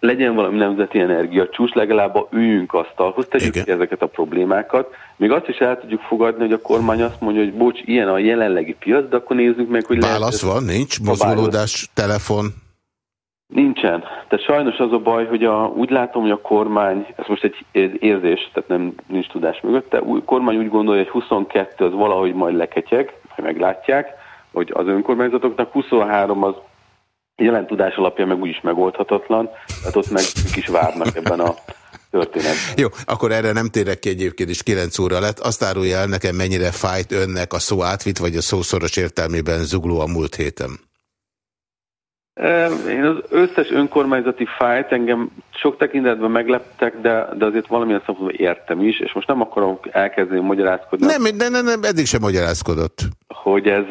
S9: legyen valami nemzeti energia csúcs, legalább a üljünk asztalhoz, tegyük ki ezeket a problémákat. Még azt is el tudjuk fogadni, hogy a kormány azt mondja, hogy bocs, ilyen a jelenlegi piac, de akkor nézzük meg, hogy
S1: Válasz lehet... van, nincs? Mozgolódás, telefon?
S9: Nincsen. Tehát sajnos az a baj, hogy a, úgy látom, hogy a kormány, ez most egy érzés, tehát nem nincs tudás mögötte, a kormány úgy gondolja, hogy 22 az valahogy majd leketyeg, majd meglátják, hogy az önkormányzatoknak 23 az jelen tudás alapján meg úgyis megoldhatatlan, tehát ott meg is várnak ebben a történet.
S1: Jó, akkor erre nem térek ki egyébként is 9 óra lett. Azt árulja el nekem, mennyire fájt önnek a szó átvit, vagy a szószoros értelmében zugló a múlt héten?
S9: Én az összes önkormányzati fájt engem sok tekintetben megleptek, de, de azért valamilyen szempontból értem is, és most nem akarom elkezdeni magyarázkodni.
S1: Nem, nem, nem, nem eddig sem magyarázkodott.
S9: Hogy ez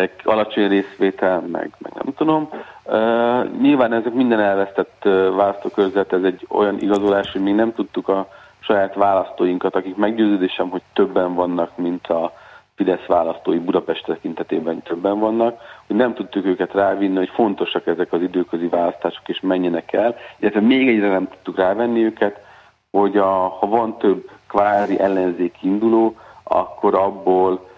S9: egy alacsony részvétel, meg, meg nem tudom. Uh, nyilván ezek minden elvesztett uh, választókörzet, ez egy olyan igazolás, hogy még nem tudtuk a saját választóinkat, akik meggyőződésem, hogy többen vannak, mint a Fidesz választói Budapest tekintetében többen vannak, hogy nem tudtuk őket rávinni, hogy fontosak ezek az időközi választások, és menjenek el. Illetve még egyre nem tudtuk rávenni őket, hogy a, ha van több kvári ellenzék induló, akkor abból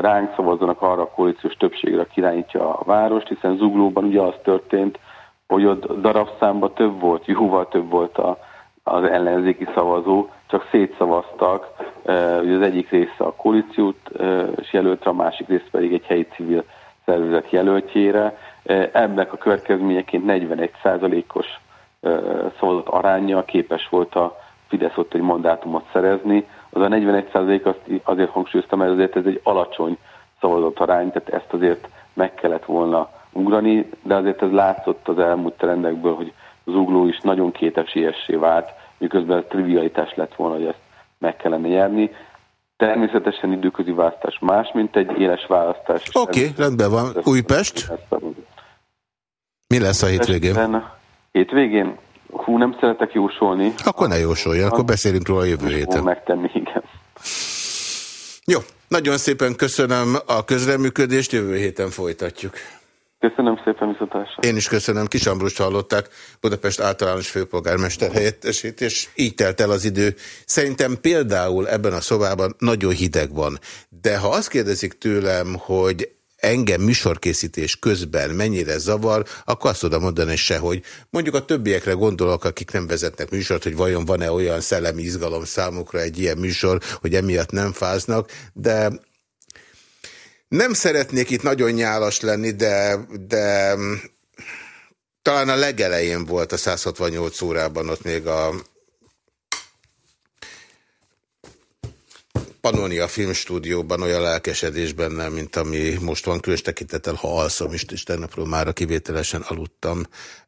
S9: ránk szavazzanak arra a koalíciós többségre, aki irányítja a várost, hiszen Zuglóban ugye az történt, hogy ott darabszámban több volt, jóval több volt a, az ellenzéki szavazó, csak szétszavaztak, ugye az egyik része a koalíciót jelöltre, a másik része pedig egy helyi civil szervezet jelöltjére. Ennek a következményeként 41%-os szavazat aránya képes volt a Fidesz ott egy mandátumot szerezni. Az a 41% azt azért hangsúlyoztam, mert azért ez egy alacsony szavazatarány, tehát ezt azért meg kellett volna ugrani, de azért ez látszott az elmúlt trendekből, hogy az ugló is nagyon kétesélyessé vált, miközben trivialitás lett volna, hogy ezt meg kellene nyerni. Természetesen időközi választás más, mint egy éles választás.
S1: Oké, okay, rendben van. Újpest? Mi lesz a hétvégén?
S9: Hétvégén? Hú, nem szeretek jósolni.
S1: Akkor ne jósolja, akkor beszélünk róla a jövő héten.
S9: megtenni, igen.
S1: Jó, nagyon szépen köszönöm a közreműködést, jövő héten folytatjuk.
S9: Köszönöm szépen viszontlátásra.
S1: Én is köszönöm. Kis Ambrust hallották, Budapest általános főpolgármester helyettesét, és így telt el az idő. Szerintem például ebben a szobában nagyon hideg van, de ha azt kérdezik tőlem, hogy engem műsorkészítés közben mennyire zavar, akkor azt tudom mondani sehogy. Mondjuk a többiekre gondolok, akik nem vezetnek műsort, hogy vajon van-e olyan szellemi izgalom számukra egy ilyen műsor, hogy emiatt nem fáznak, de nem szeretnék itt nagyon nyálas lenni, de, de talán a legelején volt a 168 órában ott még a Pannonia filmstúdióban olyan lelkesedés bennem, mint ami most van, különös tekintettel, ha alszom is, és tegnapról már kivételesen aludtam.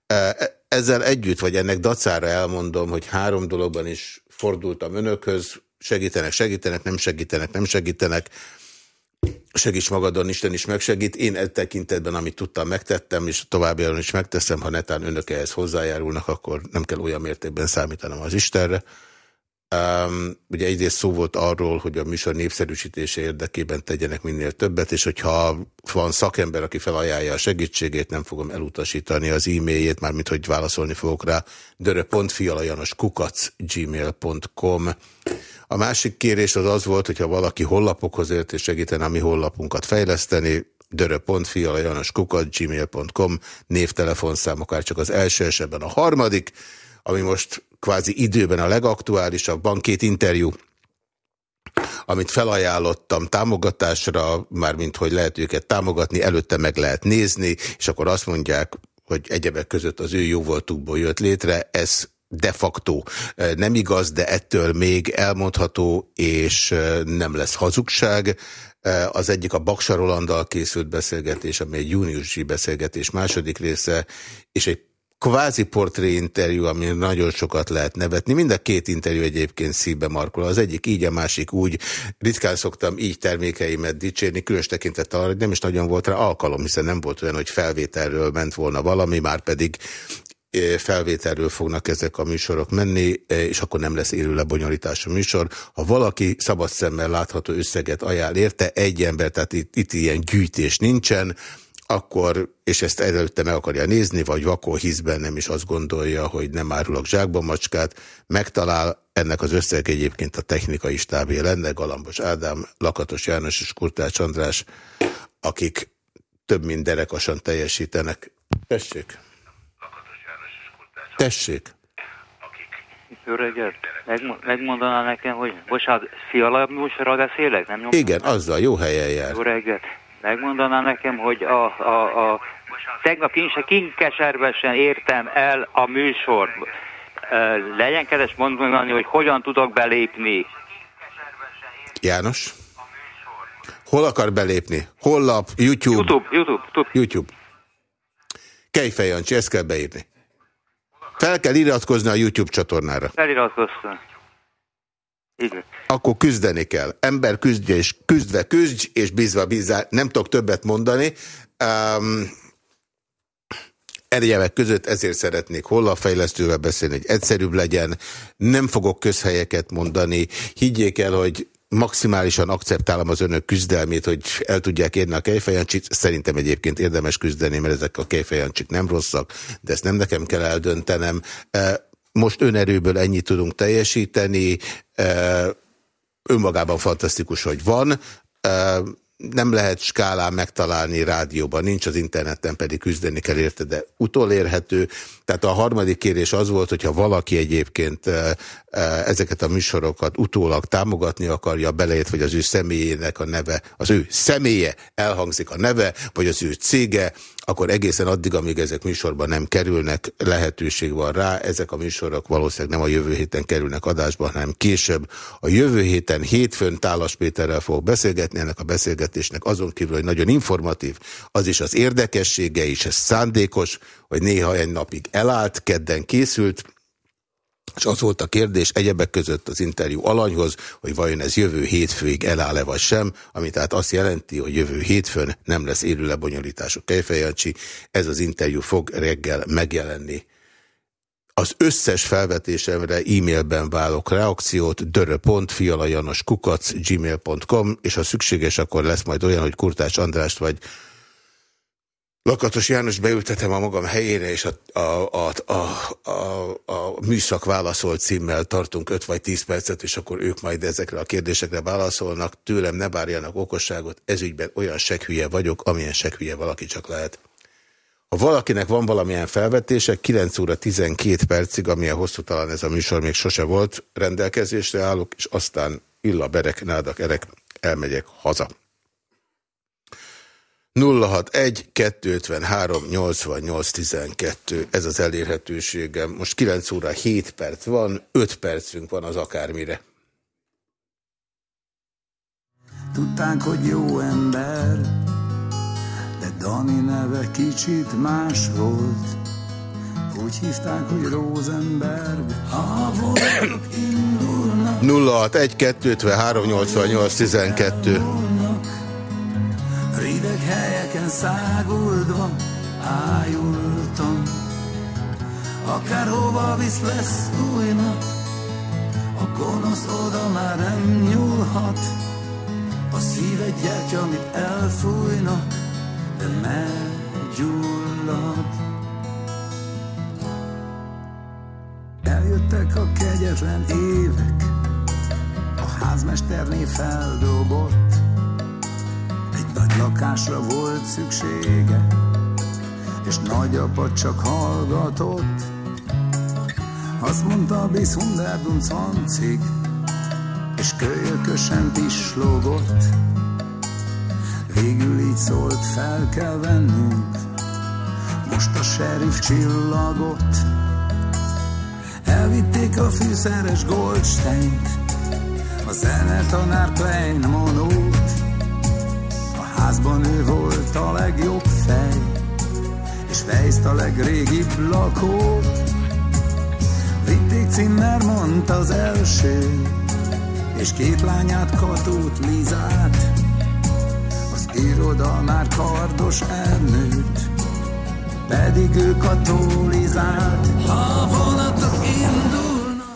S1: E, e, ezzel együtt, vagy ennek dacára elmondom, hogy három dologban is fordultam önökhöz, segítenek, segítenek, nem segítenek, nem segítenek, segíts magadon, Isten is megsegít. Én e tekintetben, amit tudtam, megtettem, és továbbiakban is megteszem, ha netán önök ehhez hozzájárulnak, akkor nem kell olyan mértékben számítanom az Istenre. Um, ugye egyrészt szó volt arról, hogy a műsor népszerűsítése érdekében tegyenek minél többet, és hogyha van szakember, aki felajánlja a segítségét, nem fogom elutasítani az e-mailjét, mármint hogy válaszolni fogok rá, dörö.fialajanoskukac gmail.com A másik kérés az az volt, hogyha valaki hollapokhoz ért és segítene a mi hollapunkat fejleszteni, dörö.fialajanoskukac gmail.com névtelefonszám, akár csak az első esetben a harmadik, ami most kvázi időben a legaktuálisabb. Van két interjú, amit felajánlottam támogatásra, mármint hogy lehet őket támogatni, előtte meg lehet nézni, és akkor azt mondják, hogy egyebek között az ő jóvoltukból jött létre, ez de facto nem igaz, de ettől még elmondható, és nem lesz hazugság. Az egyik a Baksa Rolanddal készült beszélgetés, ami egy júniusi beszélgetés második része, és egy kvázi portréinterjú, ami nagyon sokat lehet nevetni. Mind a két interjú egyébként szívbe markol. Az egyik így, a másik úgy. Ritkán szoktam így termékeimet dicsérni, különös tekintettel arra, hogy nem is nagyon volt rá alkalom, hiszen nem volt olyan, hogy felvételről ment volna valami, már pedig felvételről fognak ezek a műsorok menni, és akkor nem lesz élő lebonyolítás a műsor. Ha valaki szabad szemmel látható összeget ajánl érte, egy ember, tehát itt, itt ilyen gyűjtés nincsen, akkor, és ezt előtte meg akarja nézni, vagy vakó hisz bennem is azt gondolja, hogy nem árulok zsákba macskát, megtalál, ennek az összeg egyébként a technikai stábja lenne, Galambos Ádám, Lakatos János és Kurtács András, akik több mint derekasan teljesítenek. Tessék! Tessék!
S10: Jó reggelt! megmondaná nekem, hogy bocsánat, fiala műsorra beszélek? Nem
S1: nyomtam? Igen, azzal, jó helyen jár.
S10: Jó reggelt! Megmondaná nekem, hogy a, a, a tegnap kinkeservesen értem el a műsor. legyen kedves mondani, hogy hogyan tudok belépni.
S1: János? Hol akar belépni? Hollap, YouTube?
S10: YouTube, YouTube. YouTube.
S1: YouTube. Kejfej Jancsi, ezt kell beírni. Fel kell iratkozni a YouTube csatornára.
S10: Feliratkoztam. Igen.
S1: Akkor küzdeni kell. Ember küzdje és küzdve küzdj, és bízva bízva. Nem tudok többet mondani. Um, Egyebek között ezért szeretnék hollapfejlesztővel beszélni, hogy egyszerűbb legyen. Nem fogok közhelyeket mondani. Higgyék el, hogy maximálisan akceptálom az önök küzdelmét, hogy el tudják érni a kejfejancsit. Szerintem egyébként érdemes küzdeni, mert ezek a kejfejancsik nem rosszak, de ezt nem nekem kell eldöntenem. Most önerőből ennyit tudunk teljesíteni, önmagában fantasztikus, hogy van nem lehet skálán megtalálni rádióban, nincs az interneten, pedig küzdeni kell érte, de utolérhető. Tehát a harmadik kérés az volt, hogyha valaki egyébként ezeket a műsorokat utólag támogatni akarja, belejött, vagy az ő személyének a neve, az ő személye elhangzik a neve, vagy az ő cége, akkor egészen addig, amíg ezek műsorban nem kerülnek, lehetőség van rá. Ezek a műsorok valószínűleg nem a jövő héten kerülnek adásba, hanem később. A jövő héten hétfőn Tálas Péterrel fog beszélgetni, ennek a beszélgetésnek azon kívül, hogy nagyon informatív, az is az érdekessége, és ez szándékos, hogy néha egy napig elállt, kedden készült, és az volt a kérdés egyebek között az interjú alanyhoz, hogy vajon ez jövő hétfőig eláll-e vagy sem, ami tehát azt jelenti, hogy jövő hétfőn nem lesz élő lebonyolítású Kejfejancsi. Ez az interjú fog reggel megjelenni. Az összes felvetésemre e-mailben válok reakciót dörö.fialajanoskukac és ha szükséges, akkor lesz majd olyan, hogy Kurtás Andrást vagy Lakatos János beültetem a magam helyére, és a, a, a, a, a, a műszak válaszolt címmel tartunk 5 vagy 10 percet, és akkor ők majd ezekre a kérdésekre válaszolnak. Tőlem ne várjanak okosságot, ezügyben olyan sekhülye vagyok, amilyen sekhülye valaki csak lehet. Ha valakinek van valamilyen felvetése, 9 óra 12 percig, amilyen hosszú talán ez a műsor még sose volt, rendelkezésre állok, és aztán illa berek, nádak erek, elmegyek haza. 061 253 88 12, ez az elérhetőségem. Most 9 óra 7 perc van, 5 percünk van az akármire.
S3: Tudták, hogy jó ember, de Dani neve kicsit más volt. Úgy hívták, hogy Rosenberg, ha indulnak.
S1: 061 253 88 12
S3: Rideg helyeken száguldva ájultam. Akárhova visz lesz új nap A gonosz oda már nem nyúlhat. A szíve gyertya, amit elfújnak De meggyullad. Eljöttek a kegyetlen évek A házmesterné feldobott nagy lakásra volt szüksége, és nagyapa csak hallgatott. Azt mondta, bis hunderdun cancig, és kölyökösen pislogott. Végül így szólt, fel kell vennünk, most a sheriff csillagot. Elvitték a fűszeres Goldsteint, a zenetanár Klein Monót, házban ő volt a legjobb fej, és Fejszt a legrégibb lakó. Vitték Zimmermant az első, és két lányát, Katót, Lizát, az iroda már kardos elnőtt, pedig ő katolizált. Ha vonatok indul,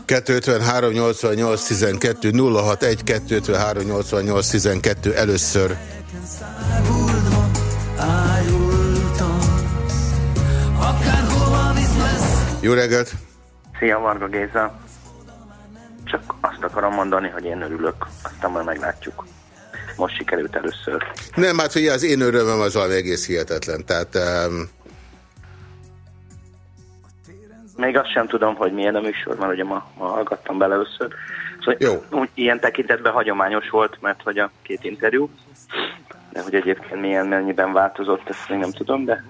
S1: 253 88 12 061 253 88 12 először Jó reggelt!
S7: Szia, Varga Géza! Csak azt akarom mondani, hogy én örülök, aztán majd meglátjuk. Most sikerült először.
S1: Nem, hát ugye az én örömöm az valami egész hihetetlen, tehát... Um...
S7: Még azt sem tudom, hogy milyen a műsor, mert ugye ma, ma hallgattam bele először. Szóval Jó. Úgy, ilyen tekintetben hagyományos volt, mert hogy a két interjú, de hogy egyébként milyen mennyiben változott, ezt még nem tudom, de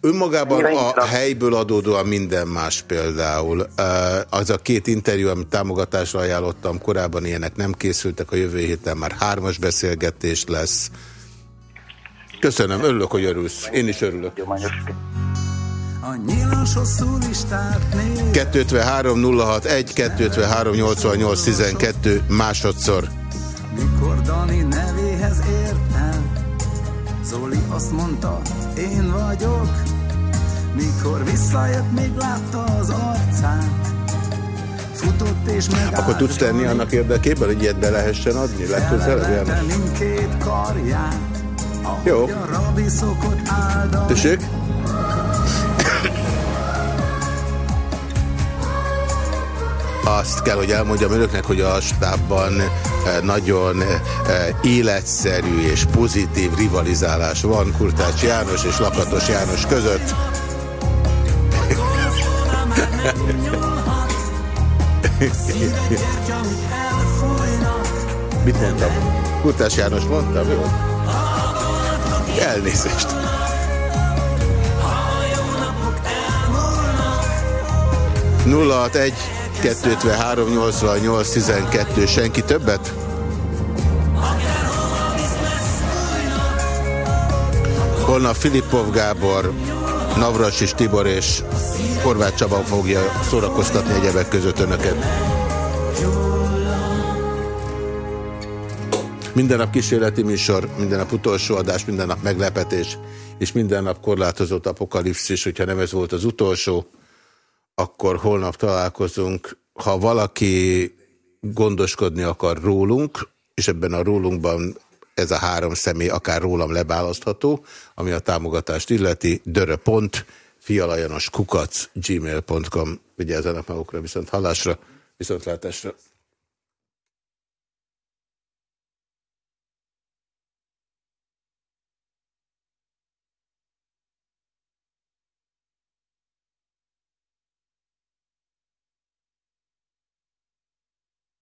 S1: Önmagában a helyből adódóan minden más például. Az a két interjú, amit támogatásra ajánlottam, korábban ilyenek nem készültek, a jövő héten már hármas beszélgetés lesz. Köszönöm, örülök, hogy örülsz. Én is örülök. A hosszú listát 253 061 253 88 12 másodszor. Mikor Dani nevéhez értem, Zoli azt mondta, én vagyok. Mikor visszajött, még látta az arcát. Futott és megállt. Akkor tudsz tenni annak érdekében, hogy ilyet be lehessen adni? Legközelebb, János? Jó. Tessék? Azt kell, hogy elmondjam önöknek, hogy a stábban eh, nagyon eh, életszerű és pozitív rivalizálás van Kurtács János és Lakatos János között. Mit mondtam? Kurtás János mondtam, jó? Elnézést. Nulla egy 253 88 12. Senki többet? Holnap Filippov Gábor, Navras Tibor és Horváth Csaba fogja szórakoztatni egyebek között önöket. Minden nap kísérleti műsor, minden nap utolsó adás, minden nap meglepetés, és minden nap korlátozott apokalipszis, hogyha nem ez volt az utolsó, akkor holnap találkozunk. Ha valaki gondoskodni akar rólunk, és ebben a rólunkban ez a három személy akár rólam leválasztható, ami a támogatást illeti, dörö.pont, fialajanos kukac, gmail.com. Vigyázzanak magukra, viszont hallásra, viszontlátásra.